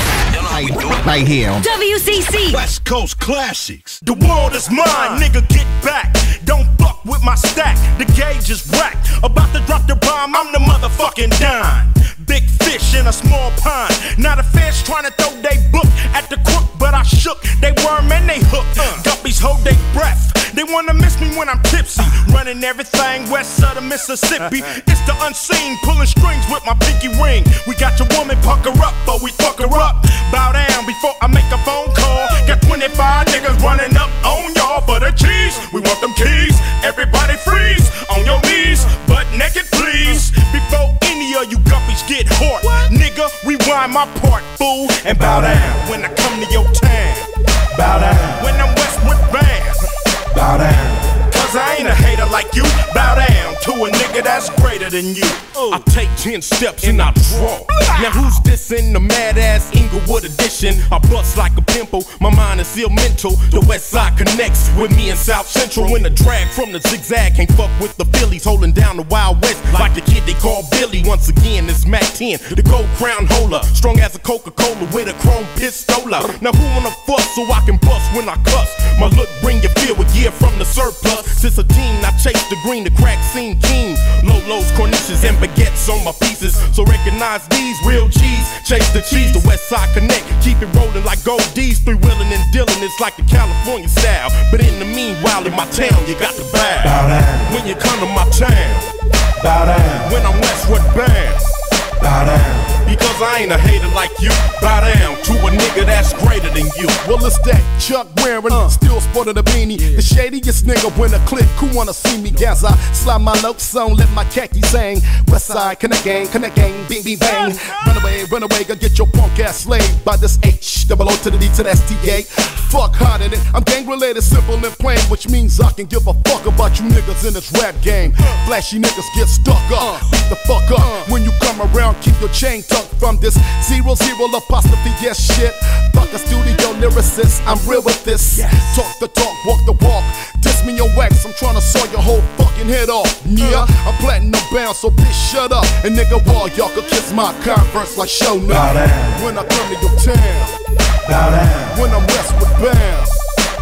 Speaker 83: Right here.
Speaker 82: WCC.
Speaker 36: West Coast classics. The world is mine, nigga. Get back. Don't fuck with my stack. The gauge is whacked. About to drop the bomb. I'm the motherfucking dime. Big fish in a small pond. Not a fish trying to throw they book at the crook, but I shook. They worm and they hook. Uh. Guppies hold they breath. They wanna miss me when I'm tipsy. Running everything west of the Mississippi. It's the unseen, pulling strings with my pinky ring. We got your woman pucker up, but we fuck her up. Bow down before I make a phone call. Got 25 niggas running up on y'all for the cheese. We want them keys. Everybody freeze on your knees, butt naked, please. Before you guppies get hot, nigga, rewind my part, fool, and bow down when I come to your town. Bow down when I'm Westwood Bound. Bow down. Cause I ain't a hater like you. Bow down to a nigga that's greater
Speaker 43: than you. I take ten steps and I draw. Now who's this in the mad ass Inglewood edition? I bust like a pimple, my mind is still mental. The West Side connects with me in South Central. When the drag from the zigzag can't fuck with the Phillies, holding down the Wild West like the kid they call Billy. Once again, it's Mack 10, the gold crown holder, strong as a Coca-Cola with a chrome pistola. Now who wanna fuss so I can bust when I cuss? My look bring you fear a year from the surplus. Since a teen, I chase the green, the crack scene keen. Low lows, corniches, and baguettes on my pieces. So recognize these real cheese. Chase the cheese, the West Side Connect. Keep it rolling like gold D's. Three wheeling and dealing, it's like the California style. But in the meanwhile, in my town, you got
Speaker 84: the down.
Speaker 43: When you come to my town,
Speaker 84: Bow down.
Speaker 43: when I'm Westward bound.
Speaker 84: Bow down.
Speaker 43: Because I ain't a hater like you. Bow down to a nigga that's greater than you.
Speaker 85: Well, it's that Chuck wearing, uh. still sporting a beanie. The shadiest nigga when a click, who wanna see me gas? I slide my notes on, let my khaki sing. West side, connect gang, connect gang, bing, bing, bang. Run away, run away, go get your punk ass slayed by this H, double O to the D to the STK. Fuck harder than I'm gang related, simple and plain, which means I can give a fuck about you niggas in this rap game. Flashy niggas get stuck up, uh. beat the fuck up. Uh. When you come around, keep your chain tucked from this zero zero apostrophe, yes shit. Fuck a studio lyricist, I'm real with this. Talk the talk, walk the walk. Diss me your wax, I'm trying to saw your whole fucking head off. Yeah, uh-huh. I'm platinum bound, so bitch shut up. And nigga, wall, y'all could kiss my converse like show
Speaker 84: Bow
Speaker 85: now.
Speaker 84: down.
Speaker 85: When I come to your town,
Speaker 84: Bow down.
Speaker 85: when I'm westward bound.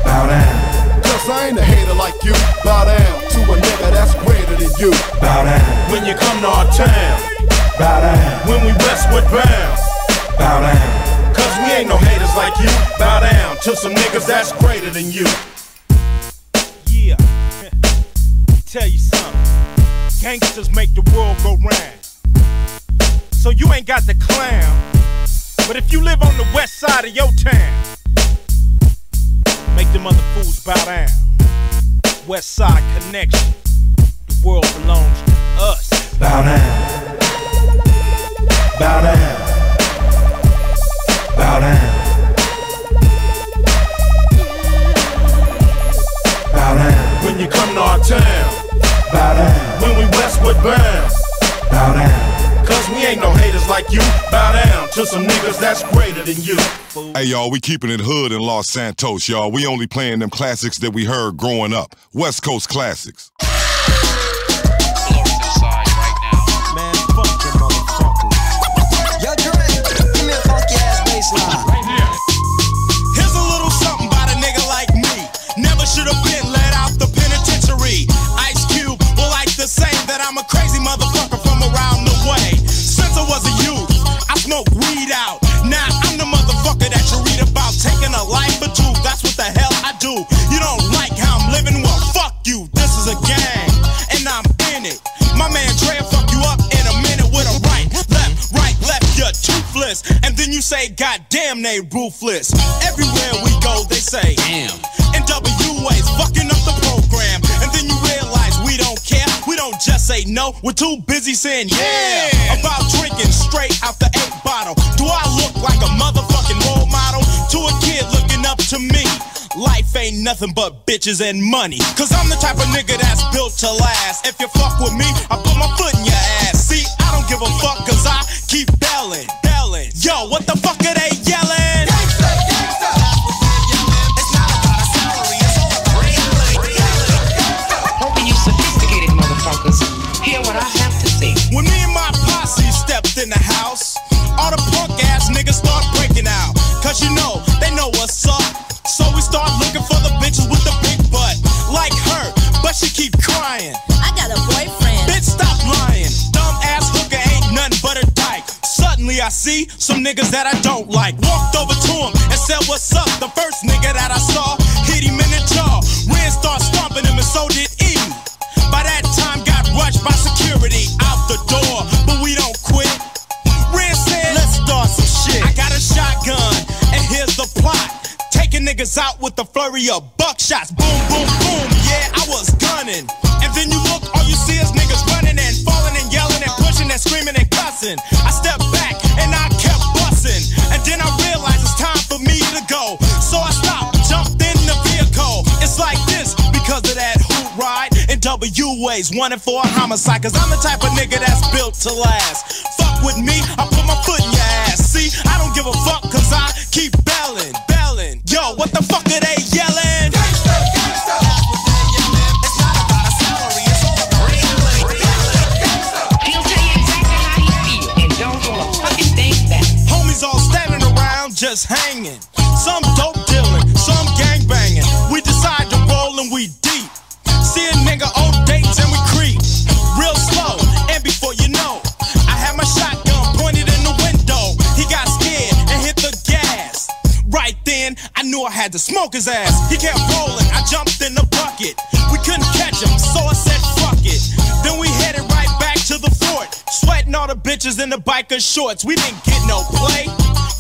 Speaker 84: Bow down.
Speaker 85: Cause I ain't a hater like you. Bow down to a nigga that's greater than you.
Speaker 84: Bow down.
Speaker 43: When you come to our town,
Speaker 84: Bow down.
Speaker 43: when we Westward bound.
Speaker 84: Bow down.
Speaker 43: Cause we ain't no haters like you. Bow down to some niggas that's greater than you.
Speaker 86: Yeah. Tell you something. Gangsters make the world go round. So you ain't got the clown. But if you live on the west side of your town, make them other fools bow down. West side connection. The world belongs to us.
Speaker 84: Bow down. Bow down. Bow down. Bow down.
Speaker 43: When you come to our town,
Speaker 84: Bow down.
Speaker 43: when we Westward bound.
Speaker 84: Bow down.
Speaker 43: Cause we ain't no haters like you. Bow down to some niggas that's greater than you.
Speaker 5: Hey y'all, we keeping it hood in Los Santos, y'all. We only playing them classics that we heard growing up. West Coast classics.
Speaker 36: Damn, they ruthless. Everywhere we go, they say, damn. NWA's fucking up the program, and then you realize we don't care. We don't just say no, we're too busy saying yeah. About drinking straight out the eight bottle. Do I look like a motherfucking role model to a kid looking up to me? Life ain't nothing but bitches and money. Cause I'm the type of nigga that's built to last. If you fuck with me, I put my foot in your ass. See, I don't give a fuck cause I keep belling, belling. Yo, what the she keep crying.
Speaker 87: I got a boyfriend.
Speaker 36: Bitch, stop lying. Dumb ass hooker ain't nothing but a dyke. Suddenly I see some niggas that I don't like. Walked over to him and said, What's up? The first nigga that I saw hit him in the jaw. Ren started stomping him and so did E. By that time, got rushed by security out niggas out with the flurry of buckshots. Boom, boom, boom. Yeah, I was gunning. And then you look, all you see is niggas running and falling and yelling and pushing and screaming and cussing. I stepped back and I kept busting. And then I realized it's time for me to go. So I stopped, jumped in the vehicle. It's like this because of that hoot ride. And W ways, wanted for a homicide. Cause I'm the type of nigga that's built to last. Fuck with me, I put my foot in your ass. See, I don't give a fuck cause I keep belling. Yo, what the fuck are they yelling?
Speaker 88: He'll tell you
Speaker 36: I knew I had to smoke his ass. He kept rolling, I jumped in the bucket. We couldn't catch him, so I said fuck it. Then we headed right back to the fort. Sweating all the bitches in the biker shorts. We didn't get no play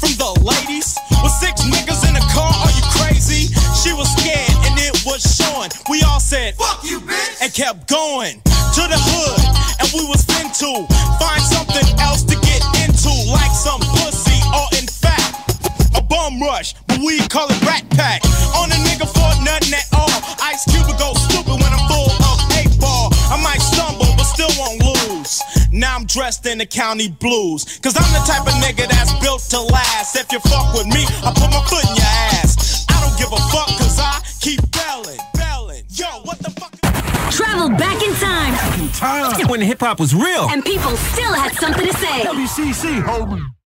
Speaker 36: from the ladies. With six niggas in the car, are you crazy? She was scared and it was showing. We all said, fuck you, bitch, and kept going to the hood. And we was into find rush, but we call it rat pack. On a nigga for nothing at all. Ice Cube would go stupid when I'm full of eight ball. I might stumble, but still won't lose. Now I'm dressed in the county blues. Cause I'm the type of nigga that's built to last. If you fuck with me, I put my foot in your ass. I don't give a fuck cause I keep belling, belling. Yo, what the fuck?
Speaker 89: Travel back in time.
Speaker 90: When hip hop was real.
Speaker 89: And people still had something to say.
Speaker 90: WCC, homie.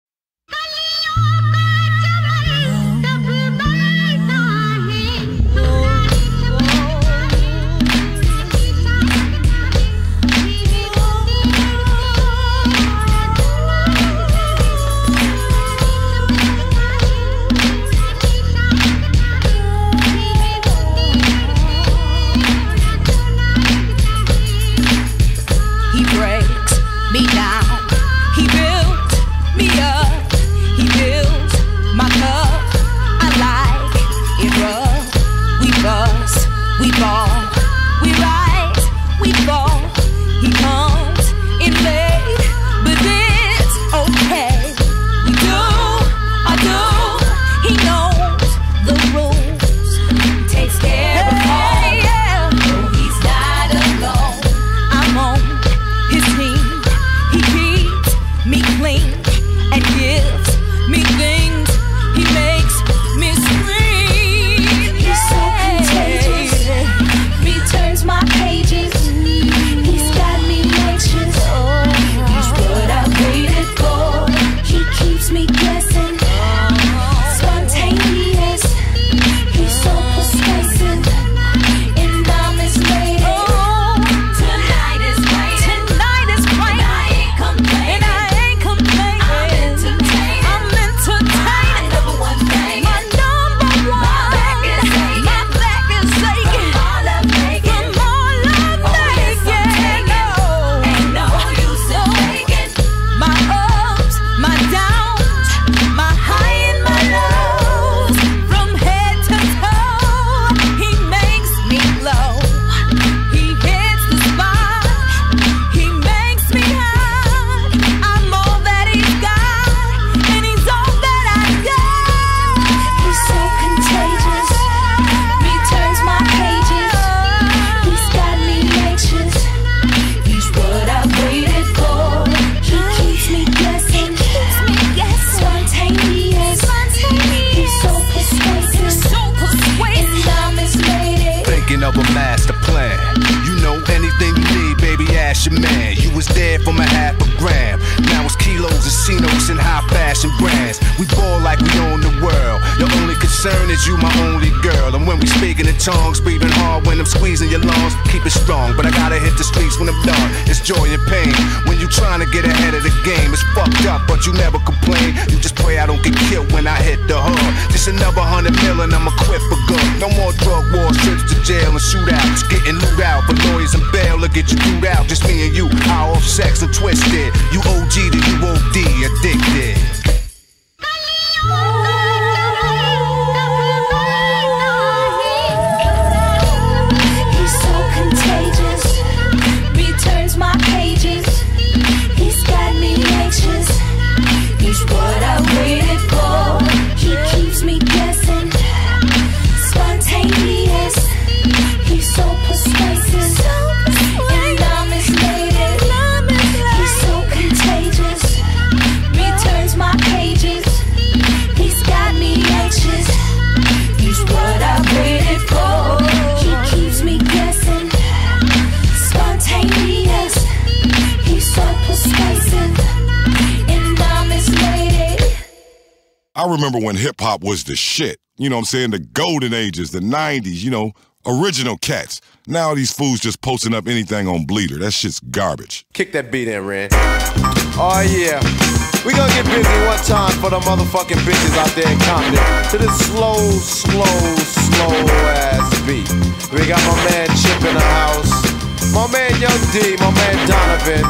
Speaker 91: Concern is you, my only girl. And when we speaking in tongues, breathing hard when I'm squeezing your lungs, keep it strong. But I gotta hit the streets when I'm done. It's joy and pain. When you trying to get ahead of the game, it's fucked up, but you never complain. You just pray I don't get killed when I hit the hood. Just another hundred million, I'm equipped for good. No more drug wars, trips to jail and shootouts. Getting loot out for lawyers and bail to get you through out. Just me and you, high off sex and twisted. You OG to you OD, addicted.
Speaker 92: What I
Speaker 5: remember when hip hop was the shit. You know what I'm saying? The golden ages, the 90s, you know, original cats. Now these fools just posting up anything on Bleeter. That shit's garbage.
Speaker 65: Kick that beat in, Ren. Oh yeah. We gonna get busy one time for the motherfucking bitches out there in Compton. To this slow, slow, slow ass beat. We got my man Chip in the house. My man Young D, my man Donovan.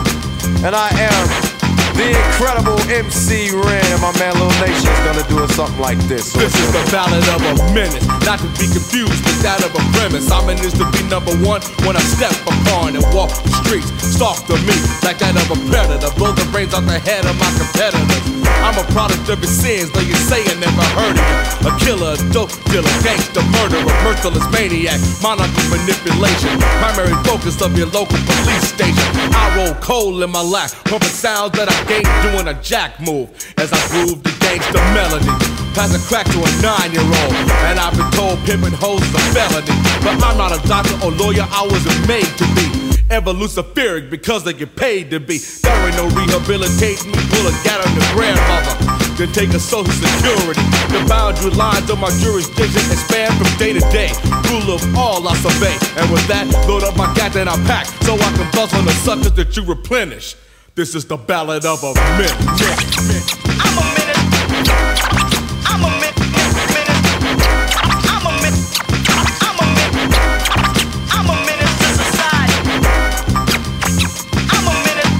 Speaker 65: And I am the incredible MC Ren and my man Lil Nation is gonna do something like this. So
Speaker 73: This is the ballad of a menace, not to be confused with that of a premise. I'm this to be number one when I step upon and walk the streets. Stalk the meat like that of a predator. Blow the brains out the head of my competitors. I'm a product of his sins, though you say I never heard of him. A killer, a dope dealer, gangster, murderer, merciless maniac, of manipulation. Primary focus of your local police station. I roll coal in my lap, pumping sounds that I gave doing a jack move as I groove the gangster melody. Pass a crack to a nine-year-old, and I've been told pimping hoes is a felony. But I'm not a doctor or lawyer, I wasn't made to be. Ever luciferic because they get paid to be. There ain't no rehabilitating pull a gat on the grandmother. Then take a social security. The boundary lines of my jurisdiction expand from day to day. Rule of all I survey. And with that, load up my gat and I pack so I can bust on the suckers that you replenish. This is the ballad of a myth. myth, myth. I'm a minute. I'm a myth. I'm a myth. I'm a myth. I'm a menace to society. I'm a menace.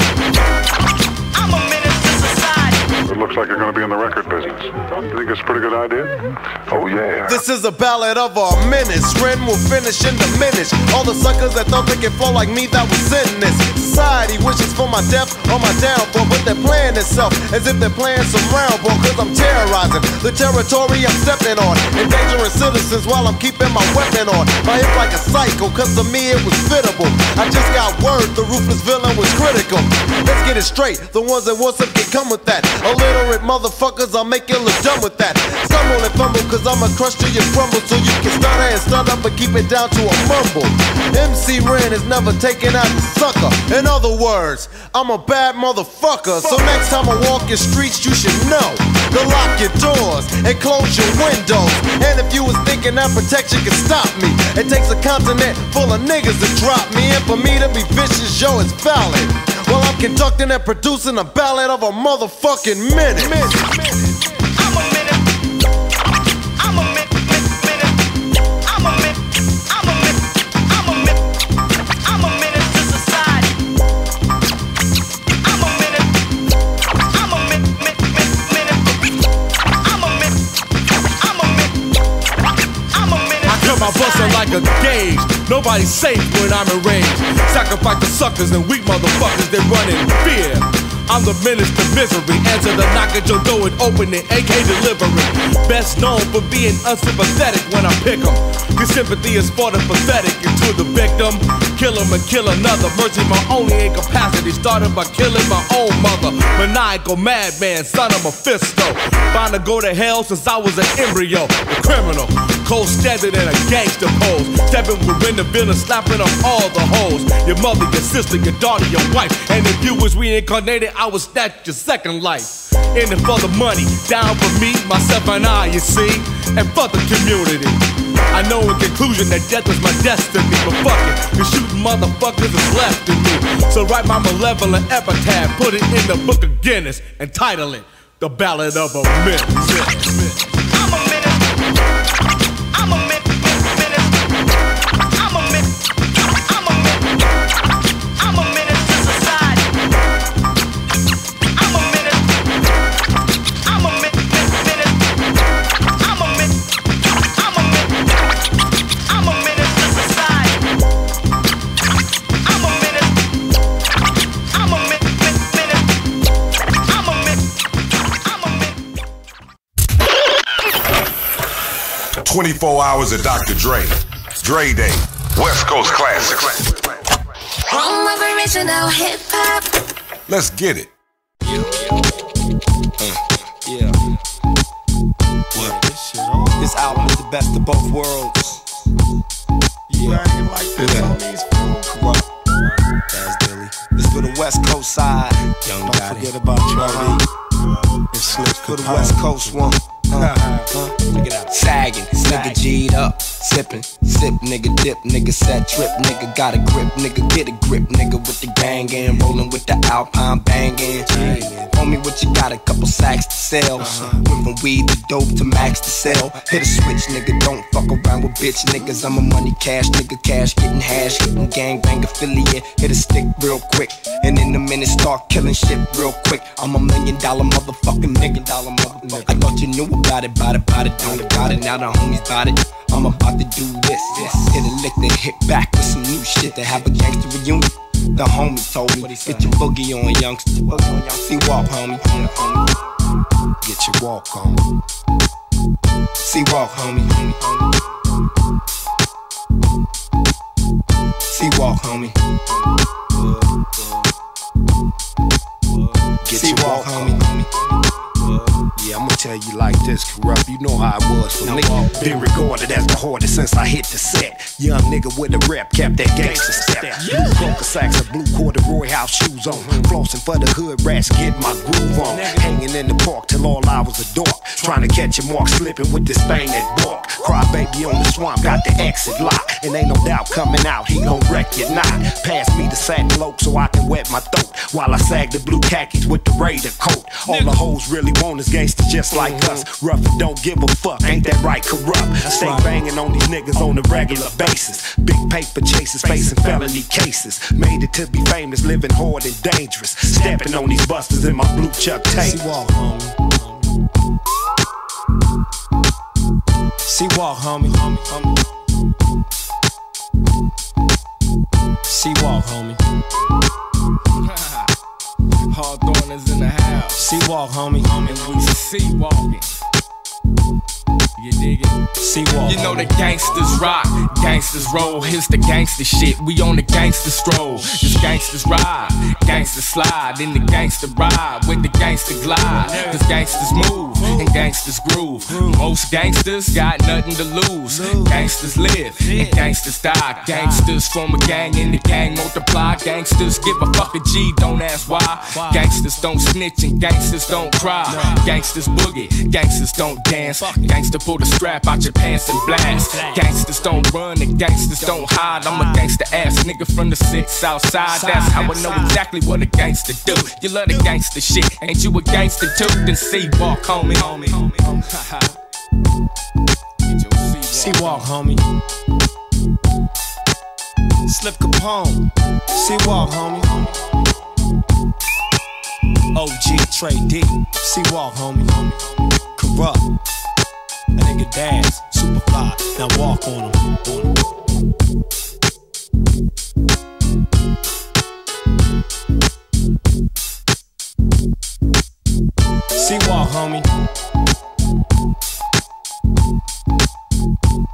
Speaker 73: I'm a menace to society.
Speaker 93: It looks like you're going to be in the record business. You think it's a pretty good idea? Oh, yeah.
Speaker 65: This is a ballad of a menace. Ren will finish in diminish. All the suckers that thought they could flow like me that was in this. Society wishes for my death or my downfall, but they're playing itself as if they're playing some round ball. Cause I'm terrorizing the territory I'm stepping on. Endangering citizens while I'm keeping my weapon on. My hip like a psycho, cause to me it was fittable. I just got word the ruthless villain was critical. Let's get it straight. The ones that want some can come with that. Illiterate motherfuckers, I'll make you look dumb with that. Stumble and fumble, cause I'ma crush till you crumble. So you can stutter and stutter, but keep it down to a mumble. MC Ren is never taking out the sucker. In other words, I'm a bad motherfucker. So next time I walk your streets, you should know to lock your doors and close your windows. And if you was thinking that protection could stop me, it takes a continent full of niggas to drop me. And for me to be vicious, yo, it's valid. Well, I'm conducting and producing a ballad of a motherfucking minute. I'm minute. I cut my bustle like a gauge. Nobody's safe when I'm enraged. Sacrifice the suckers and weak motherfuckers that run in fear. I'm the menace to misery. Answer the knock at your door and open it. AK delivery. Best known for being unsympathetic when I pick 'em. Your sympathy is for the pathetic and to the victim. Kill 'em and kill another. Mercy, my only incapacity. Started by killing my own mother. Maniacal madman, son of Mephisto. Bound to go to hell since I was an embryo. A criminal. Cold standard in a gangster pose. Stepping within the building, slapping up all the hoes. Your mother, your sister, your daughter, your wife. And if you was reincarnated, I would snatch your second life. In it for the money, down for me, myself, and I, you see. And for the community. I know in conclusion that death is my destiny, but fuck it, the shooting motherfuckers is left in me. So write my malevolent epitaph, put it in the book of Guinness, and title it The Ballad of a Myth.
Speaker 5: 24 hours of Dr. Dre. Dre Day. West Coast Classics.
Speaker 88: Home of original hip hop.
Speaker 5: Let's get it.
Speaker 54: Yeah. What? This album is the best of both worlds. Yeah. Kurupt. That's Dilly. This for the West Coast side. Young Don't forget about Charlie. It's slick for the West Coast one.
Speaker 94: Uh-huh. Check it out. Sagging, nigga G'd up, sipping, sip, nigga dip, nigga set trip, nigga got a grip, nigga get a grip, nigga with the gang and rolling with the Alpine banging. Homie, what you got? A couple sacks to sell. Uh-huh. Went from weed to dope to max to sell. Hit a switch, nigga, don't fuck around with bitch niggas. I'm a money cash nigga, cash getting hash, hitting gang bang affiliate. Hit a stick real quick, and in a minute start killing shit real quick. I'm a million dollar motherfucking nigga, dollar motherfucker. I thought you knew about it, about it, about it, don't about it. Now the homies about it. I'm about to do this, this. Hit a lick, then hit back with some new shit to have a gangster reunion. The homie told me, get your boogie on, youngster. See walk, homie. Get your walk on. C-Walk, homie. C-Walk, homie. Get C-Walk, homie.
Speaker 95: Yeah, I'ma tell you like this, Kurupt. You know how it was for me. Been regarded as the hardest since I hit the set. Young nigga with a rep, kept that gangster step. Blue Coca sacks and blue corduroy house shoes on. Flossing for the hood rats, get my groove on. Hanging in the park till all hours of dark. Trying to catch a mark, slipping with this thing that bark. Cry baby on the swamp, got the exit lock. And ain't no doubt coming out, he gon' wreck your knot. Pass me the sack loke so I can wet my throat. While I sag the blue khakis with the Raider coat. All the hoes really want is gangster just like us. Rough and don't give a fuck, ain't that right, Kurupt? Stay banging on these niggas on a regular basis. Big paper chasers facing felony cases. Made it to be famous, living hard and dangerous. Stepping on these busters in my blue Chuck tape.
Speaker 94: C-Walk, homie. See walk, homie.
Speaker 96: Hawthorne is in the house.
Speaker 94: C-Walk, homie.
Speaker 96: And we C-walking. You dig it? You know the gangsters rock, gangsters roll. Here's the gangster shit. We on the gangster stroll. Just gangsters ride, gangsters slide, then the gangster ride with the gangster glide. Cause gangsters move and gangsters groove. Most gangsters got nothing to lose. Gangsters live and gangsters die. Gangsters form a gang and the gang multiply. Gangsters give a fuck a G, don't ask why. Gangsters don't snitch and gangsters don't cry. Gangsters boogie, gangsters don't dance. Gangster pull the strap out your pants and blast. Gangsters don't run and gangsters don't hide. I'm a gangster ass nigga from the six south side. That's how I know exactly what a gangster do. You love the gangster shit, ain't you a gangster too? Then see walk, homie.
Speaker 94: C-Walk, homie. Slip Capone. See walk, homie. OG Tray Deee. See walk, homie. Kurupt. That nigga dance. Super fly. Now walk on him. On him. See walk, homie.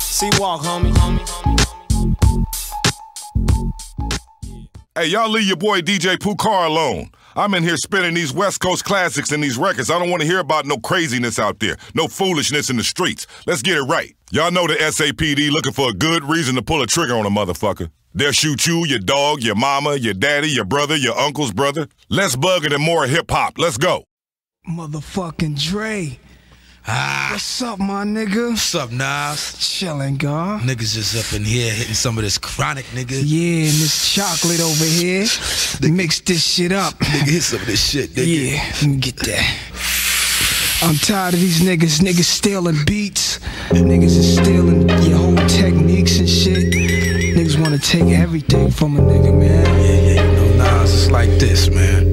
Speaker 94: See walk, homie.
Speaker 5: Hey, y'all leave your boy DJ Pooh alone. I'm in here spinning these West Coast classics and these records. I don't want to hear about no craziness out there, no foolishness in the streets. Let's get it right. Y'all know the SAPD looking for a good reason to pull a trigger on a motherfucker. They'll shoot you, your dog, your mama, your daddy, your brother, your uncle's brother. Less bugging and more hip hop. Let's go.
Speaker 88: Motherfucking Dre. Ah. What's up, my nigga?
Speaker 97: What's up, Nas?
Speaker 88: Chillin', God.
Speaker 97: Niggas just up in here hitting some of this chronic, nigga.
Speaker 88: Yeah, and this chocolate over here. They mix this shit up.
Speaker 97: Nigga, hit some of this shit, nigga.
Speaker 88: Yeah, let me get that. I'm tired of these niggas. Niggas stealing beats. Niggas is stealing your whole techniques and shit. Niggas wanna take everything from a nigga, man.
Speaker 97: Yeah, yeah, you know, Nas, it's like this, man.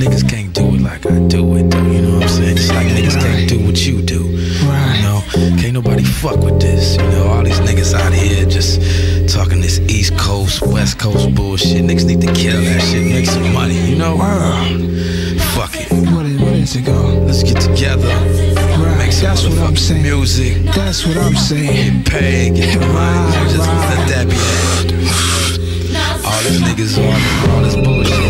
Speaker 97: Niggas can't do it like I do it, though, you know what I'm saying? It's like niggas can't do what you do.
Speaker 88: Right.
Speaker 97: You know, can't nobody fuck with this. You know, all these niggas out here just talking this East Coast, West Coast bullshit. Niggas need to kill that shit, make some money, you know? Fuck it.
Speaker 88: What is, what is it, go?
Speaker 97: Let's get together.
Speaker 88: That's what I'm saying.
Speaker 97: music.
Speaker 88: That's what I'm saying.
Speaker 97: Get paid, get money. Just let that be. All these niggas on all this bullshit.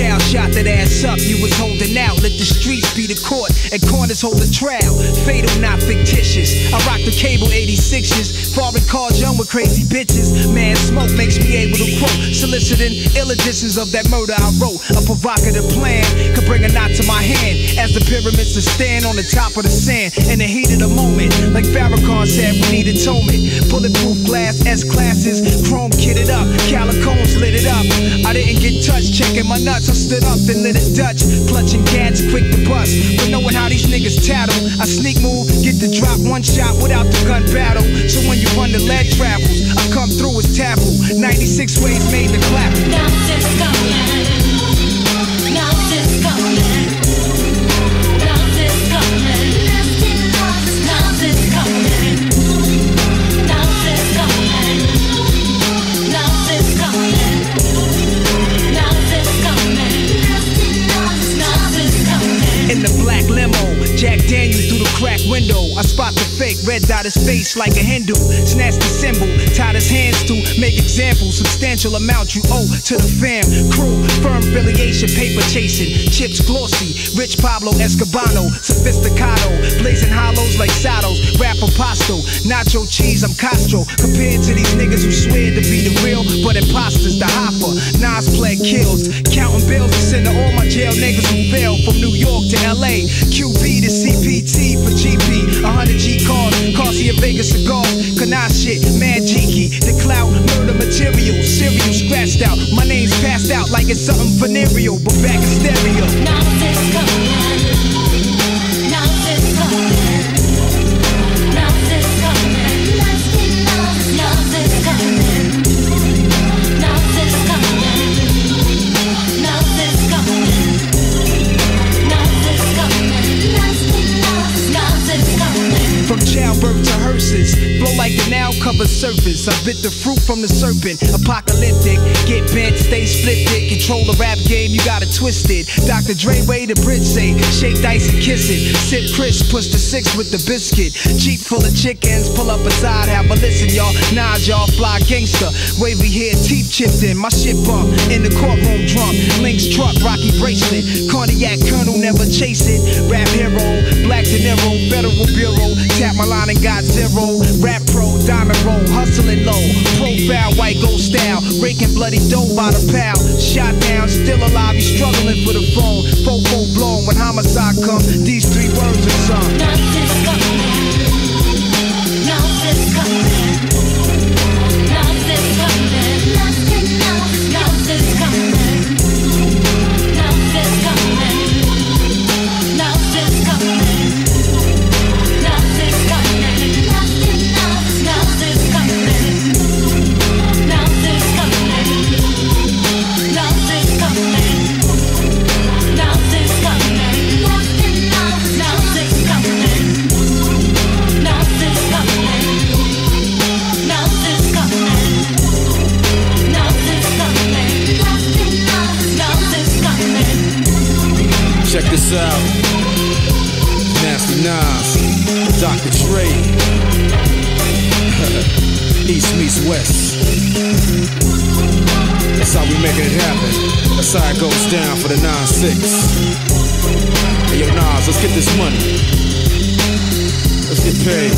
Speaker 98: Child shot that ass up. You was holding out. Let the streets
Speaker 88: be the court, and corners hold the trial. Fatal, not fictitious. I rock the cable 86s. Foreign cars young with crazy bitches. Man, smoke makes me able to quote. Soliciting ill editions of that murder I wrote. A provocative plan could bring a knot to my hand. As the pyramids to stand on the top of the sand. In the heat of the moment. Like Farrakhan said, we need atonement. Bulletproof glass, S classes. Chrome kitted up. Calicones lit it up. I didn't get touched. Checking my nuts. I stood up, then lit it Dutch. Clutching cats, quick to bust. But knowing how these niggas tattle. I sneak move, get the drop, one shot without the gun battle. So when you run the lead travels, I come through as taboo. 96 ways made the clap. In Jack Daniels through the crack window. I spot the fake, red dot his face like a Hindu. Snatch the symbol, tied his hands to make example. Substantial amount you owe to the fam. Crew, firm affiliation, paper chasing. Chips glossy, rich Pablo Escobano. Sophisticado, blazing hollows like saddles. Rap apostle, nacho cheese, I'm Castro. Compared to these niggas who swear to be the real, but imposters, the hopper. Nas play kills, counting bills to send to all my jail niggas who bail from New York to LA. QB to CPT for GP. 100 G cars, Cartier Vegas cigars. Canal shit, mad cheeky. The clout, murder material. serial scratched out. My name's passed out like it's something venereal, but back in stereo. From surface. I bit the fruit from the serpent, apocalyptic. Get bent, stay split it. Control the rap game, you gotta twist it. Dr. Dre way the bridge say, shake dice and kiss it. Sip Chris, push the six with the biscuit. Jeep full of chickens, pull up beside, have a listen, y'all. Nas, y'all fly gangster. Wavy hair, teeth chipped in. My shit bump in the courtroom drunk. Links truck, Rocky bracelet. Cognac Colonel never chase it. Rap hero, Black De Niro, Federal Bureau. Tap my line and got zero. Rap diamond roll, hustling low. Profile, white gold style. Raking bloody dough by the pound. Shot down, still alive, you struggling for the phone. Fofo blown when homicide come. These three words are sung.
Speaker 97: Check 9-6. Hey yo, Nas, let's get this money. Let's get paid.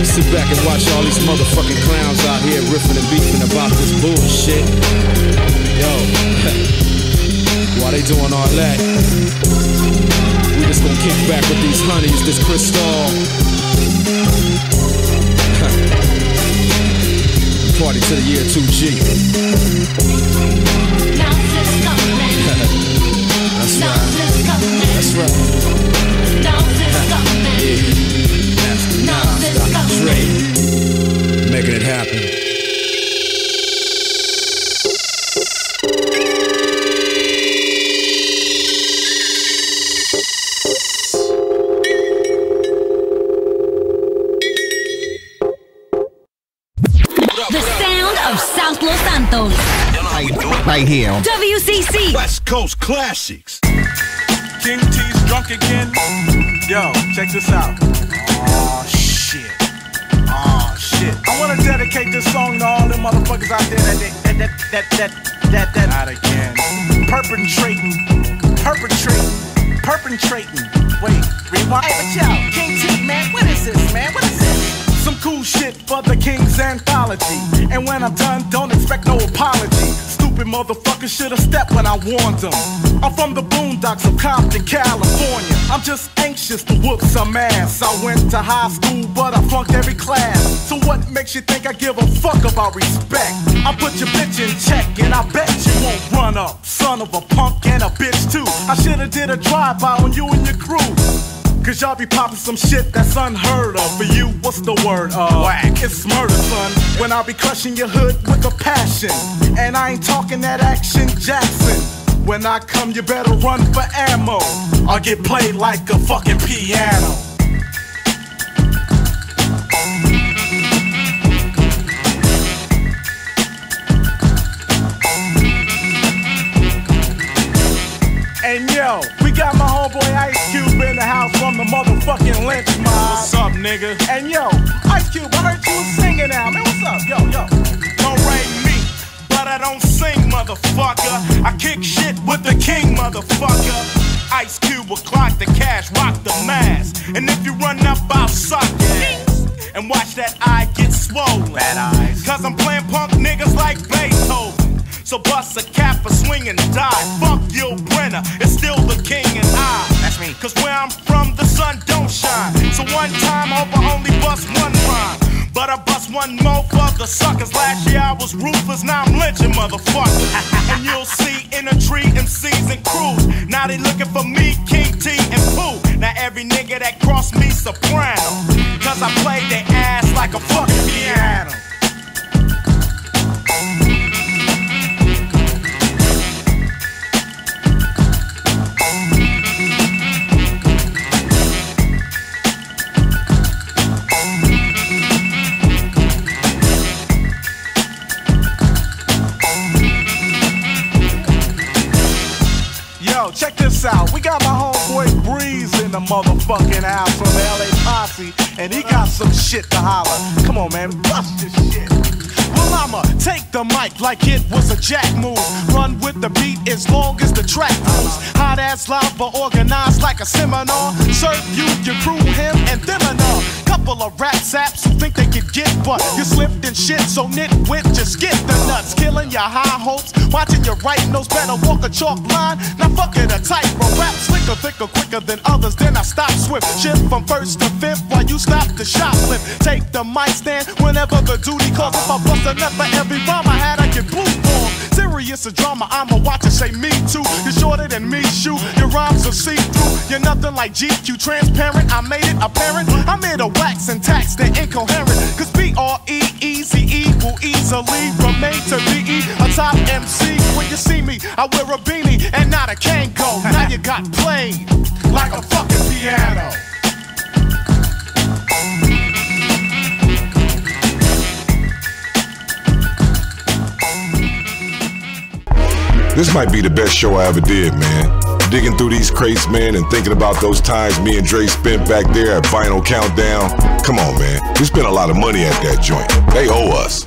Speaker 97: Sit back and watch all these motherfucking clowns out here riffing and beefing about this bullshit. Yo. While they doing all that, we just gonna kick back with these honeys, this crystal. Party to the year 2G. That's right. Yeah. Nasty Nas, Dr. Dre. Making it happen.
Speaker 99: The sound of South Los Santos.
Speaker 100: Right here.
Speaker 99: WCC.
Speaker 73: West Coast Classics. King T's drunk again. Yo, check this out. Oh shit. Oh shit. I wanna dedicate this song to all them motherfuckers out there that that that that that that that, that out again. Perpetrating, perpetrating, perp concentrating. Wait, rewind. Hey, but yo, King T, man, what is this, man? What is this? Some cool shit for the King's anthology. And when I'm done, don't expect no apology. Stupid motherfuckers should've stepped when I warned them. I'm from the boondocks of Compton, California. I'm just anxious to whoop some ass. I went to high school, but I flunked every class. So what makes you think I give a fuck about respect? I put your bitch in check, and I bet you won't run up. Son of a punk and a bitch too. I should've did a drive-by on you and your crew. Cause y'all be popping some shit that's unheard of. For you, what's the word? Uh, Whack. It's murder, son. When I be crushing your hood with a passion. And I ain't talking that action Jackson. When I come, you better run for ammo. Or get played like a fucking piano. Motherfucking Lench Mob.
Speaker 36: What's up, nigga?
Speaker 73: And yo, Ice Cube, I heard you was singing now, man. What's up? Yo, yo.
Speaker 36: Don't rate me, but I don't sing, motherfucker. I kick shit with the king, motherfucker. Ice Cube will clock the cash, rock the mask. And if you run up, I'll suck your ass. And watch that eye get swollen. Bad eyes. Cause I'm playing punk niggas like Beethoven. So bust a cap or swing and die. Fuck Yul Brynner, it's still the king and I. Cause where I'm from, the sun don't shine. So one time, hope I only bust one rhyme. But I bust one more for the suckers. Last year I was ruthless, now I'm lynching motherfuckers. and you'll see in a tree MCs and crews. Now they looking for me, King T and Pooh. Now every nigga that cross me soprano. Cause I play their ass like a fucking piano.
Speaker 73: Out. We got my homeboy Breeze in the motherfucking house from LA Posse, and he got some shit to holler. Come on, man, bust this shit. Well, I'ma take the mic like it was a jack move. Run with the beat as long as the track moves. Hot ass lava organized like a seminar. Serve you, your crew, him, and them all. Couple of rap saps who think they can get but you slipped and shit, so nitwit, just get the nuts. Killing your high hopes, watching your right nose better walk a chalk line. Now fuck it, a tight rap slicker, thicker, quicker than others. Then I stop swift, shift from first to fifth while you stop the shoplift. Take the mic stand whenever the duty calls. If I bust a nut for every rhyme I had, I get blue form. Serious a drama, I'ma watch it say me too. You're shorter than me, shoot. Your rhymes are see through. You're nothing like GQ, transparent. I made it apparent. I'm here to wax and tax the incoherent. Cause B R E E Z E will easily remain to be a top MC. When you see me, I wear a beanie and not a Kangol. Now you got played like a fucking piano.
Speaker 5: This might be the best show I ever did, man. Digging through these crates, man, and thinking about those times me and Dre spent back there at Vinyl Countdown. Come on, man. We spent a lot of money at that joint. They owe us.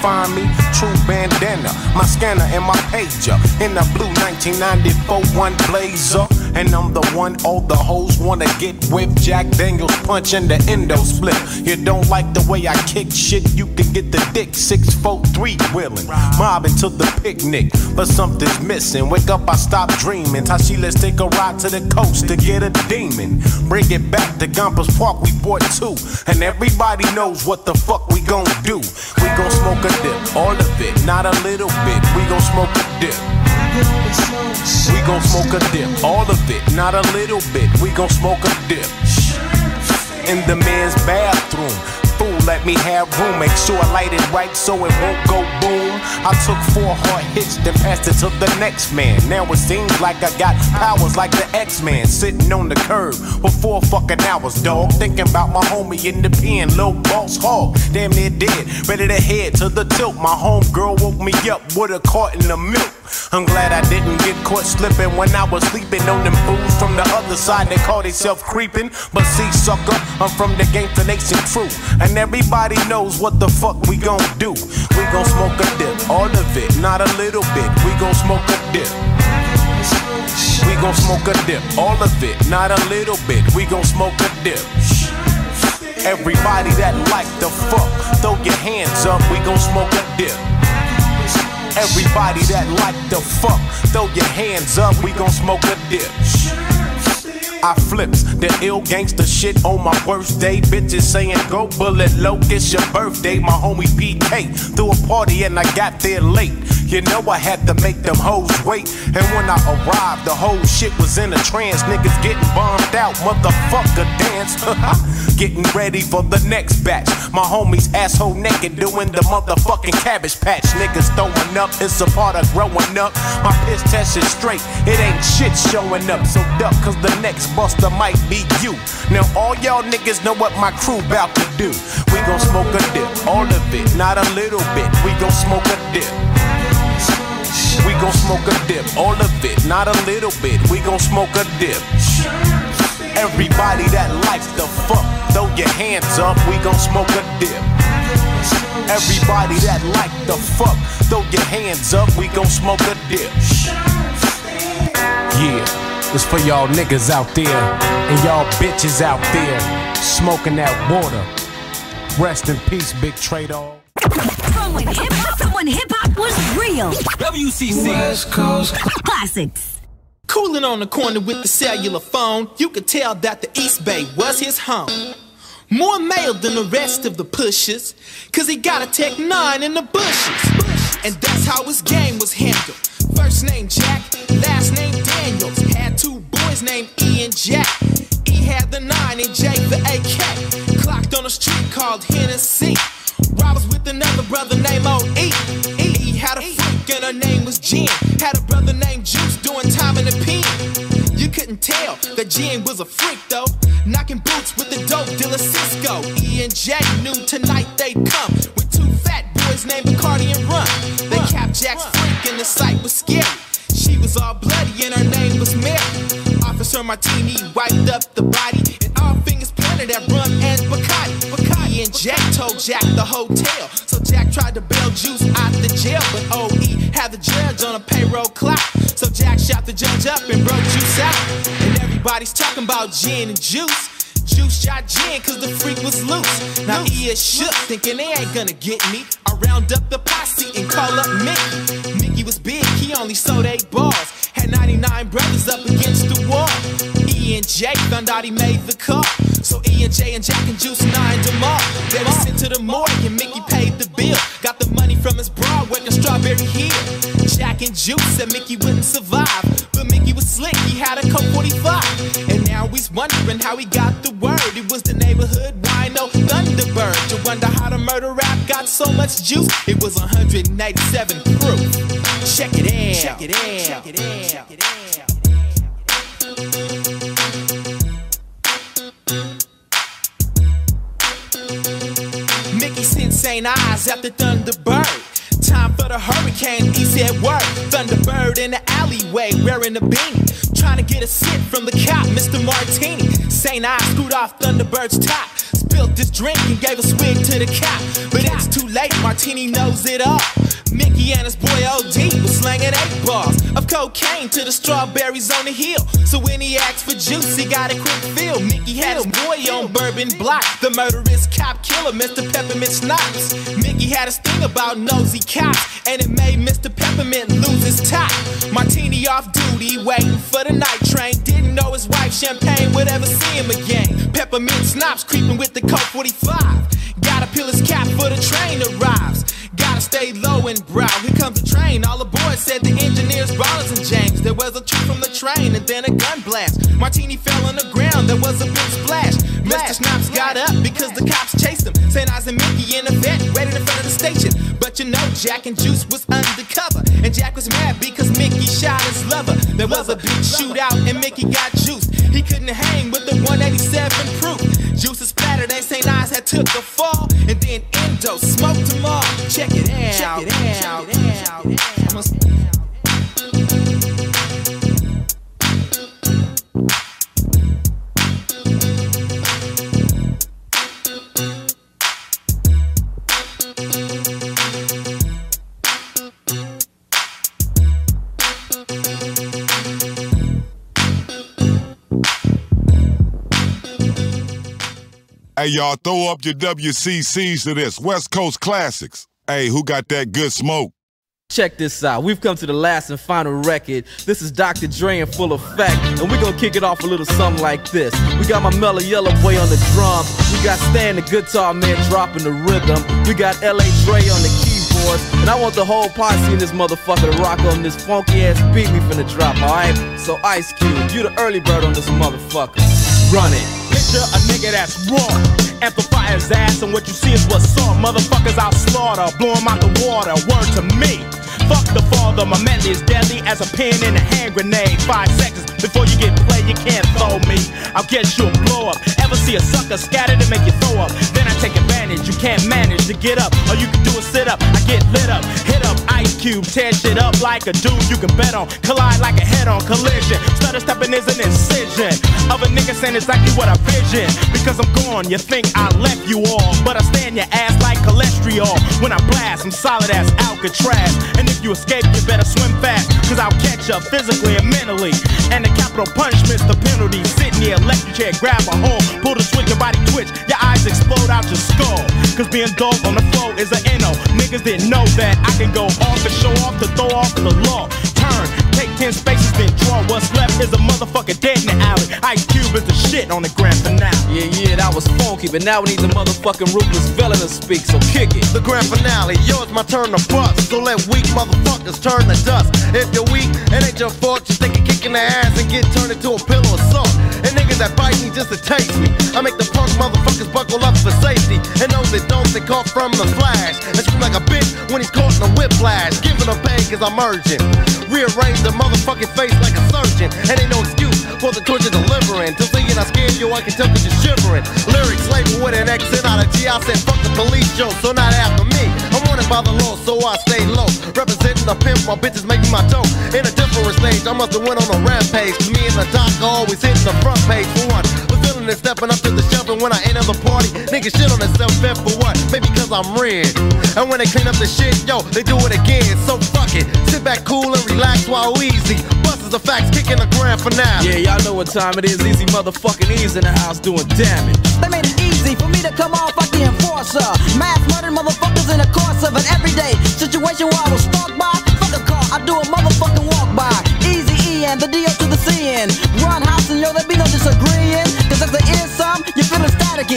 Speaker 98: find me. True bandana, my scanner and my pager. In the blue 1994 one blazer. And I'm the one all the hoes wanna get with. Jack Daniels punch in the endo split. You don't like the way I kick shit, you can get the dick 643 wheeling. Mobbing to the picnic, but something's missing. Wake up, I stop dreaming. Tashi, let's take a ride to the coast to get a demon. Bring it back to Gompers Park, we bought two. And everybody knows what the fuck we gon' do. We gon' smoke a dip, all of it, not a little bit. We gon' smoke a dip. We gon' smoke a dip, all of it, not a little bit. We gon' smoke a dip. In the men's bathroom. Let me have room. Make sure I light it right so it won't go boom. I took four hard hits, then passed it to the next man. Now it seems like I got powers like the X-Man. Sitting on the curb for four fucking hours, dog. Thinking about my homie in the pen, little boss hog. Damn near dead, ready to head to the tilt. My homegirl woke me up with a carton of milk. I'm glad I didn't get caught slipping when I was sleeping on them fools from the other side. They call themselves creeping. But see, sucker, I'm from the Gangsta Nation crew. And everybody knows what the fuck we gon' do. We gon' smoke a dip, all of it, not a little bit. We gon' smoke a dip. We gon' smoke a dip, all of it, not a little bit. We gon' smoke a dip. Everybody that like the fuck, throw your hands up. We gon' smoke a dip. Everybody that like the fuck, throw your hands up. We gon' smoke a dip. I flips the ill gangster shit on my birthday. Bitches saying go bullet low, it's your birthday. My homie PK threw a party and I got there late. You know I had to make them hoes wait. And when I arrived, the whole shit was in a trance. Niggas getting bombed out, motherfucker dance. getting ready for the next batch. My homies asshole naked doing the motherfucking cabbage patch. Niggas throwing up, it's a part of growing up. My piss test is straight, it ain't shit showing up. So duck, cause the next buster might be you. Now all y'all niggas know what my crew bout to do. We gon' smoke a dip, all of it, not a little bit. We gon' smoke a dip. We gon' smoke a dip, all of it, not a little bit. We gon' smoke a dip. Everybody that likes the fuck, throw your hands up. We gon' smoke a dip. Everybody that like the fuck, throw your hands up. We gon' smoke a dip. Yeah, it's for y'all niggas out there and y'all bitches out there smoking that water. Rest in peace, Big Trade All.
Speaker 99: From when hip hop, from when hip hop was real.
Speaker 96: WCC.
Speaker 99: West Coast Classics.
Speaker 96: Cooling on the corner with the cellular phone, you could tell that the East Bay was his home. More male than the rest of the pushers, cause he got a Tech 9 in the bushes. And that's how his game was handled. First name Jack, last name Daniels. Had two boys named E and Jack. E had the 9 and J the AK. Clocked on a street called Hennessy. Robbers with another brother named O.E. E had a freak and her name was Jen. Had a brother named Juice doing time in the pen. You couldn't tell that Jen was a freak though. Knocking boots with the dope dealer Cisco. E and Jack knew tonight they'd come with two fat boys named Bacardi and Run. Jack's freak and the sight was scary. She was all bloody and her name was Mary. Officer Martini wiped up the body and all fingers pointed at Run and Bacardi. Bacardi and Jack told Jack the hotel. So Jack tried to bail Juice out the jail, but OE had the judge on a payroll clock. So Jack shot the judge up and broke Juice out. And everybody's talking about gin and Juice. Juice shot Jen cause the freak was loose. Now he is shook, thinking they ain't gonna get me. I round up the posse and call up Mickey. Mickey was big, he only sold eight bars. Had 99 brothers up against the wall. E and J found out he made the call. So E and J and Jack and Juice nine them all. They were sent to the morgue and Mickey paid the bill. Got the money from his bra working Strawberry Hill. Jack and Juice said Mickey wouldn't survive. But Mickey was slick, he had a Colt 45. And now he's wondering how he got the word. It was the neighborhood wino Thunderbird. To wonder how the murder rap got so much juice. It was 187 proof. Check it out. Check it out. Check it out. Check it out. Mickey sent St. Ides after Thunderbird. Time for the hurricane, he said word. Thunderbird in the alleyway, wearing a beanie. Trying to get a sip from the cop, Mr. Martini. St. Ides screwed off Thunderbird's top. Spilled this drink and gave a swig to the cop. But it's too late, Martini knows it all. Mickey and his boy OD was slanging eight bars of cocaine to the strawberries on the hill. So when he asked for juice, he got a quick fill. Mickey had his boy on Bourbon Block. The murderous cop killer, Mr. Peppermint Snipes. Mickey had his thing about nosy cops, and it made Mr. Peppermint lose his top. Martini off duty, waiting for the night train. Didn't know his wife Champagne would ever see him again. Peppermint Snipes creeping with the Colt 45. Gotta peel his cap for the train arrives. Gotta stay low and brow. Here comes the train. All aboard said the engineers, Rollins and James. There was a trip from the train and then a gun blast. Martini fell on the ground. There was a big splash. Mr. Snipes got up because the cops chased him. Eyes and Mickey in a vet, ready in front of the station. But you know, Jack and Juice was undercover. And Jack was mad because Mickey shot his lover. There was a big shootout and Mickey got juiced. He couldn't hang with the 187 proof. Juice is splattered and St. Ides had took a fall. And then Endo smoked them all. Check it out. Check it out. Check it out. I'ma-
Speaker 5: Hey, y'all, throw up your WCCs to this. West Coast Classics. Hey, who got that good smoke?
Speaker 8: Check this out. We've come to the last and final record. This is Dr. Dre in full effect, and we're gonna kick it off a little something like this. We got my mellow yellow boy on the drums. We got Stan the guitar man dropping the rhythm. We got LA Dre on the keyboards, and I want the whole posse in this motherfucker to rock on this funky ass beat we finna drop. All right. So Ice Cube, you the early bird on this motherfucker. Run it.
Speaker 36: Picture a nigga that's raw. Amplify his ass, and what you see is what's up. Motherfuckers I'll slaughter, blow 'em out the water. Word to me. Fuck the father, my melody is deadly as a pin in a hand grenade. Five seconds before you get played, you can't throw me. I'll get you a blow up. Ever see a sucker scattered and make you throw up? Then I take advantage. You can't manage to get up, or you can do a sit up. I get lit up, hit up Ice Cube, tear shit up like a dude you can bet on. Collide like a head on collision. Stutter stepping is an incision of a nigga saying exactly what I vision. Because I'm gone, you think I left you all, but I stand your ass like cholesterol. When I blast, I'm solid as Alcatraz. And if you escape, you better swim fast, cause I'll catch you physically and mentally. And the capital punishment's the penalty. Sitting here, electric chair, grab a hold, pull the switch, your body twitch, your eyes explode out your skull. Cause being dope on the floor is an NO. Niggas didn't know that I can go off and show off to throw off the law. Turn, take 10 spaces, then draw. What's left is a motherfucker dead in the alley. Ice Cube is the shit on the grand finale.
Speaker 8: Yeah, yeah, that was funky, but now we need the motherfucking ruthless villain to speak, so kick it.
Speaker 65: The grand finale, yours, my turn to bust. So let weak motherfuckers turn to dust. If you're weak, it ain't your fault. Just think you're kicking their ass and get turned into a pillow of salt. That bite me just to taste me. I make the punk motherfuckers buckle up for safety. And those that don't, they caught from the flash. And scream like a bitch when he's caught in a whiplash. Giving them pain cause I'm urgent. Rearrange the motherfucking face like a surgeon. And ain't no excuse for the torture delivering. Till seeing I scared you, I can tell cause you're shivering. Lyrics labeled with an accent out of G. I said fuck the police show, so not after me. I'm wanted by the law, so I stay low. Representing the pimp while bitches make me my dough. In a different stage, I must have went on a rampage. Me and the doc always hitting the front page for one. Was feeling it stepping up to the shelf, and when I enter the party, niggas shit on themselves fed for what? Maybe cause I'm red. And when they clean up the shit, yo, they do it again. So fuck it. Sit back cool and relax while easy. Busters the facts, kicking the grand now.
Speaker 8: Yeah, y'all know what time it is. Easy motherfucking ease in the house doing damage.
Speaker 81: They made it easy for me to come off like the enforcer. Mass murdered motherfuckers in the course of an everyday situation where I was stalked by. Fuck a car, I do a motherfucking walk by. Easy E and the D O to the C N. Run house and yo, there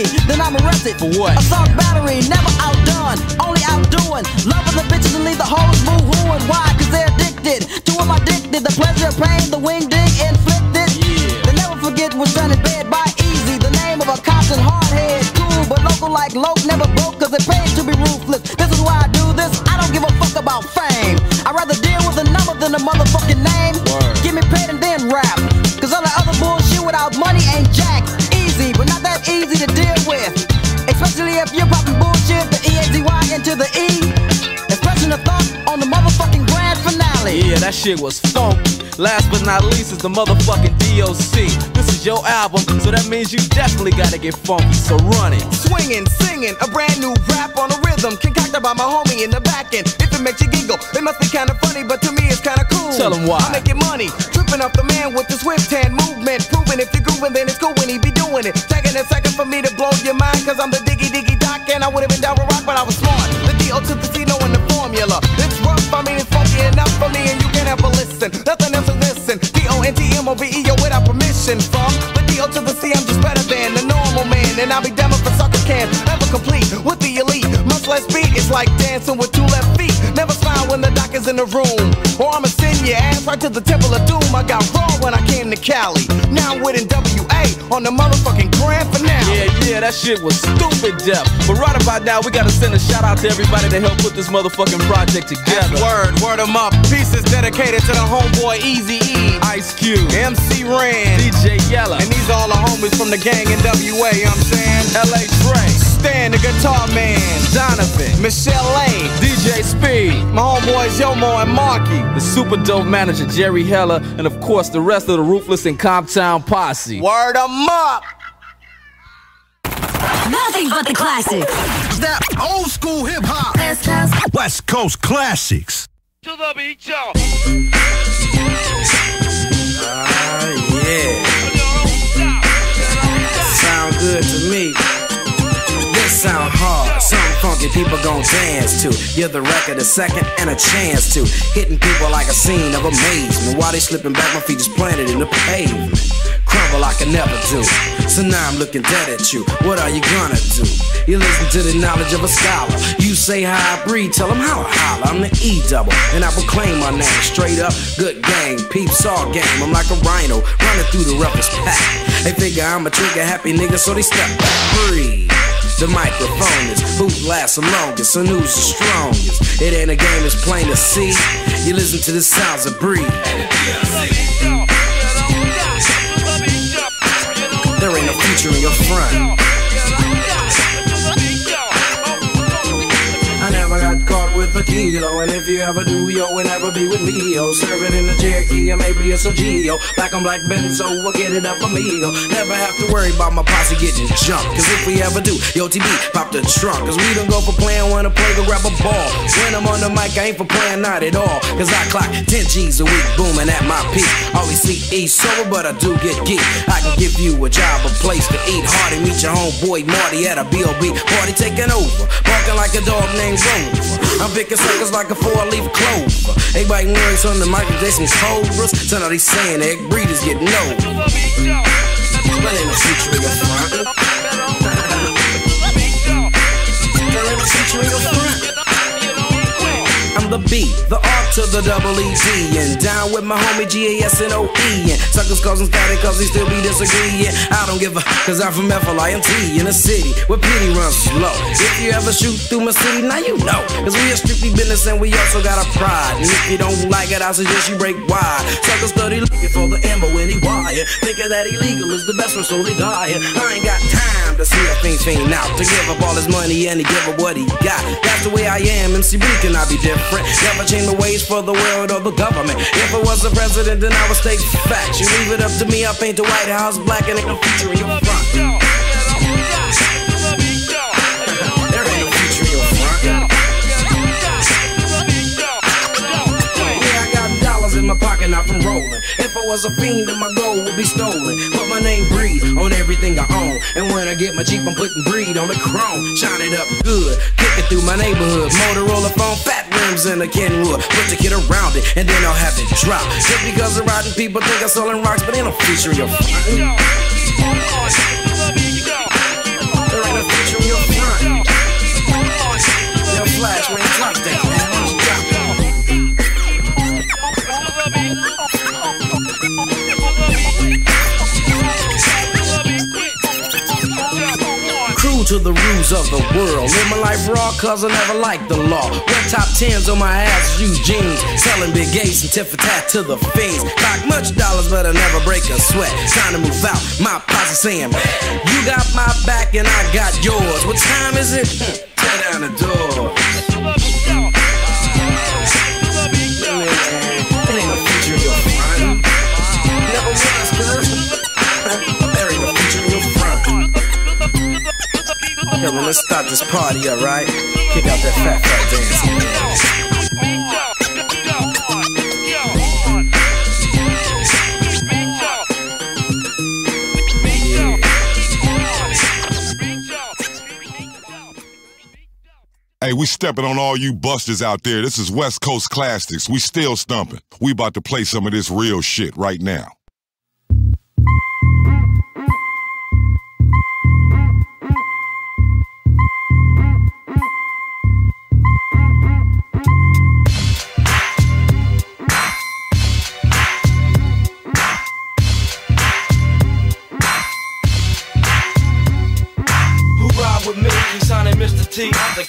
Speaker 81: then I'm arrested.
Speaker 8: For what?
Speaker 81: Assault battery, never outdone, only outdoing. Loving the bitches and leave the hoes boo hooing. Why? Cause they're addicted to I'm addicted. The pleasure, of pain, the wing dig inflicted. They never forget what's done in bed by Eazy. The name of a Compton hardhead. Cool, but local like Loke never broke cause it pays to be ruthless. This is why I do this. I don't give a fuck about fame. I'd rather deal with a number than a motherfucking name. Give me paid and then rap. Easy to deal with. Especially if you're
Speaker 8: Yeah, that shit was funky. Last but not least is the motherfucking DOC. This is your album, so that means you definitely gotta get funky, so run it.
Speaker 81: Swinging, singing, a brand new rap on a rhythm concocted by my homie in the back end. If it makes you giggle, it must be kinda funny, but to me it's kinda cool.
Speaker 8: Tell 'em why.
Speaker 81: I'm making money, tripping off the man with the swift hand movement. Proving if you're grooving, then it's cool when he be doing it. Taking a second for me to blow your mind, cause I'm the diggy diggy doc, and I would've been down with rock, but I was smart. The D-O to the C, knowing the formula. It's rough, I mean enough for me, and you can never listen. Nothing else to listen. D-O-N-T-M-O-V-E-O without permission from the D-O to the C, I'm just better than the normal man, and I'll be if a sucker can ever complete with the elite. Much less beat, it's like dancing with two left feet. Never smile when the doc is in the room, or I'ma send your ass right to the temple of doom. I got raw when I came to Cali. Now I'm with NWA on the motherfucking grand finale.
Speaker 8: Yeah, yeah, that shit was stupid deaf. But right about now, we gotta send a shout out to everybody that helped put this motherfucking project together.
Speaker 81: Word, word word 'em up. Pieces dedicated to the homeboy Easy E,
Speaker 8: Ice Cube,
Speaker 81: MC Ren,
Speaker 8: DJ Yella,
Speaker 81: and these all the homies from the gang in WA. You know what I'm saying?
Speaker 8: LA Dre,
Speaker 81: Stan the guitar man,
Speaker 8: Donovan,
Speaker 81: Michel'le,
Speaker 8: DJ Speed,
Speaker 81: my homeboys Yomo and Maulkie,
Speaker 8: the super dope manager Jerry Heller, and of course the rest of the Ruthless and Comptown posse.
Speaker 81: Word 'em up.
Speaker 101: Nothing but the classics.
Speaker 102: That old school hip hop. West Coast classics.
Speaker 81: To the beat, yo.
Speaker 97: Ah, yeah. Sound good to me. This sound hard. Something
Speaker 94: funky people gon' dance to. You're the record, a second, and a chance to. Hitting people like a scene of amazement. While they slipping back, my feet just planted in the pavement. Crumble I never do. So now I'm looking dead at you. What are you gonna do? You listen to the knowledge of a scholar. You say how I breathe, tell them how I holler. I'm the E double, and I proclaim my name straight up. Good gang, peeps all game. I'm like a rhino running through the roughest pack. They figure I'm a trigger happy nigga, so they step back. Breathe. The microphone is who lasts the longest and news the strongest. It ain't a game, it's plain to see. You listen to the sounds of Breed. There ain't no future in your front. Caught with a kilo, and if you ever do, yo, will never be with me, yo. Serve it in a Cherokee, or maybe it's a Geo. Black on black Benzo, we'll get it up for me, yo. Never have to worry about my posse getting jumped, cause if we ever do, yo, TB, pop the trunk, cause we don't go for playing, wanna play, go grab a ball. When I'm on the mic, I ain't for playing, not at all, cause I clock 10 G's a week, booming at my peak. Always sleep, eat sober, but I do get geek. I can give you a job, a place to eat. Hardy, meet your homeboy Marty at a B.O.B. Party taking over, barking like a dog named Rover. I'm picking suckers like a four-leaf clover. Biting lyrics on the Michael Jackson's cobras. So now they saying egg breeders get no. But ain't no future in your front. There ain't no future in your front. I'm the B, the R to the double and down with my homie G A S N O E. And O-E And suckers causing static cause they still be disagreeing. I don't give a, cause I'm from FLINT in a city where pity runs slow. If you ever shoot through my city, now you know. Cause we are strictly business and we also got a pride. And if you don't like it, I suggest you break wide. Suckers study looking for the ammo when he wire. Thinking that illegal is the best so they die. I ain't got time to see a fiend fiend out. To give up all his money and to give up what he got. That's the way I am, MC B can I be different. Never change the ways for the world or the government. If I was the president, then I would state facts. You leave it up to me, I paint the White House black and ain't no future in your front. My pocket, not from rolling. If I was a fiend, then my gold would be stolen. But my name breed on everything I own. And when I get my Jeep, I'm putting breed on the chrome. Shine it up good, kick it through my neighborhood. Motorola phone, fat rims and a Kenwood. Put the kid around it, and then I'll have it drop. Just because the riding people think I'm selling rocks, but ain't in your front. Ain't no future in your front. Flash, man, drop that, Crew to the rules of the world. Live my life raw, cause I never liked the law. Wear top tens on my ass, use jeans. Selling big gates and tit for tat to the fiends. Cock much dollars, but I never break a sweat. Time to move out. My posse saying, You got my back and I got yours. What time is it? Tear down the door. Yo, well, let's start this party, alright? Kick out that fat, fat dance.
Speaker 5: Hey, we stepping on all you busters out there. This is West Coast Classics. We still stumping. We about to play some of this real shit right now.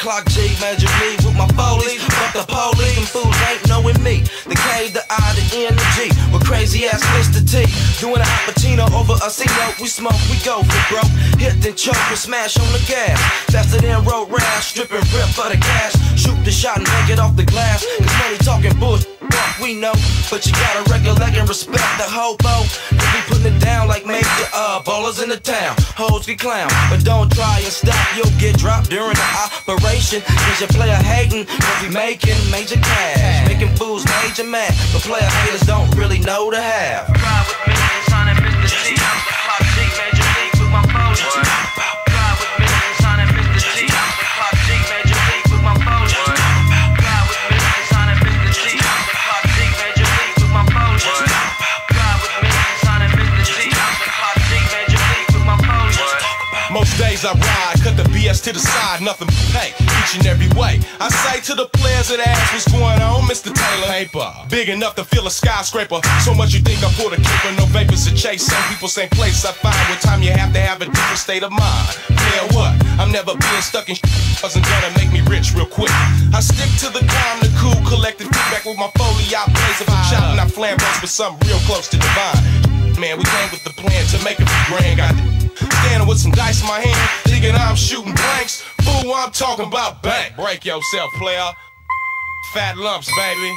Speaker 103: Clock G, Magic me with my police. Fuck the police, them fools ain't knowing me. The K, the I, the N, the G. With crazy ass Mr. T. Doing a Appuccino over a C note. We smoke, we go for broke. Hit then choke and smash on the gas. Faster than road rash. Stripping rip for the cash. Shoot the shot and take it off the glass. Cause money talking bullshit. Fuck, we know, but you gotta recollect and respect the hobo. They be putting it down like major uh ballers in the town. Hoes get clown, but don't try and stop. You'll get dropped during the operation. Cause your player hating, cause we making major cash. Making fools major mad, but player haters don't really know the half. Ride with me that Mr. T. The clock G, major league with my police. I rap
Speaker 101: hands to the side, nothing but pay, each and every way. I say to the players that ask what's going on, Mr. Taylor Paper. Big enough to fill a skyscraper. So much you think I pulled a keeper, no vapors to chase. Same people, same place. I find with time you have to have a different state of mind. Yeah, what? I'm never being stuck in Shit wasn't gonna make me rich real quick. I stick to the calm, the cool, collective feedback with my foley. I blaze if I'm chopping, I flamboys for something real close to divine. Man, we came with the plan to make it grand. Got standing with some dice in my hand, thinking I'm shooting blanks. Fool, I'm talking about bank. Break yourself, player. Fat lumps, baby.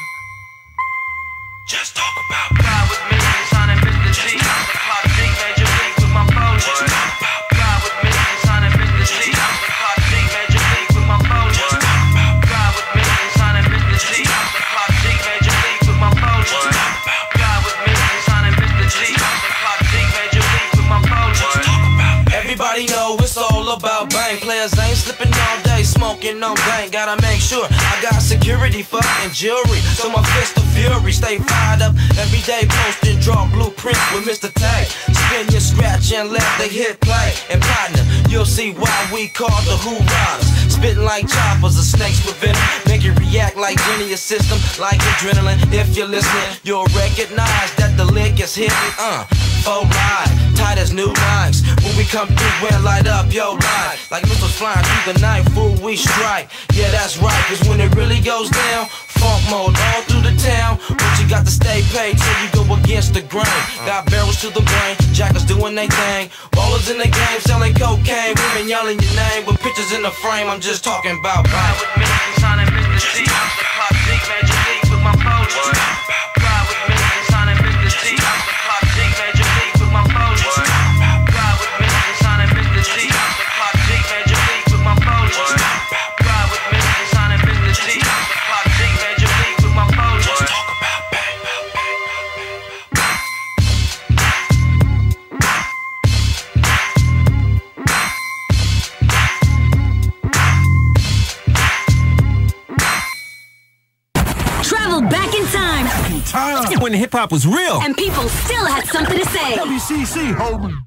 Speaker 101: Just talk about
Speaker 103: Ride with me, signing Mr. G. The clock tick, major league with my phone. Just talk about Ride with me, signing Mr. G. The clock tick, major league with my phone. Just talk about Ride with me, signing Mr. G. The clock tick, major league with my phone. Just talk about Ride with me, signing Mr. G. The clock tick, major league with my phone. Just talk about Everybody know it's all about bang. Players ain't slipping all day, smoking on bang. Gotta make sure I got security, fucking jewelry. So my fist of fury stay fired up every day. Posting draw blueprints with Mr. Tag. Spin your scratch and let the hit play. And partner, you'll see why we call the Who Riders. Spitting like choppers, the snakes with venom. Make you react like genius system, like adrenaline. If you're listening, you'll recognize that the lick is hitting. Uh, full ride, tight as new lines. When we come through, we'll light up your line. Like missiles flying through the night, fool, we strike. Yeah, that's right, cause when it really goes down, funk mode all through the town. But you got to stay paid till you go against the grain. Got barrels to the brain, jackers doing they thing. Ballers in the game selling cocaine. Women yelling your name with pictures in the frame. I'm just talking about ride with me. G.
Speaker 104: hip hop was real.
Speaker 99: And people still had something to say.
Speaker 104: WCC, homie.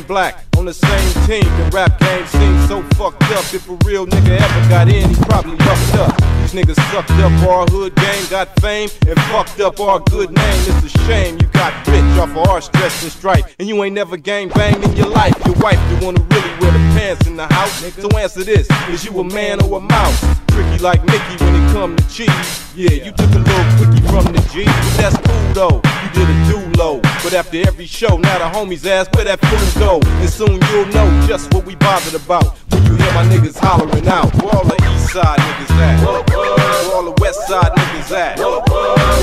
Speaker 29: And black on the same team. The rap game seems so fucked up. If a real nigga ever got in, he probably fucked up. These niggas sucked up our hood game, got fame, and fucked up our good name. It's a shame you got rich off of our stress and strife. And you ain't never gang banged in your life. Your wife, the wanna really wear the pants in the house. So answer this, is you a man or a mouse? Tricky like Mickey when it come to cheese. Yeah, you took a little quickie from the G, but that's cool though. You did a do low. But after every show, now the homies ask where that food go. And soon you'll know just what we bothered about. When you hear my niggas hollering out. Where all the east side niggas at? Where all the west side niggas at? Where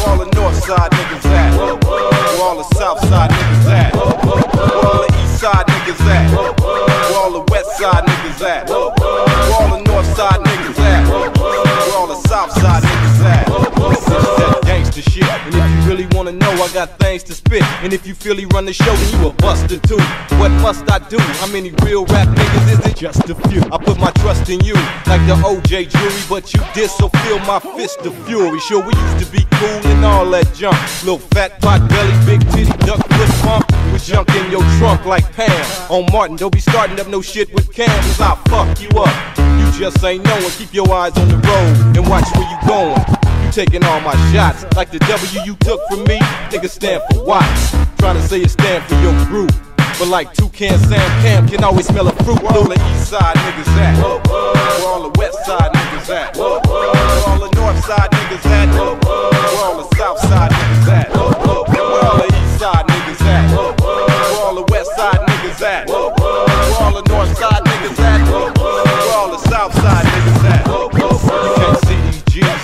Speaker 29: all the north side niggas at? Where all the south side niggas at? Where all the east side niggas at? Where all the west side niggas at? Where all the north side niggas at? Where all the south side niggas at? This is that gangsta shit. Wanna know, I got things to spit. And if you feel he run the show, then you a buster too. What must I do? How many real rap niggas is it? Just a few. I put my trust in you, like the OJ jury, but you did so feel my fist of fury. Sure, we used to be cool and all that junk. Little fat pot belly, big titty, duck foot pump. With junk in your trunk like Pam. On Martin, don't be starting up no shit with Cam, cause I'll fuck you up. You just ain't knowing. Keep your eyes on the road and watch where you going. Taking all my shots like the W you took from me. Nigga stand for Watts. Trying to say it stand for your group. But like Toucan Sam Cam can always smell a fruit. Where all the east side niggas at? Where all the west side niggas at? Where all the north side niggas at? Where all the south side niggas at? Where all the east side niggas at? Where all the west side niggas at? Where all the north side niggas at?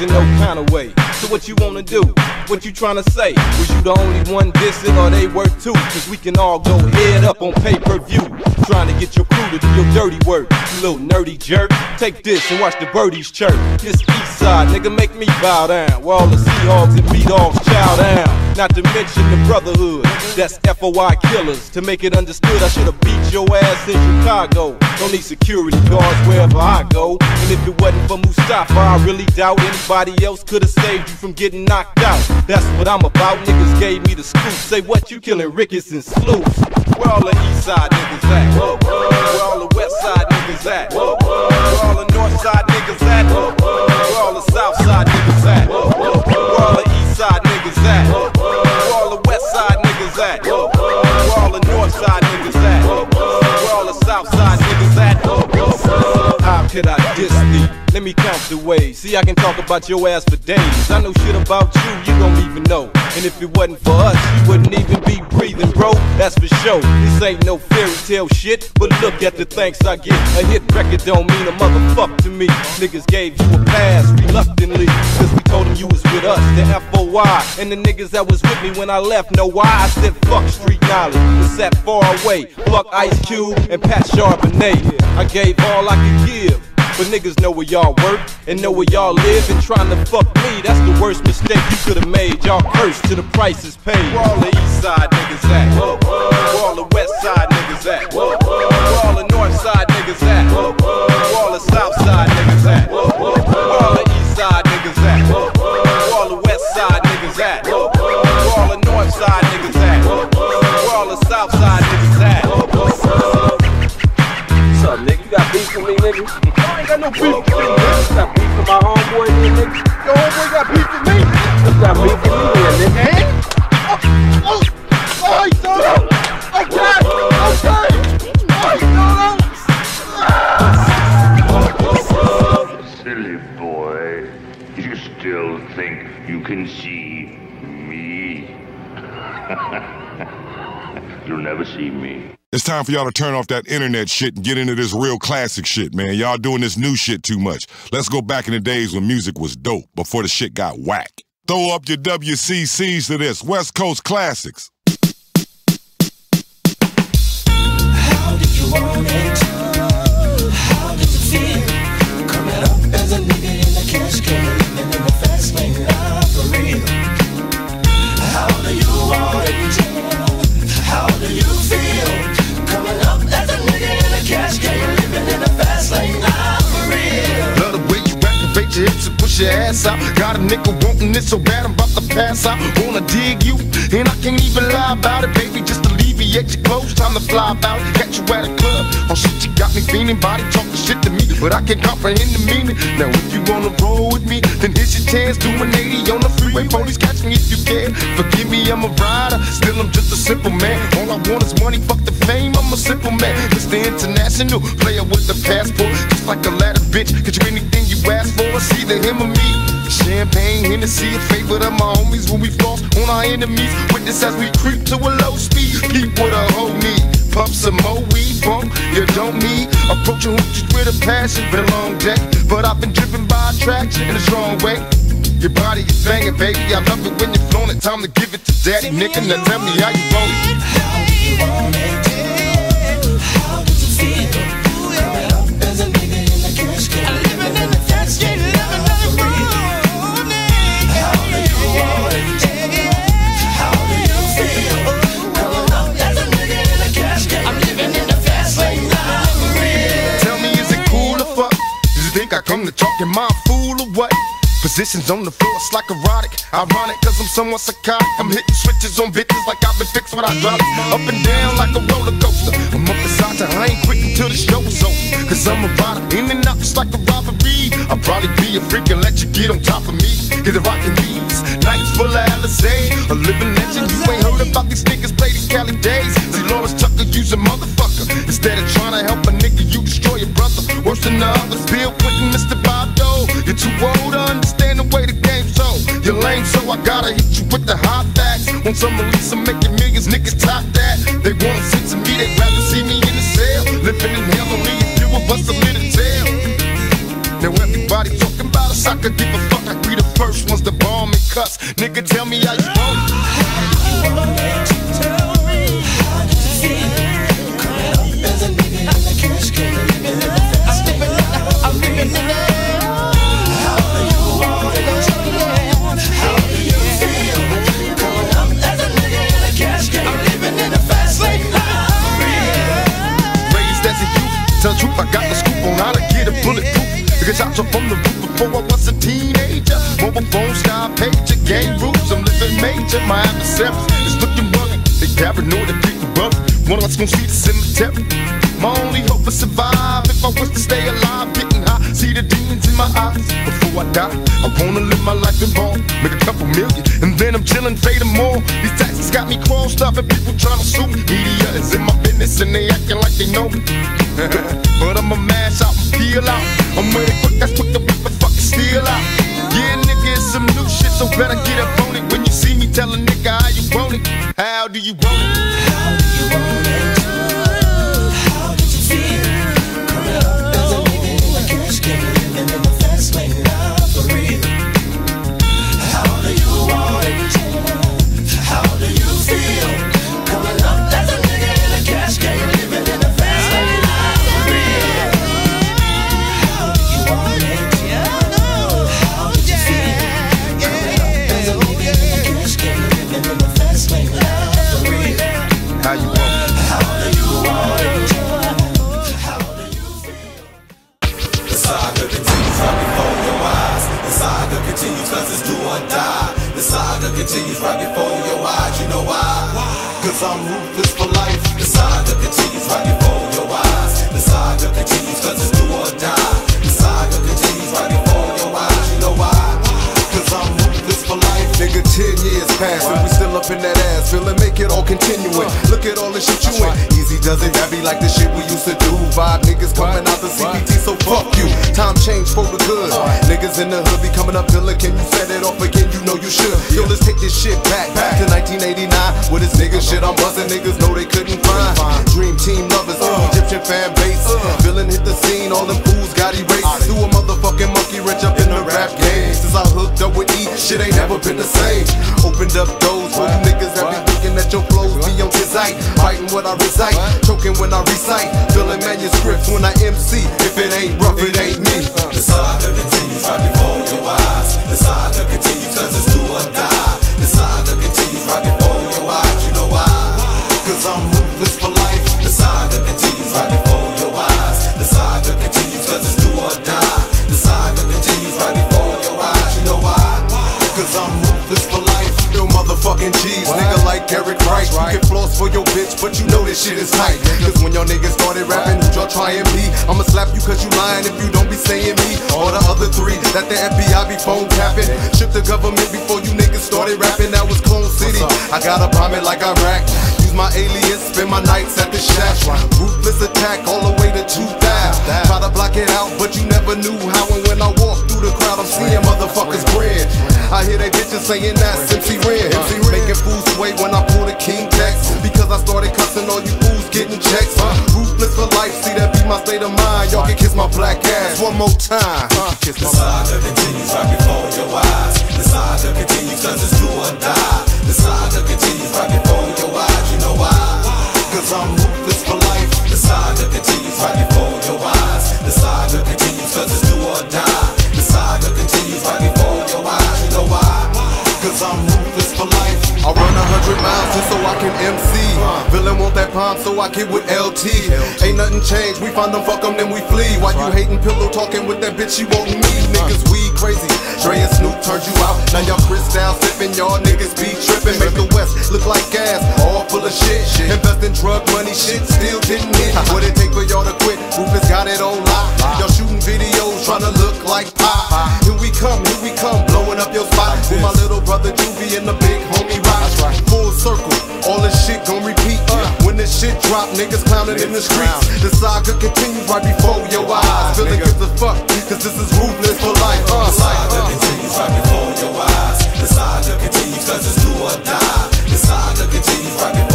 Speaker 29: In no kind of way. What you wanna do? What you tryna say? Was you the only one dissing or they were too? Cause we can all go head up on pay-per-view. Trying to get your crew to do your dirty work. You little nerdy jerk. Take this and watch the birdies chirp. This east side, nigga, make me bow down. Where all the Seahawks and B-Dogs chow down. Not to mention the brotherhood. That's FOI killers. To make it understood, I should've beat your ass in Chicago. Don't need security guards wherever I go. And if it wasn't for Mustafa, I really doubt anybody else could've saved you from getting knocked out. That's what I'm about. Niggas gave me the scoop. Say what you killing Ricketts and sleuths. Where all the east side niggas at? Where all the west side niggas at? Where all the north side niggas at? Where all the south side niggas at? Where all the east side niggas at? Where all the west side niggas at? Where all the north side niggas at? Where all the south side niggas at? How could I diss thee? Me count the ways. See, I can talk about your ass for days. I know shit about you, you don't even know. And if it wasn't for us, you wouldn't even be breathing, bro. That's for sure. This ain't no fairy tale shit, but look at the thanks I get. A hit record don't mean a motherfucker to me. Niggas gave you a pass reluctantly, cause we told them you was with us, the FOI. And the niggas that was with me when I left know why. I said fuck street knowledge and sat far away. Fuck Ice Cube and Pat Charbonnet. I gave all I could give. But niggas know where y'all work and know where y'all live and trying to fuck me. That's the worst mistake you could have made. Y'all cursed till the price is paid. Where all the east side niggas at? Where all the west side niggas at? Where all the north side niggas at? Where all the south side niggas at? Where all the east side niggas at? Where all the west side niggas at? Where all the north side niggas at? Where all the south side niggas at? What's up, nigga? You got beef with me, nigga? I ain't got no beef with you, nigga. You got beef with my homeboy, nigga? Your homeboy got beef with me? Got beef with me, here, nigga? And? Oh, oh, oh, he threw it. Okay, okay. Oh,
Speaker 105: Silly boy, you still think you can see me? You'll never see me.
Speaker 5: It's time for y'all to turn off that internet shit and get into this real classic shit, man. Y'all doing this new shit too much. Let's go back in the days when music was dope, before the shit got whack. Throw up your WCCs to this West Coast Classics.
Speaker 106: How did you want it? How did you feel? Coming up as a nigga in a cash can, in a fast lane life for real. How do you want it? In
Speaker 59: push your ass out. Got a nigga wanting it so bad I'm about to pass out. Wanna dig you, and I can't even lie about it, baby. Just alleviate your clothes, time to fly about. Catch you at a club, oh shit, you got me feeling. Body talking shit to me, but I can't comprehend the meaning. Now if you wanna roll with me, then here's your chance. Do an 80 on the freeway, police catch me if you can. Forgive me, I'm a rider, still I'm just a simple man. All I want is money, fuck the fame. I'm a simple man, Mr. International player with the passport, just like a ladder, bitch. Get you anything you ask for, it's either him or me. Champagne, Hennessy, a favorite of my homies when we floss on our enemies. Witness as we creep to a low speed. Keep what a hoe need. Pump some more weed, bump, you don't need. Approaching hoochies with a passion, been a long day. But I've been driven by attraction in a strong way. Your body is banging, baby. I love it when you're flown it. Time to give it to daddy, nigga. Now tell me how you want it.
Speaker 106: How you?
Speaker 59: Come to talk in my fool or what? Positions on the floor, it's like erotic. Ironic, cause I'm somewhat psychotic. I'm hitting switches on bitches like I've been fixed when I drop it. Up and down like a roller coaster. I'm up beside you, I ain't quick until the show's over. Cause I'm a rider, in and out just like a robbery. I'll probably be a freak and let you get on top of me. Get the rockin' these nights full of Alizé. A living legend, you ain't heard about these niggas play these Cali days. See, Delores Tucker, use a motherfucker. Instead of trying to help Worse than the others, Bill Clinton, Mr. Dole. You're too old to understand the way the game's so. You're lame, so I gotta hit you with the hot facts. Want some release, I'm making millions, niggas top that. They wanna sit to me, they'd rather see me in the cell. Living in hell, only a few of us are lit a tell. Now everybody talking about us, I could give a fuck. I be the first ones to bomb and cuss. Nigga, tell me how you want Shots from the roof before I was a teenager. Mobile phone, sky pager, game rules. I'm living major. My adversaries is looking rugged. They paranoid and people rough. One of us gon' see the cemetery. My only hope is survive. If I was to stay alive, getting high, see the demons in my eyes. Before I die, I wanna live my life in ball, make a couple million, and then I'm chillin', pay them more. These taxes got me crossed up, and people tryna sue me. Media is in my business, and they acting like they know me. but I'ma mash out and peel out. I'm it quick, that's quick to whip and fucking steal out. Yeah, nigga, it's some new shit, so better get up on it. When you see me, tell a nigga how you want it. How do you want it? How do you want it?
Speaker 107: Continues right before your eyes. You know why? Cause I'm ruthless for life. The saga continues right before your eyes. The saga continues cause it's do or die.
Speaker 65: 10 years past and we still up in that ass. Feeling make it all continuing. Look at all the shit you in. Easy does it, that be like the shit we used to do. Five niggas coming out the CPT, so fuck you. Time change for the good. Niggas in the hood be coming up Dilla, can you set it off again? You know you should. Yo, let's take this shit back, back to 1989. With this nigga shit, I'm busting niggas know they couldn't find. Dream team lovers, Egyptian fan base. Villain hit the scene, all them fools got erased. Do a motherfucking monkey wrench up in the rap game. Since I hooked up with E, shit ain't never been the same. Opened up doors for you niggas that be thinking that your flows be on his sight. Fighting what I recite, choking when I recite. Filling manuscripts when I MC. If it ain't rough, it ain't me.
Speaker 107: The saga continues right before your eyes. The saga continues cause it's do or die. The saga continues right before
Speaker 65: motherfucking G's, nigga like Eric Wright. You can floss for your bitch, but you know this shit is tight. Cause when y'all niggas started rapping, who y'all try and be? I'ma slap you cause you lying if you don't be saying me. Or the other three that the FBI be phone tapping. Shook the government before you niggas started rapping, that was Clone City. I got a bomb it like Iraq. Use my alias, spend my nights at the shack. Ruthless attack all the way to 2000. Try to block it out, but you never knew how and when I walk through the crowd, I'm seeing motherfuckers grin. I hear they bitches saying that's MC Ren. Making fools sway when I pull the king text. Because I started cussing all you fools getting checks. Ruthless for life, see that be my state of mind. Y'all can kiss my black ass one more time. Kiss
Speaker 107: The
Speaker 65: my
Speaker 107: saga continues right before your eyes. The saga continues cause it's do or die. The saga continues right before your eyes. You know why? Cause I'm ruthless for life. The saga continues right before your eyes. The saga continues cause it's do or die. Saga continues right before your eyes. You know why? Cause I'm ruthless for life.
Speaker 65: I run a hundred miles just so I can MC. Villain want that palm so I get with LT. Ain't nothing changed, we find them, fuck them, then we flee. Why you hating pillow talking with that bitch you want me? Niggas we crazy. Dre and Snoop turned you out. Now y'all crystal sipping, y'all niggas be tripping. Make the West look like gas, all full of shit. Invest in drug money, shit still didn't hit. What it take for y'all to quit? Rufus got it on lock. Y'all shooting videos trying to look like pop. Here we come, here we come, blowing up your spot. With my little brother Juvie and the big homie Rock. Full circle, all this shit gon' repeat. When this shit drop, niggas clowning in the streets. The saga continues right before your eyes. Feeling gives a fuck, cause this is ruthless for life. Uh,
Speaker 107: The saga continues right before your eyes. The saga continues cause it's do or die. The saga continues right before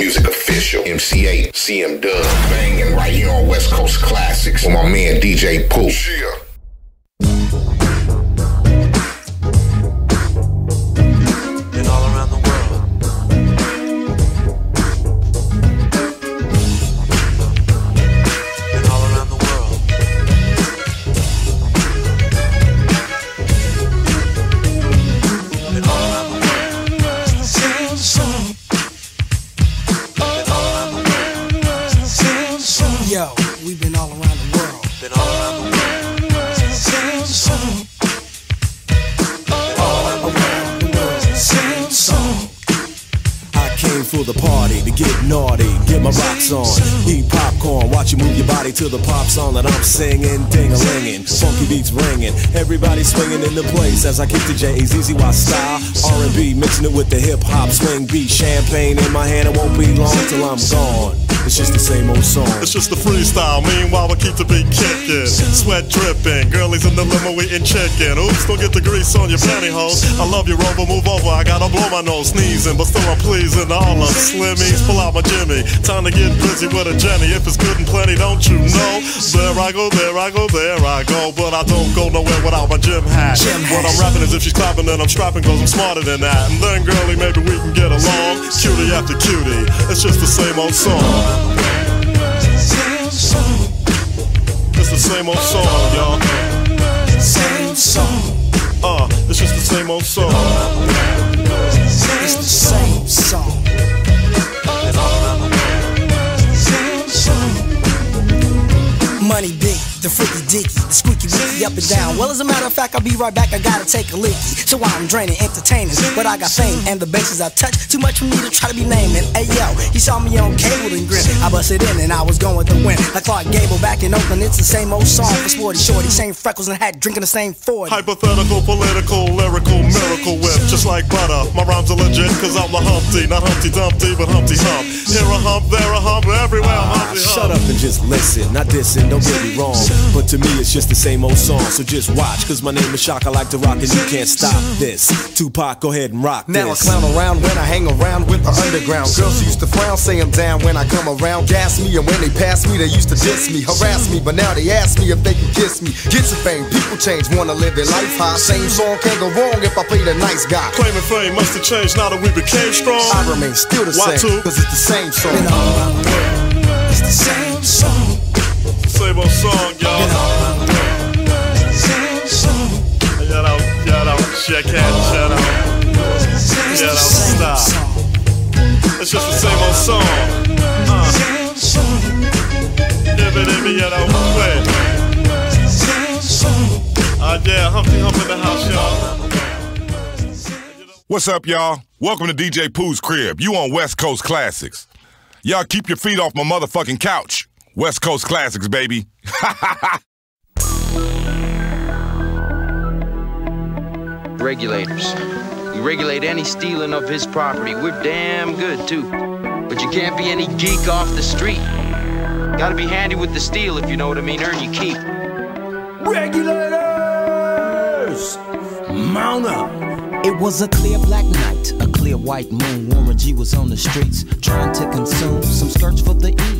Speaker 107: Music Official, MC
Speaker 17: Eiht, CM Dub, banging right here on West Coast Classics with my man DJ Pooh.
Speaker 104: Yeah. Naughty, get my rocks on, eat popcorn, watch you move your body to the pop song that I'm singing, ding a linging, funky beats ringing, everybody swinging in the place as I kick the J's, easy Y style, R&B mixing it with the hip hop swing. Beat, champagne in my hand, it won't be long till I'm gone. It's just the same old song.
Speaker 108: It's just the freestyle. Meanwhile, we keep the beat kicking. Sweat dripping. Girlies in the limo eating chicken. Oops, don't get the grease on your pantyhose. I love you, Rover. Move over. I gotta blow my nose sneezing, but still I'm pleasing all of slimmies. Pull out my Jimmy. Time to get busy with a Jenny. If it's good and plenty, don't you know? There I go, there I go, there I go. But I don't go nowhere without my gym hat. what I'm rapping is if she's clapping, then I'm strapping, cause I'm smarter than that. And then, girlie, maybe we can get along. Cutie after cutie. It's just the same old song. It's the same old song, y'all.
Speaker 107: Same song.
Speaker 108: Uh, it's just the same old song.
Speaker 107: It's the. Same song. Money big, the freaky dicky, the squeaky wicky up and down. Well, as a matter of fact, I'll be right back. I gotta take a leaky. So I'm draining, entertainers, but I got fame and the bases I touch. Too much for me to try to be naming. Hey yo, he saw me on cable and grin. I busted in and I was going to win. Like Clark Gable back in Oakland, it's the same old song for Sporty Shorty, same freckles and hat, drinking the same Ford.
Speaker 108: Hypothetical, political, lyrical, miracle whip, just like butter. My rhymes are legit, cause I'm the Humpty, not Humpty Dumpty, but Humpty Hump. Here a hump, there a hump, everywhere I'm Humpty ah, Hump.
Speaker 104: Shut up and just listen, not dissing, don't get me wrong. But to me, it's just the same old song. So just watch, cause my name is Shock. I like to rock, and you can't stop this. Tupac, go ahead and rock
Speaker 65: Now I clown around when I hang around with the underground. Girls used to frown, say I'm down when I come around. Gas me, and when they pass me, they used to diss me, harass me. But now they ask me if they can kiss me. Get some fame, people change, wanna live their life high. Same song can't go wrong if I play the nice guy.
Speaker 108: Claiming fame must have changed now that we became strong.
Speaker 65: I remain still the
Speaker 108: Why
Speaker 65: same,
Speaker 108: two?
Speaker 65: cause it's the same song.
Speaker 107: Song.
Speaker 108: Uh.
Speaker 109: Same song.
Speaker 108: Ibby, ibby, you know, play.
Speaker 109: Same song.
Speaker 108: Uh, yeah, Humpty Hump in the house, y'all.
Speaker 5: What's up, y'all? Welcome to DJ Pooh's crib. You on West Coast Classics. Y'all keep your feet off my motherfucking couch. West Coast Classics, baby.
Speaker 110: Regulators. We regulate any stealing of his property. We're damn good, too. But you can't be any geek off the street. Gotta be handy with the steel, if you know what I mean. Earn your keep.
Speaker 104: Regulators! Mount up!
Speaker 111: It was a clear black night, a clear white moon. Warren G was on the streets trying to consume some skirts for the E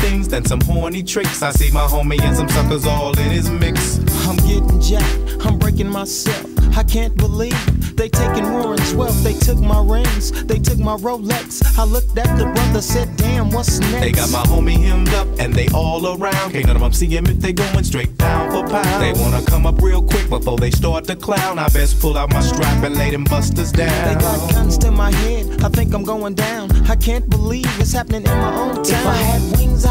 Speaker 21: things than some horny tricks. I see my homie and some suckers all in his mix.
Speaker 111: I'm getting jacked, I'm breaking myself. I can't believe they taking Warren's wealth. They took my rings, they took my Rolex. I looked at the brother, said, damn, what's next?
Speaker 21: They got my homie hemmed up and they all around. Can't none of them see him if they going straight down for pound. They wanna come up real quick before they start to clown. I best pull out my strap and lay them busters down.
Speaker 111: They got guns to my head, I think I'm going down. I can't believe it's happening in my own town. If I had wings, I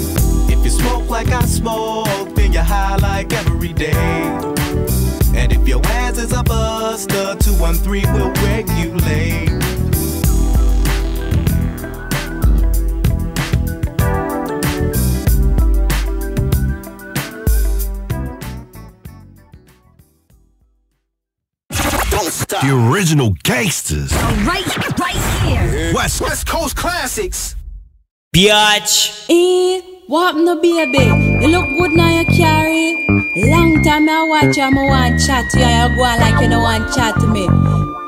Speaker 21: If you smoke like I smoke, then you're high like every day. And if your ass is a buster, 213 will regulate.
Speaker 104: The original gangsters.
Speaker 112: Right, right here.
Speaker 104: West
Speaker 113: West Coast classics.
Speaker 79: Biatch. Eh, what happened to baby? You look good now you carry. Long time I watch you, I want chat to you. You go on like you don't want chat to me.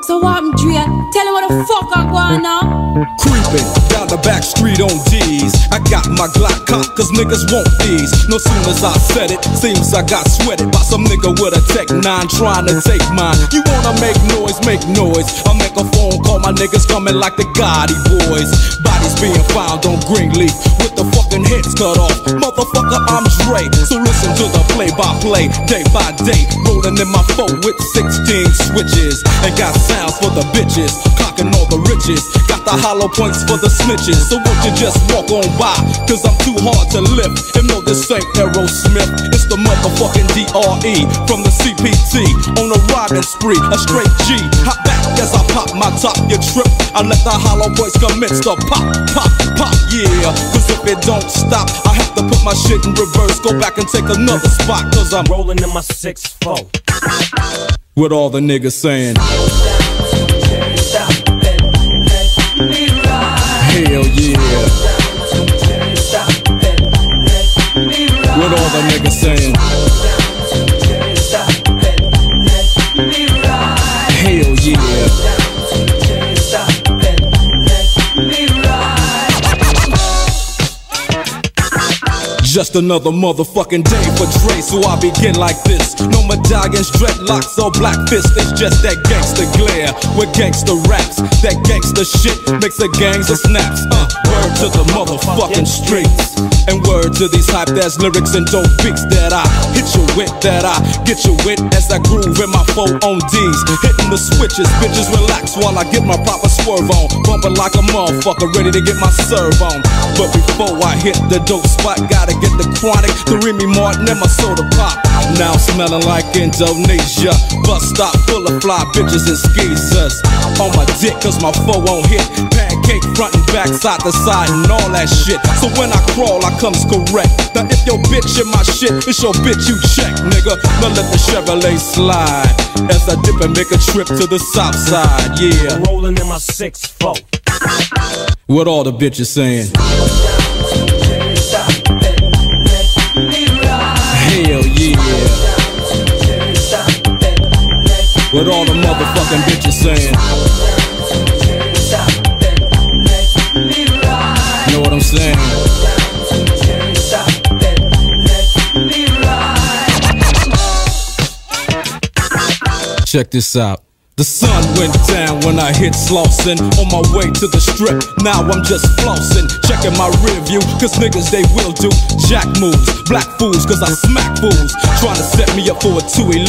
Speaker 79: So what happened, Dre? Tell him what the fuck I go on now.
Speaker 8: Creeping down the back street on D's. I got my Glock cocked cause niggas want these. No sooner as I said it, seems I got sweated by some nigga with a Tech 9 trying to take mine. You wanna make noise, make noise. I make a phone call, my niggas coming like the Gotti boys. Bodies being found on Greenleaf with the fucking heads cut off. Motherfucker, I'm Dre. So listen to the play by play, day by day. Rolling in my phone with 16 switches. And got sounds for the bitches. Clocking all the riches. The hollow points for the snitches. So won't you just walk on by? Cause I'm too hard to lift. And no, this ain't Aerosmith. It's the motherfucking DRE from the CPT. On a riding spree, a straight G. Hop back as I pop my top. You trip. I let the hollow points commence to pop, pop, pop. Yeah. Cause if it don't stop, I have to put my shit in reverse. Go back and take another spot. Cause I'm rolling in my 6-4. What all the niggas saying? Hell yeah. What all the niggas saying? Just another motherfucking day for Dre, so I begin like this. No medallions, dreadlocks, or black fists. It's just that gangster glare with gangster raps. That gangster shit makes the gangs of snaps. Uh, word to the motherfucking streets. And word to these hype ass lyrics and dope beats that I hit you with, that I get you with as I groove in my four on D's. Hitting the switches, bitches relax while I get my proper swerve on. Bumping like a motherfucker, ready to get my serve on. But before I hit the dope spot, gotta get the chronic, the Remy Martin, and my soda pop. Now I'm smelling like Indonesia. Bus stop full of fly bitches and skeezers. On my dick, cause my foe won't hit. Pancake front and back, side to side, and all that shit. So when I crawl, I comes correct. Now if your bitch in my shit, it's your bitch you check, nigga. Now let the Chevrolet slide. As I dip and make a trip to the south side, yeah.
Speaker 20: Rolling in my six four.
Speaker 8: What all the bitches saying? What all the motherfucking bitches saying? Know what I'm saying? Check this out. The sun went down when I hit Slauson on my way to the strip. Now I'm just flossing, checking my rear view, cause niggas they will do jack moves, black fools, cause I smack fools. Trying to set me up for a 211.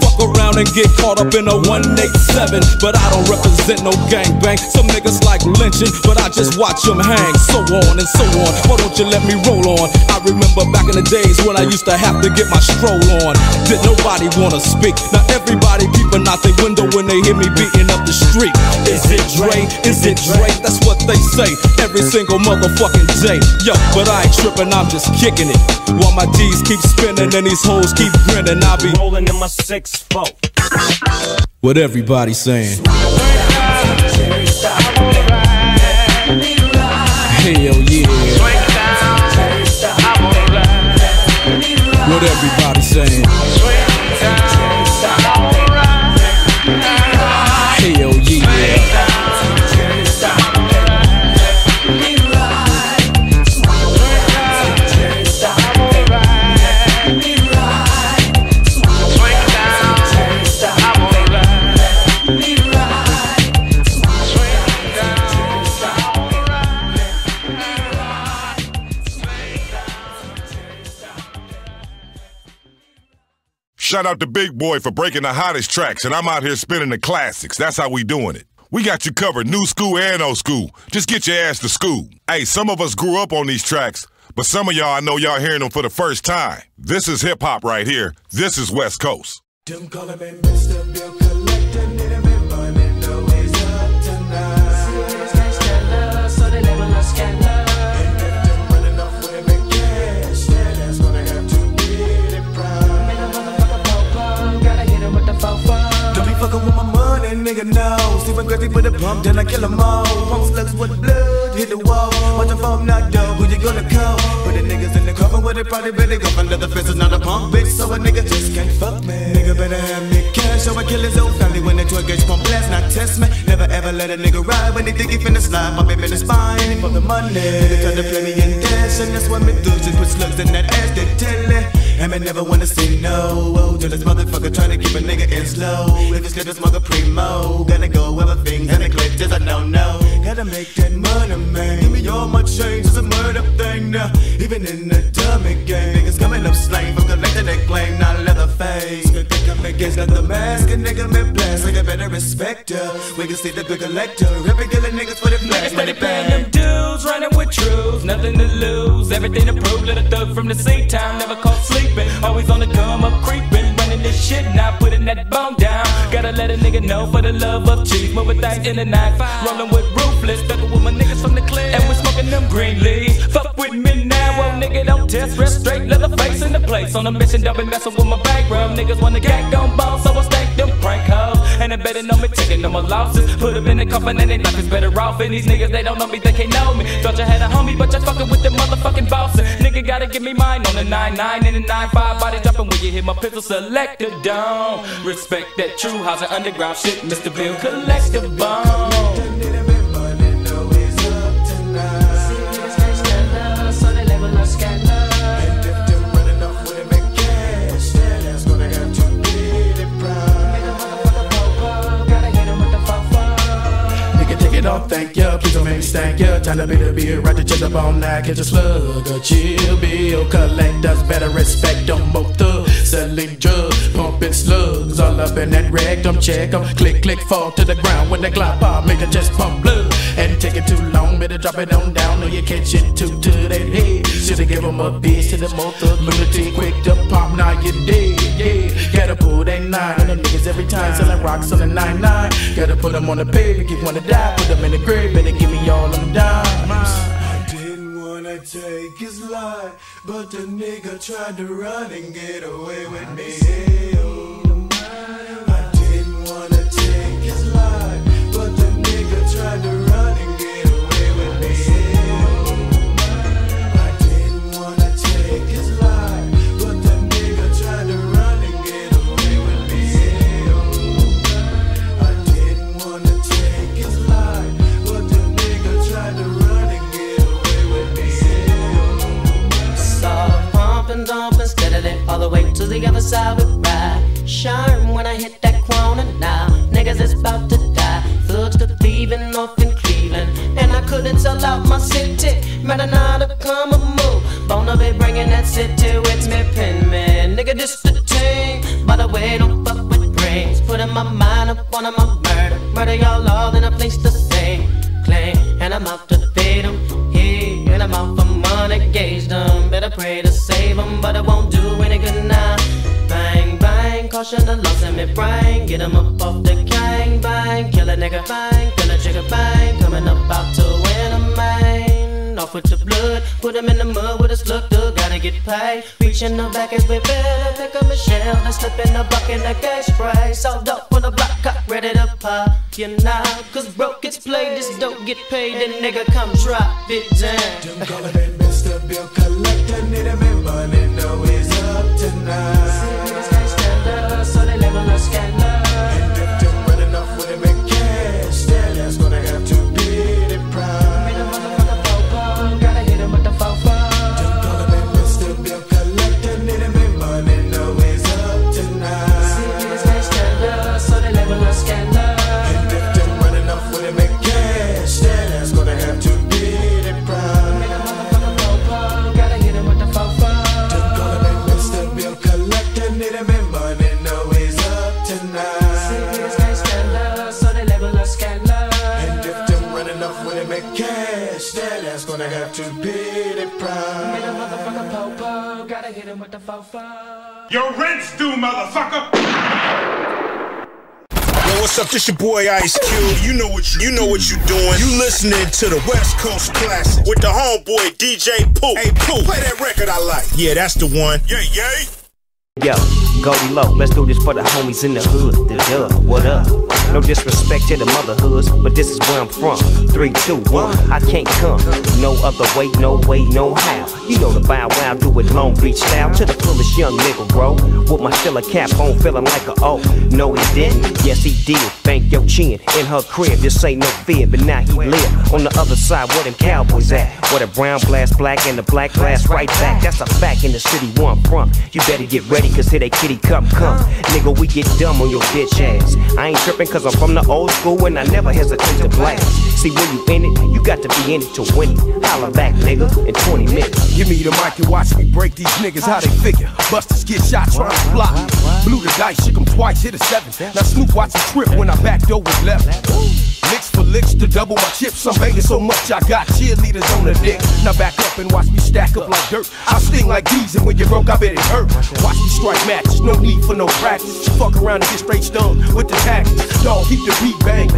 Speaker 8: Fuck around and get caught up in a 187. But I don't represent no gangbang. Some niggas like lynching, but I just watch them hang. So on and so on. Why don't you let me roll on? I remember back in the days when I used to have to get my stroll on. Did nobody wanna speak? Now everybody peeping out the window when they hear me beating up the street. Is it Dre? Is it Dre? That's what they say every single motherfucking day. Yo, but I ain't tripping, I'm just kicking it. While my D's keep spinning and these hoes keep grinning, I be
Speaker 20: rolling in my six four.
Speaker 8: What everybody saying? Hell yeah. What everybody saying?
Speaker 5: Shout out to Big Boy for breaking the hottest tracks, and I'm out here spinning the classics. That's how we doing it. We got you covered, new school and old school. Just get your ass to school. Hey, some of us grew up on these tracks, but some of y'all, I know y'all hearing them for the first time. This is hip hop right here. This is West Coast.
Speaker 114: Nigga, no. Stephen Crazy put a pump, then I kill 'em all. Pump slugs with blood, hit the wall. Watch your phone knocked out, who you gonna call? Put the niggas in the cover with it, probably better go under the fence, it's not a pump, bitch, so a nigga just can't fuck me. Nigga better have me cash, or I kill his own family when the 12 gauge pump blast, not test me. Never ever let a nigga ride when they think he finna slide, pop him in the spine for the money. Nigga try to play me in dash, and that's what me do, just put slugs in that ass, they tell it. And me never wanna say no, oh, to this motherfucker trying to keep a nigga in slow. If it's good, this mother primo, gotta go over things and the glitches, I don't know. Gotta make that money, man. Give me all my change, it's a murder Even in the dummy game, niggas coming up slain for collecting that claim, not leather face. Good think I'm against the mask, a nigga me blast, like a better respect her. We can see the big collector, ripping killing niggas for the flash,
Speaker 115: Steady paying them dues, running with truth, nothing to lose, everything to prove. Little thug from the sea town, never caught sleeping, always on the come up creeping, running this shit now, putting that bone down. Gotta let a nigga know for the love of cheese, moving things in the night, rolling with ruthless, thugging with my niggas from the clear, and we smoking them green leaves. Test, rest straight, leather face in the place. On a mission, double messing with my background, niggas wanna get gon' ball, so I stack them prank hoes, and they better know me, taking no more losses, put them in the coffin and they life is better off. And these niggas, they don't know me, they can't know me. Thought you had a homie, but you're fucking with the motherfucking boss. Nigga gotta give me mine on the 9-9 and the 9-5. Body dropping when you hit my pistol selector down. Respect that true house and underground shit, Mr. Bill Collector Bone.
Speaker 114: Off, thank ya. Please don't make me stank ya. Time to be the beer, right to check up on that. Catch a slug, a chill bill. Collectors better respect don't both thugs. Selling drugs, pump
Speaker 115: pumping slugs all up in that rectum. Check 'em, click, click, fall to the ground when the clock pop, make the chest pump blood. And take it too long, better drop it on down, or you catch it too to that head. Shoulda give 'em a bitch to the motor, lunatic, quick to pop, now you dead, yeah. Gotta pull that nine on them niggas every time, selling rocks on the nine nine. Gotta put 'em on the pave if one wanna die, put 'em in the grave, better give me all them dimes.
Speaker 116: Wanna take his life, but the nigga tried to run and get away with me.
Speaker 117: Oh. Pumping, dumping steadily all the way to the other side we ride. Shine when I hit that corner now. Niggas is about to die. Thugs to thieving off in Cleveland. And I couldn't sell out my city. Matter now to come a move. Bona be bringing that city with me, pin man. Nigga, this the thing. By the way, don't fuck with brains. Putting my mind up on my murder. Murder y'all all in a place to same. Claim, and I'm out to but it won't do any good now. Bang, bang, caution the loss in me brain. Get 'em up off the gang, bang. Kill a nigga, bang. Kill a trigger, bang. Coming up out to win a man. Off with your blood, Put 'em in the mud with a slug thug. Gotta get paid. Reaching the back as we better. Pick up Michelle and slip in the bucket like gas price. Sold up on the block, cut ready to pop. You know, cause broke gets played, this don't get paid. Then nigga come drop it down.
Speaker 116: Call him Mr. Bill Collector, need him in money, know he's up tonight.
Speaker 117: So they label us scandal.
Speaker 116: And if them running off with him in cash, then that's gonna have to the
Speaker 117: fofo.
Speaker 36: Your rent's due, motherfucker!
Speaker 118: Yo, what's up? This your boy Ice Cube. You know what you, you know what you doing. You listening to the West Coast Classic with the homeboy DJ Pooh. Hey Pooh, play that record I like. Yeah, that's the one. Yeah, yeah.
Speaker 27: Yo, Goldie Loc, let's do this for the homies in the hood. The dub, what up? No disrespect to the mother hoods, but this is where I'm from. Three, two, one, I can't come. No other way, no way, no how. You know the bow wow, do it Long Beach style to the fullest young nigga, bro. With my Stella cap on, feeling like a oh. No, he didn't. Yes, he did. Thank your chin in her crib. This ain't no fear, but now he live on the other side where them cowboys at. Where the brown blast black and the black blast right back. That's a fact in the city where I'm from. You better get ready, cause here they kitty come come. Nigga, we get dumb on your bitch ass. I ain't tripping cause I'm from the old school and I never hesitate to blast. See, when you in it, you got to be in it to win it. Holla back, nigga, in 20 minutes.
Speaker 119: Give me the mic and watch me break these niggas how they figure. Busters get shot trying to block. Blew the dice, shook 'em twice, hit a seven. Now Snoop watch a trip when I back door was left. Licks for licks to double my chips. I'm banging so much I got cheerleaders on the dick. Now back up and watch me stack up like dirt. I sting like these and when you broke, I bet it hurt. Watch me strike matches, no need for no practice. Fuck around and get straight stung with the tactics. Dog, keep the beat bang.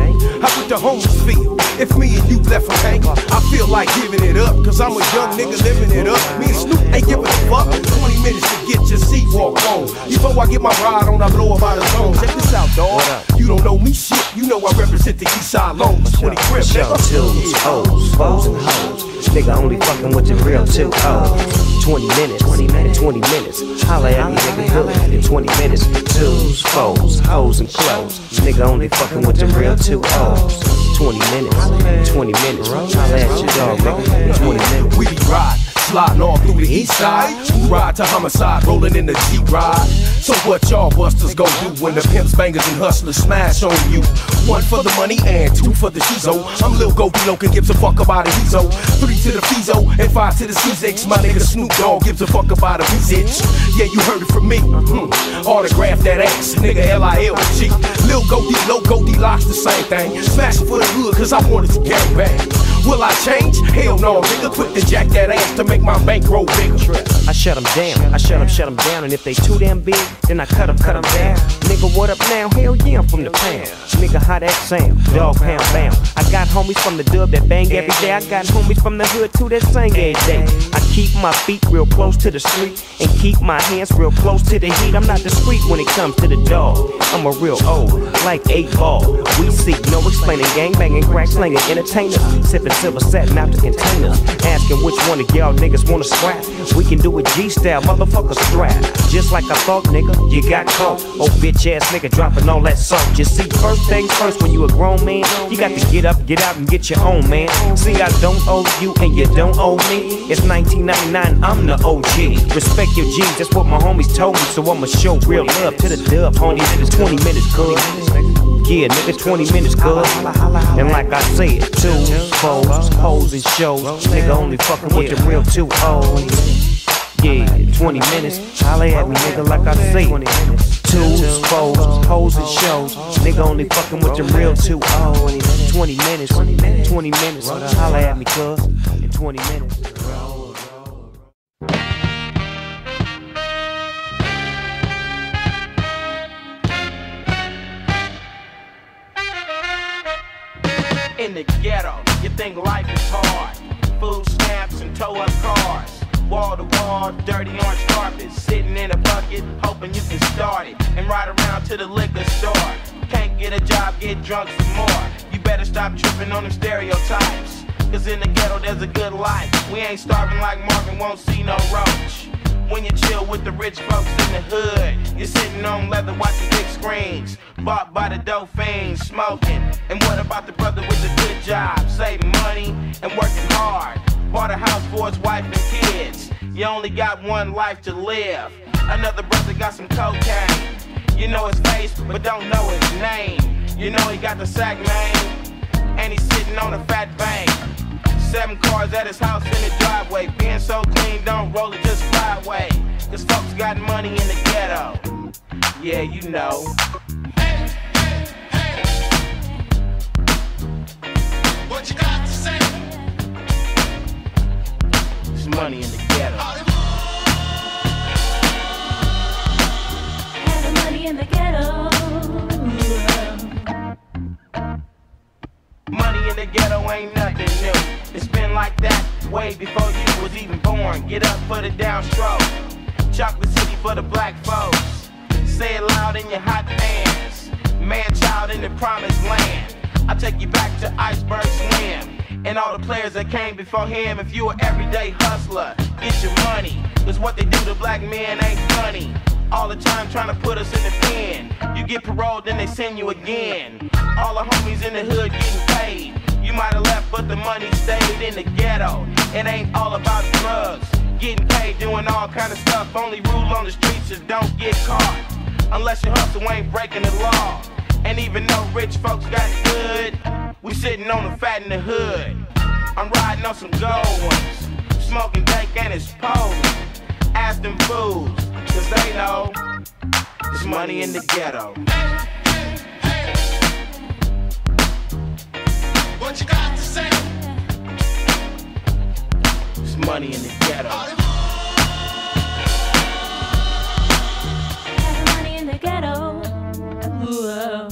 Speaker 119: How would the homies feel if me and you left from hang? I feel like giving it up, cause I'm a young nigga living it up. Me and Snoop ain't giving a fuck. 20 minutes to get your seat walk on. Before I get my ride on, I blow up out of zone. Check this out, dog. You don't know me shit, you know I represent the east side loans. 20 crib,
Speaker 27: Yo,
Speaker 119: nigga.
Speaker 27: O's, foes, and hoes. Nigga only fucking with the real two O's. 20 minutes, 20 minutes, 20 minutes. Holla at me, nigga, good. In 20 minutes, twos, foes, hoes, and clothes. Nigga only fucking with the real two O's. 20 minutes, 20 minutes. Holla at your dog, nigga. In 20 minutes.
Speaker 119: We be sliding all through the east side. Ride to homicide, rolling in the G ride. So what y'all busters gon' do when the pimps, bangers, and hustlers smash on you? One for the money and two for the shizo. I'm Lil Go Loc and gives a fuck about a Hezo. Three to the Fizo and five to the C6. My nigga Snoop Dogg gives a fuck about a bitch. Yeah, you heard it from me. Hmm. Autograph that ass, nigga L-I-L-G. Lil Go D, Lil Go D, locks the same thing. Smash for the hood, cause I wanted to get back. Will I change? Hell no, nigga. quit to jack that ass to make my bankroll.
Speaker 27: I shut them down, I shut them, shut them down, and if they too damn big, then I cut them, cut them down. Nigga, what up now? Hell yeah, I'm from the pound. Nigga, how that sound? Dogg Pound bound. I got homies from the dub that bang every day. I got homies from the hood too that sing every day. I keep my feet real close to the street and keep my hands real close to the heat. I'm not discreet when it comes to the dog. I'm a real old, like eight ball. We seek no explaining, gang banging, crack slinging, entertainers, sipping silver satin out the containers, asking which one of y'all niggas wanna scrap. We can do it G style, motherfucker strap. Just like I thought, nigga, you got caught. Oh bitch ass nigga dropping all that salt. You see, first things first, when you a grown man, you got to get up, get out, and get your own man. See, I don't owe you and you don't owe me. It's 1999, I'm the OG. Respect your G's, that's what my homies told me. So I'ma show real love to the dub, homies. It's 20 minutes, good. Yeah, nigga, 20 minutes, good. And like I said, two foes, hoes, and shows. Nigga only fucking with the real two O's. Yeah, 20 minutes. Holla at me, nigga, like I say. Two foes, hoes, and shows. Nigga only fucking with the real two O's. 20 minutes, 20 minutes. Holla at me, cuz. In 20 minutes.
Speaker 120: In the ghetto, you think life is hard. Food stamps and tow up cars. Wall to wall, dirty orange carpet. Sitting in a bucket, hoping you can start it. And ride around to the liquor store. Can't get a job, get drunk some more. You better stop tripping on them stereotypes. Cause in the ghetto, there's a good life. We ain't starving like Marvin, won't see no roach. When you chill with the rich folks in the hood, you're sitting on leather watching big screens. Bought by the dope fiends, smoking. And what about the brother with the good job? Saving money and working hard. Bought a house for his wife and kids. You only got one life to live. Another brother got some cocaine. You know his face, but don't know his name. You know he got the sack, man. And he's sitting on a fat bank. Seven cars at his house in the driveway. Being so clean, don't roll it, just fly away. Cause folks got money in the ghetto. Yeah, you know. Hey, hey, hey.
Speaker 121: What you got to say?
Speaker 120: There's money in the ghetto.
Speaker 68: Money in the ghetto.
Speaker 120: Money in the ghetto ain't nothing new. It's been like that way before you was even born. Get up for the downstroke. Chocolate City for the black folks. Say it loud in your hot pants. Man child in the promised land. I take you back to Iceberg Slim. And all the players that came before him. If you're an everyday hustler, get your money. Cause what they do to black men ain't funny. All the time trying to put us in the pen. You get paroled, then they send you again. All the homies in the hood getting paid. You might have left, but the money stayed in the ghetto. It ain't all about drugs. Getting paid, doing all kind of stuff. Only rule on the streets is don't get caught. Unless your hustle ain't breaking the law. And even though rich folks got good, we sitting on the fat in the hood. I'm riding on some gold ones. Smoking dank and it's pose. Ask them fools, cause they know there's money in the ghetto.
Speaker 121: What you got to say?
Speaker 120: There's money in the ghetto.
Speaker 68: Money in the ghetto. Ooh. Oh.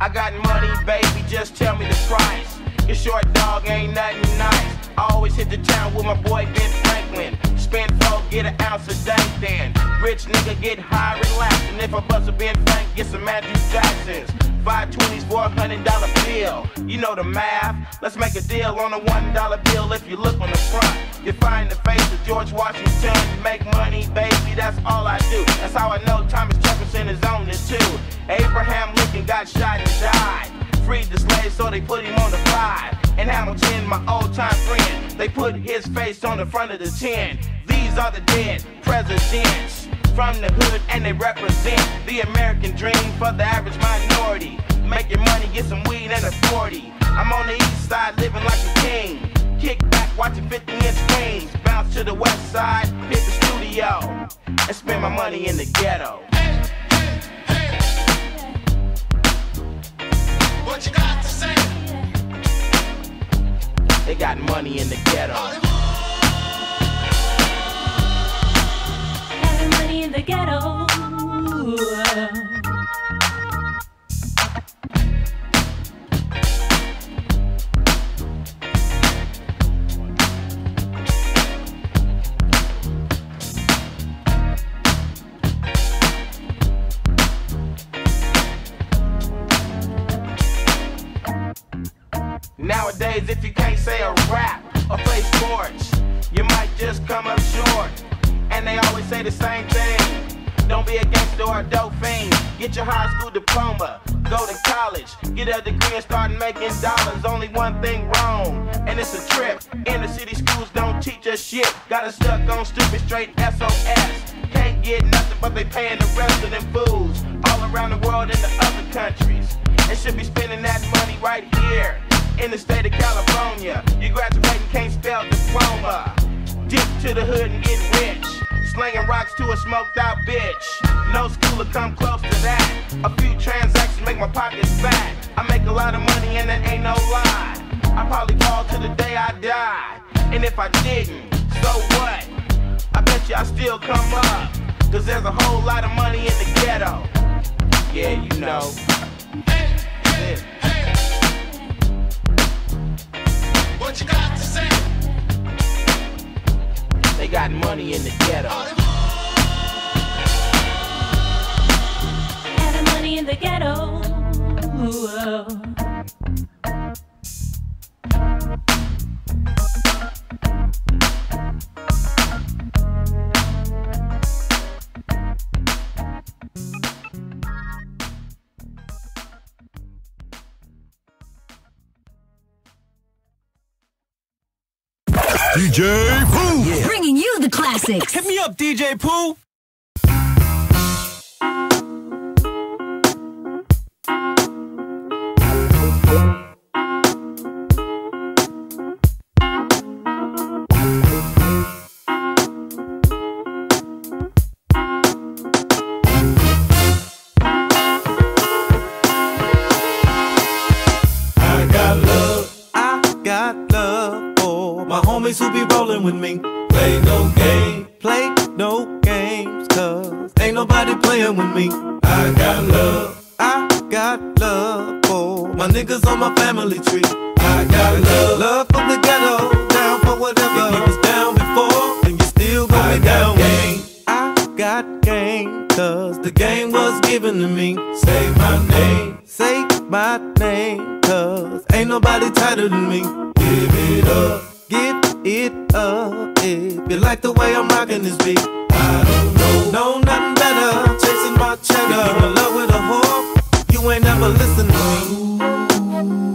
Speaker 120: I got money, baby, just tell me the price. Your short dog ain't nothing nice. I always hit the town with my boy Ben Franklin. Spend four, get an ounce of dank then. Rich nigga get high, relax. And if I bust a Ben Frank, get some Andrew Jacksons. Five twenties for a hundred dollar bill. You know the math. Let's make a deal on a one dollar bill. If you look on the front, you find the face of George Washington. Make money, baby, that's all I do. That's how I know Thomas Jefferson is on it too. Abraham Lincoln got shot and died. Freed the slaves, so they put him on the five. and Hamilton, my old time friend. They put his face on the front of the tin. These are the dead presidents from the hood, and they represent the American dream for the average minority. Making money, get some weed and a 40. I'm on the east side, living like a king. Kick back, watching 50 inch screens. Bounce to the west side, hit the studio, and spend my money in the ghetto.
Speaker 59: What you got to say?
Speaker 120: They got money in the ghetto.
Speaker 68: Having money in the ghetto.
Speaker 120: Nowadays, if you can't say a rap or play sports, you might just come up short. And they always say the same thing. Don't be a gangster or a dope fiend. Get your high school diploma, go to college, get a degree and start making dollars. Only one thing wrong, and it's a trip. Inner city schools don't teach us shit. Got us stuck on stupid straight SOS. Can't get nothing but they paying the rest of them fools all around the world in the other countries. And should be spending that money right here in the state of California. You graduate and can't spell diploma. Dip to the hood and get rich. Slinging rocks to a smoked out bitch. No school to come close to that. A few transactions make my pockets fat. I make a lot of money and it ain't no lie. I probably fall to the day I die. And if I didn't, so what? I bet you I still come up. Cause there's a whole lot of money in the ghetto. Yeah, you know. Yeah.
Speaker 59: What you got to say?
Speaker 120: They got money in the ghetto.
Speaker 68: Having money in the ghetto. Oh.
Speaker 122: DJ Pooh.
Speaker 99: Bringing you the classics.
Speaker 123: Hit me up, DJ Pooh.
Speaker 124: Rolling with me. Play no game, play no games, cause ain't nobody playing with me. I got love, I got love for my niggas on my family tree. I got love, love for the ghetto, down for whatever. If you was down before, then you still gonna be down game. I got game, cause the game was given to me. Say my name, say my name, cause ain't nobody tighter than me. Give it up, give it up. If you like the way I'm rocking this beat, I don't know, know nothing better. Chasing my cheddar, in love with a whore. You ain't never listen to me.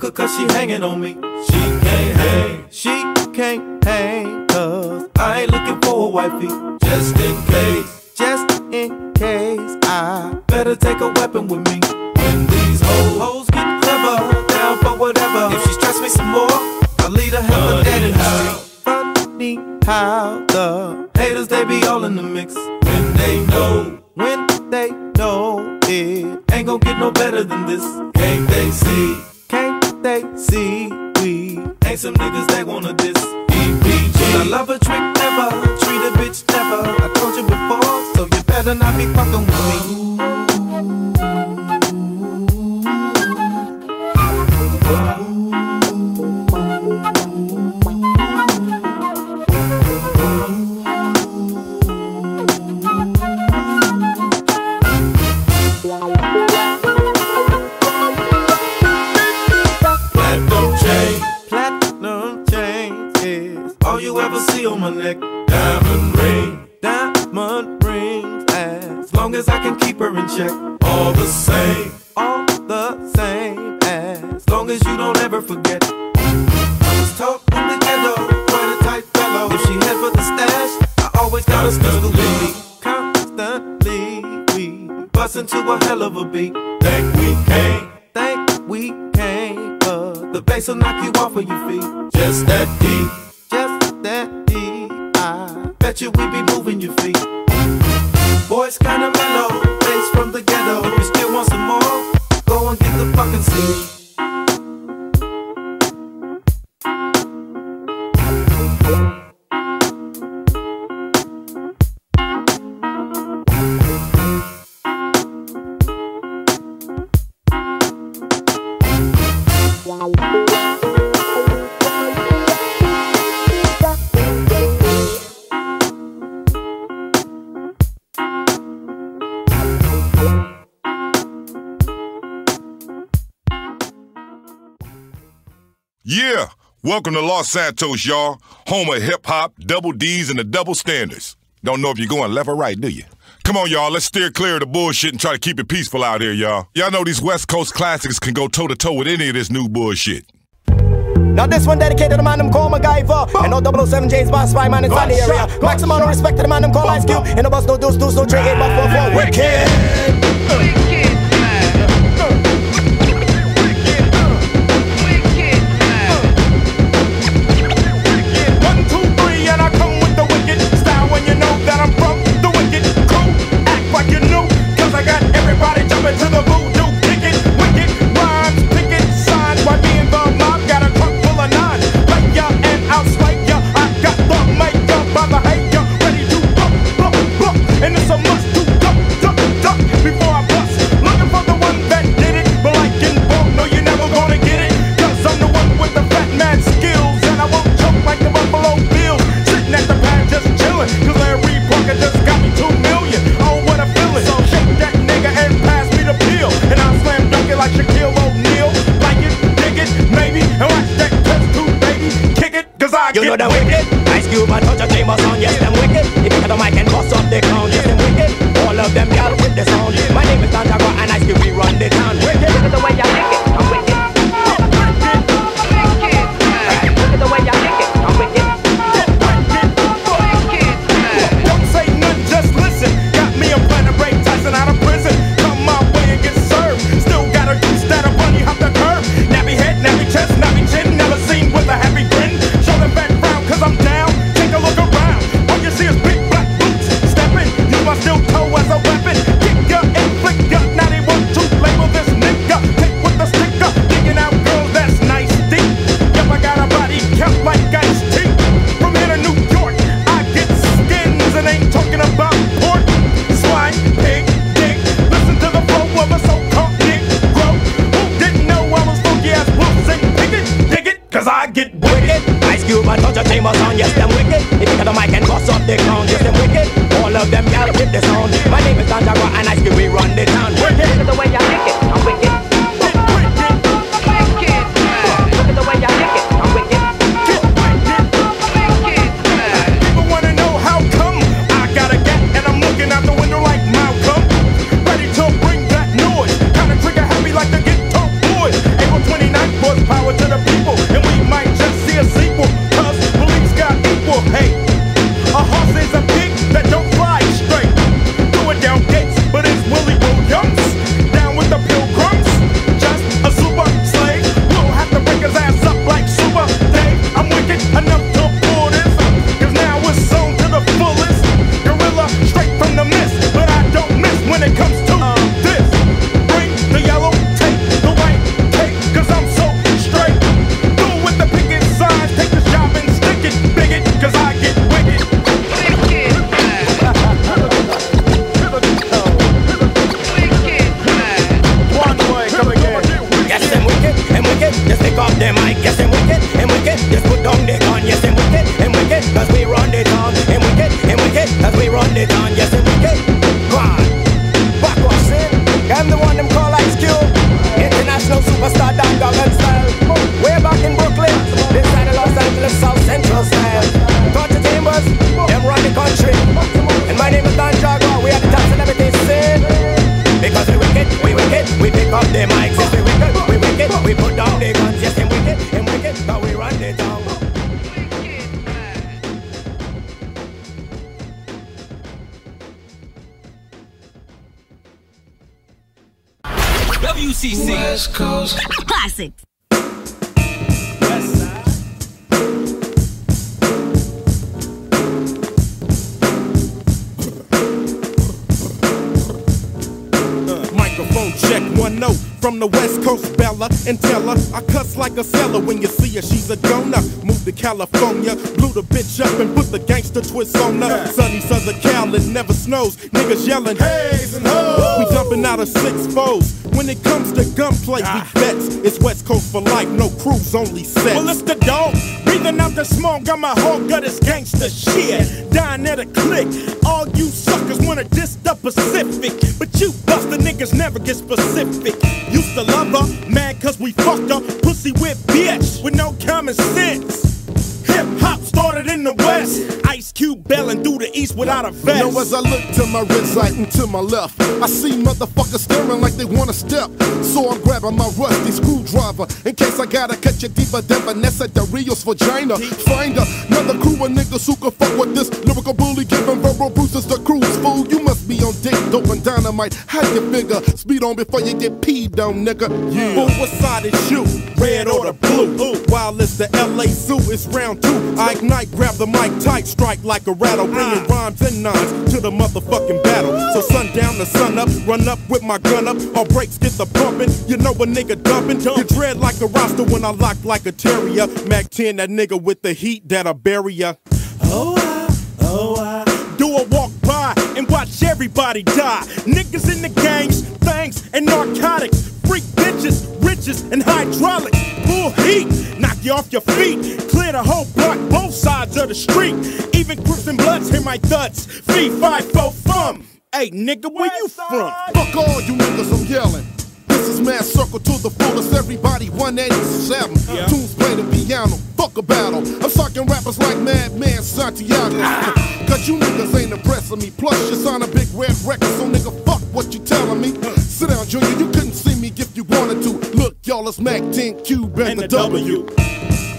Speaker 124: Hooker cause she hanging on me. She can't hang, she can't hang, cause I ain't looking for a wifey. Just in case, just in case, I better take a weapon with me. When these hoes, hoes get clever, down for whatever. If she stress me some more, I'll lead her hell dead in the street. Funny how the haters, they be all in the mix. When they know, when they know it ain't gonna get no better than this. Can't they see? Can't they see? We ain't some niggas that wanna diss. EPG. I love a trick never, treat a bitch never. I told you before, so you better not be fucking with me. WCC. you ever see on my neck. Diamond ring. Diamond rings. As long as I can keep her in check. All the same. All the same. As long as you don't ever forget. I was taught from the ghetto. Quite a tight fellow. If she had for the stash, I always got a special duty. Constantly. We bust into a hell of a beat. Think we came. Think we came. Uh, the bass will knock you off of your feet. Just that deep. Just that D. I bet you we be moving your feet. Boys kinda mellow, face from the ghetto. If you still want some more, go and get the fucking
Speaker 5: seat. Welcome to Los Santos, y'all. Home of hip hop, double D's, and the double standards. Don't know if you're going left or right, do you? Come on, y'all. Let's steer clear of the bullshit and try to keep it peaceful out here, y'all. Y'all know these West Coast classics can go toe to toe with any of this new bullshit.
Speaker 125: Now this one dedicated to the man them call MacGyver And no 007 James Bond spy man inside the area Maximum shot. respect to the man them call Ice Cube And the bus no deuce deuce no three eight but four four Wicked
Speaker 36: Wicked Well, it's the dog. Breathing out the smoke, got my whole gut is gangster shit. Dying at a click. All you suckers wanna diss the Pacific. But you buster niggas never get specific. Used to love her, mad cause we fucked her. Pussy whip bitch with no common sense. Hip hop started in the West. Ice Cube belling through the East without a vest.
Speaker 126: Now as I look to my right side and to my left, I see motherfuckers staring like they wanna step. So I'm grabbing my rusty screwdriver in case I gotta catch a deeper than Vanessa Del Rio's vagina. Find another crew of niggas who can fuck with this lyrical bully, giving verbal bruises to cruise. Fool, you must be on dick, dope and dynamite. How you figure? Speed on before you get peed on, nigga. Yeah.
Speaker 36: Fool, what side is you? Red or the blue?
Speaker 126: While it's the LA Zoo, it's round two. I ignite, grab the mic tight, strike like a rattle, bringing rhymes and nines to the motherfucking battle. So sundown to sun up, run up with my gun up, all breaks get the bumping. You know a nigga dumping. You dread like a roster when I lock like a terrier. Mack 10, that nigga with the heat that'll bury ya.
Speaker 36: Everybody die. Niggas in the gangs, things, and narcotics. Freak bitches, riches, and hydraulics. Full heat, knock you off your feet. Clear the whole block, both sides of the street. Even Crips and Bloods hear my thuds. Fee, five, four, fum. Hey, nigga, where you from?
Speaker 126: Fuck all you niggas, I'm yelling. This is Maad Circle to the fullest, everybody 187.
Speaker 36: Yeah.
Speaker 126: Toones play the piano, fuck a battle. I'm sucking rappers like Madman Santiago. Cause you niggas ain't impressing me. Plus, you sign a big red record, so nigga, fuck what you telling me. Sit down, Junior, you couldn't see me if you wanted to. Look, y'all, it's Mack 10 Cube and, the, W.
Speaker 36: West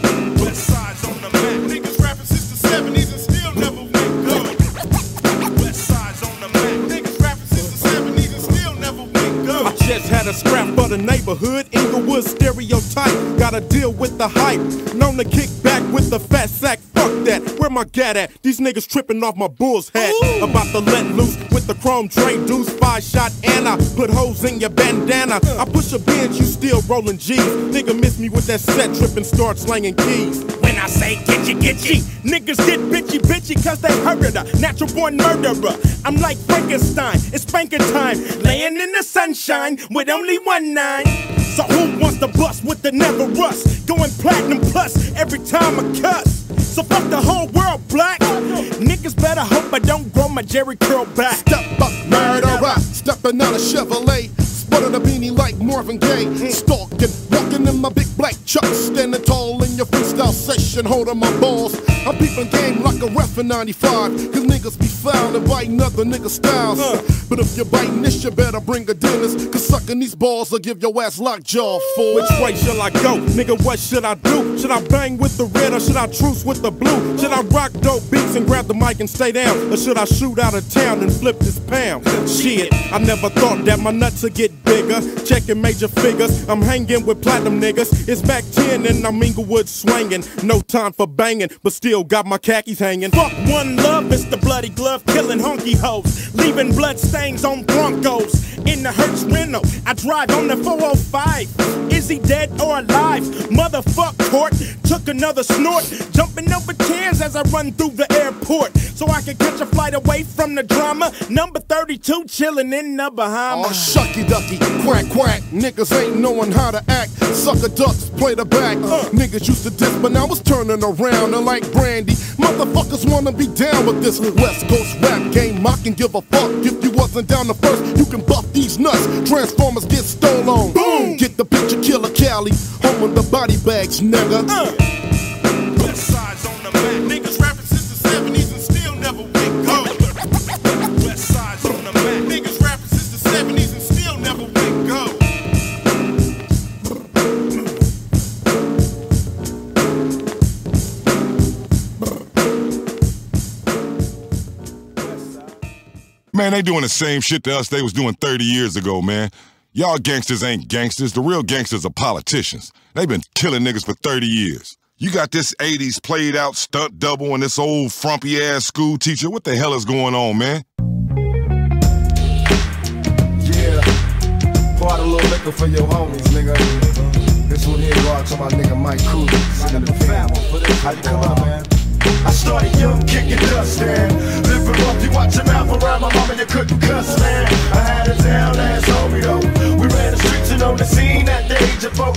Speaker 126: just had a scrap for the neighborhood. Inglewood stereotype. Gotta deal with the hype. Known to kick back with the fat sack. Fuck that. Where my gat at? These niggas tripping off my bull's hat. About to let loose with the chrome Dre deuce. Five shot and I put holes in your bandana. I push a bench, you still rolling G's. Nigga miss me with that set trip and start slanging keys.
Speaker 36: When I say getchy getchy, niggas get bitchy bitchy cause they heard her. Natural born murderer. I'm like Frankenstein, it's spanking time. Laying in the sunshine with only one nine. So who wants to bust with the never rust? Going platinum plus every time I cuss. So fuck the whole world black. Niggas better hope I don't grow my Jerry curl back.
Speaker 126: Step up, murderer. Stepping out of Chevrolet. Spotted a beanie like Marvin Gaye. Stalking, walking in my big black chuck. Standing tall in your freestyle session, holding my balls. I'm peeping game like a ref in 95. Cause niggas be foul and biting other niggas' styles. But if you're biting this, you better bring a dentist. Cause sucking these balls will give your ass lockjaw for.
Speaker 36: Which way shall I go? Nigga, what should I do? Should I bang with the red or should I truce with the blue? Should I rock dope beats and grab the mic and stay down? Or should I shoot out of town and flip this pound? Shit, I never thought that my nuts would get bigger. Checking major figures, I'm hanging with platinum niggas. It's back 10 and I'm Inglewood swinging. No time for banging, but still got my khakis hanging. Fuck one love, it's the bloody glove killing honky hoes. Leaving blood stains on Broncos. In the Hertz rental, I drive on the 405. Is he dead or alive? Motherfuck court, took another snort. Jumping over chairs as I run through the airport. So I can catch a flight away from the drama. Number 32 chilling in the Bahamas.
Speaker 126: Oh, shucky ducky, quack quack. Niggas ain't knowing how to act. Sucker ducks, play the back. Uh. Niggas used to diss, but now it's turning around. And like brandy, motherfuckers wanna be down with this West Coast rap game. I can give a fuck if you wasn't down the first. You can buff these nuts. Transformers get stolen. Boom! Get the picture, killer Cali. Home of the body bags, nigga.
Speaker 36: Uh. West side's on the map. Niggas rapping since the 70s and still never went gold.
Speaker 5: Man, they doing the same shit to us they was doing 30 years ago, man. Y'all gangsters ain't gangsters. The real gangsters are politicians. They've been killing niggas for 30 years. You got this 80s played out stunt double and this old frumpy ass school teacher. What the hell is going on, man?
Speaker 126: Yeah, out a little liquor for your homies, nigga. This one here go to my nigga Mike Cooley. How you come up, man?
Speaker 59: I started young, kicking dust, man. Living rough, you watch your mouth around my mama, and you couldn't cuss, man. I had a down ass homie, though. We ran the streets and on the scene at the age of 14.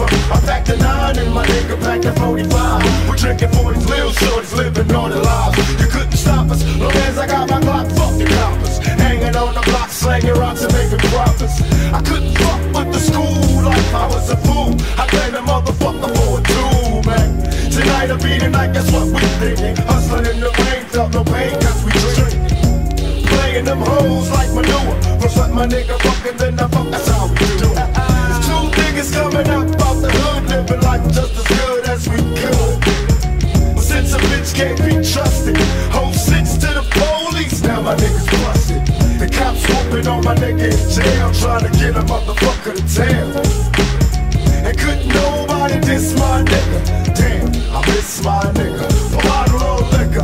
Speaker 59: Uh, I packed a nine and my nigga packed a 45. We're drinking 40s, little shorties, living on the lives. You couldn't stop us, long as I got my Glock, fuck the coppers. Hanging on the block, slanging rocks and making profits. I couldn't fuck with the school life, I was a fool. I played a motherfucker for man. Tonight will be the night, that's what we thinking. Hustling in the rain, felt no pain, cause we drinking. Playing them hoes like manure. First let my nigga fuck and then I fuck, that's how we do two niggas coming up out the hood, living life just as good as we could. But since a bitch can't be trusted, whole sits to the police, now my niggas busted. The cops whooping on my nigga in jail, trying to get a motherfucker to tell. And couldn't nobody diss my nigga. Damn, Miss my nigga. A bottle of liquor.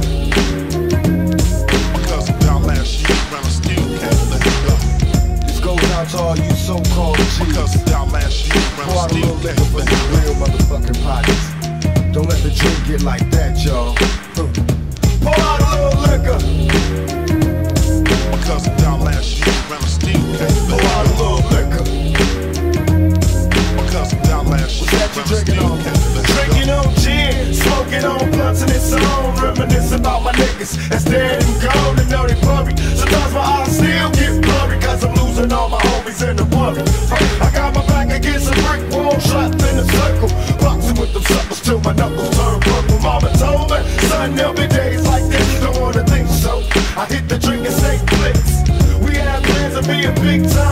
Speaker 5: Because of y'all last year, I still can't let it go.
Speaker 126: This goes out to all you so-called G's.
Speaker 5: Because of y'all last year,
Speaker 126: Pour
Speaker 5: I
Speaker 126: out a little
Speaker 5: still can't
Speaker 126: for
Speaker 5: let
Speaker 126: the
Speaker 5: it
Speaker 126: real motherfucking pockets. Don't let the drink get like that, y'all.
Speaker 59: Pour out a little liquor.
Speaker 5: Because of y'all last year, I still can't let
Speaker 59: Pour out a little liquor.
Speaker 5: Because of y'all last year, I still can't
Speaker 59: smoking on blunts and it's on. Reminisce about my niggas that's dead and gone and know they buried. Sometimes my eyes still get blurry cause I'm losing all my homies in the worry. I got my back against a brick wall, trapped in a circle. Boxing with them suckers till my knuckles turn purple. Mama told me, son, there'll be days like this. Don't wanna think so. I hit the drink and say flicks. We had plans of being big time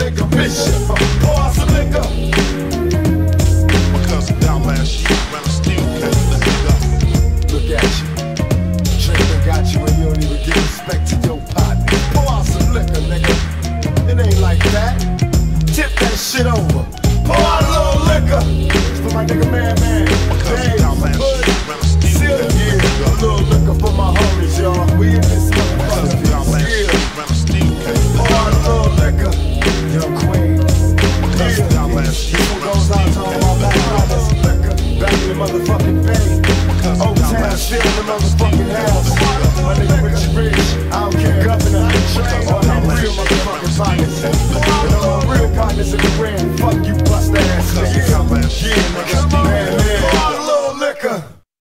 Speaker 59: nigga bishop. Pour out some liquor. My cousin last year, a steel. Look at you. Got you and you don't even give respect to your partner. Pour out some liquor, nigga. It ain't like that. Tip that shit over. Pour out a little liquor. For my nigga man, man. My cousin last year, steel. A little liquor for my homies, y'all. We in this. My cousin last year, steel. Pour out
Speaker 5: a little liquor. She goes
Speaker 126: out to all my back? brothers. Back in the motherfucking bay. Old town, still in
Speaker 59: the motherfucking house. My nigga
Speaker 126: rich, rich. I don't
Speaker 59: care governor. All my real motherfucking partners. And all
Speaker 126: my real partners in the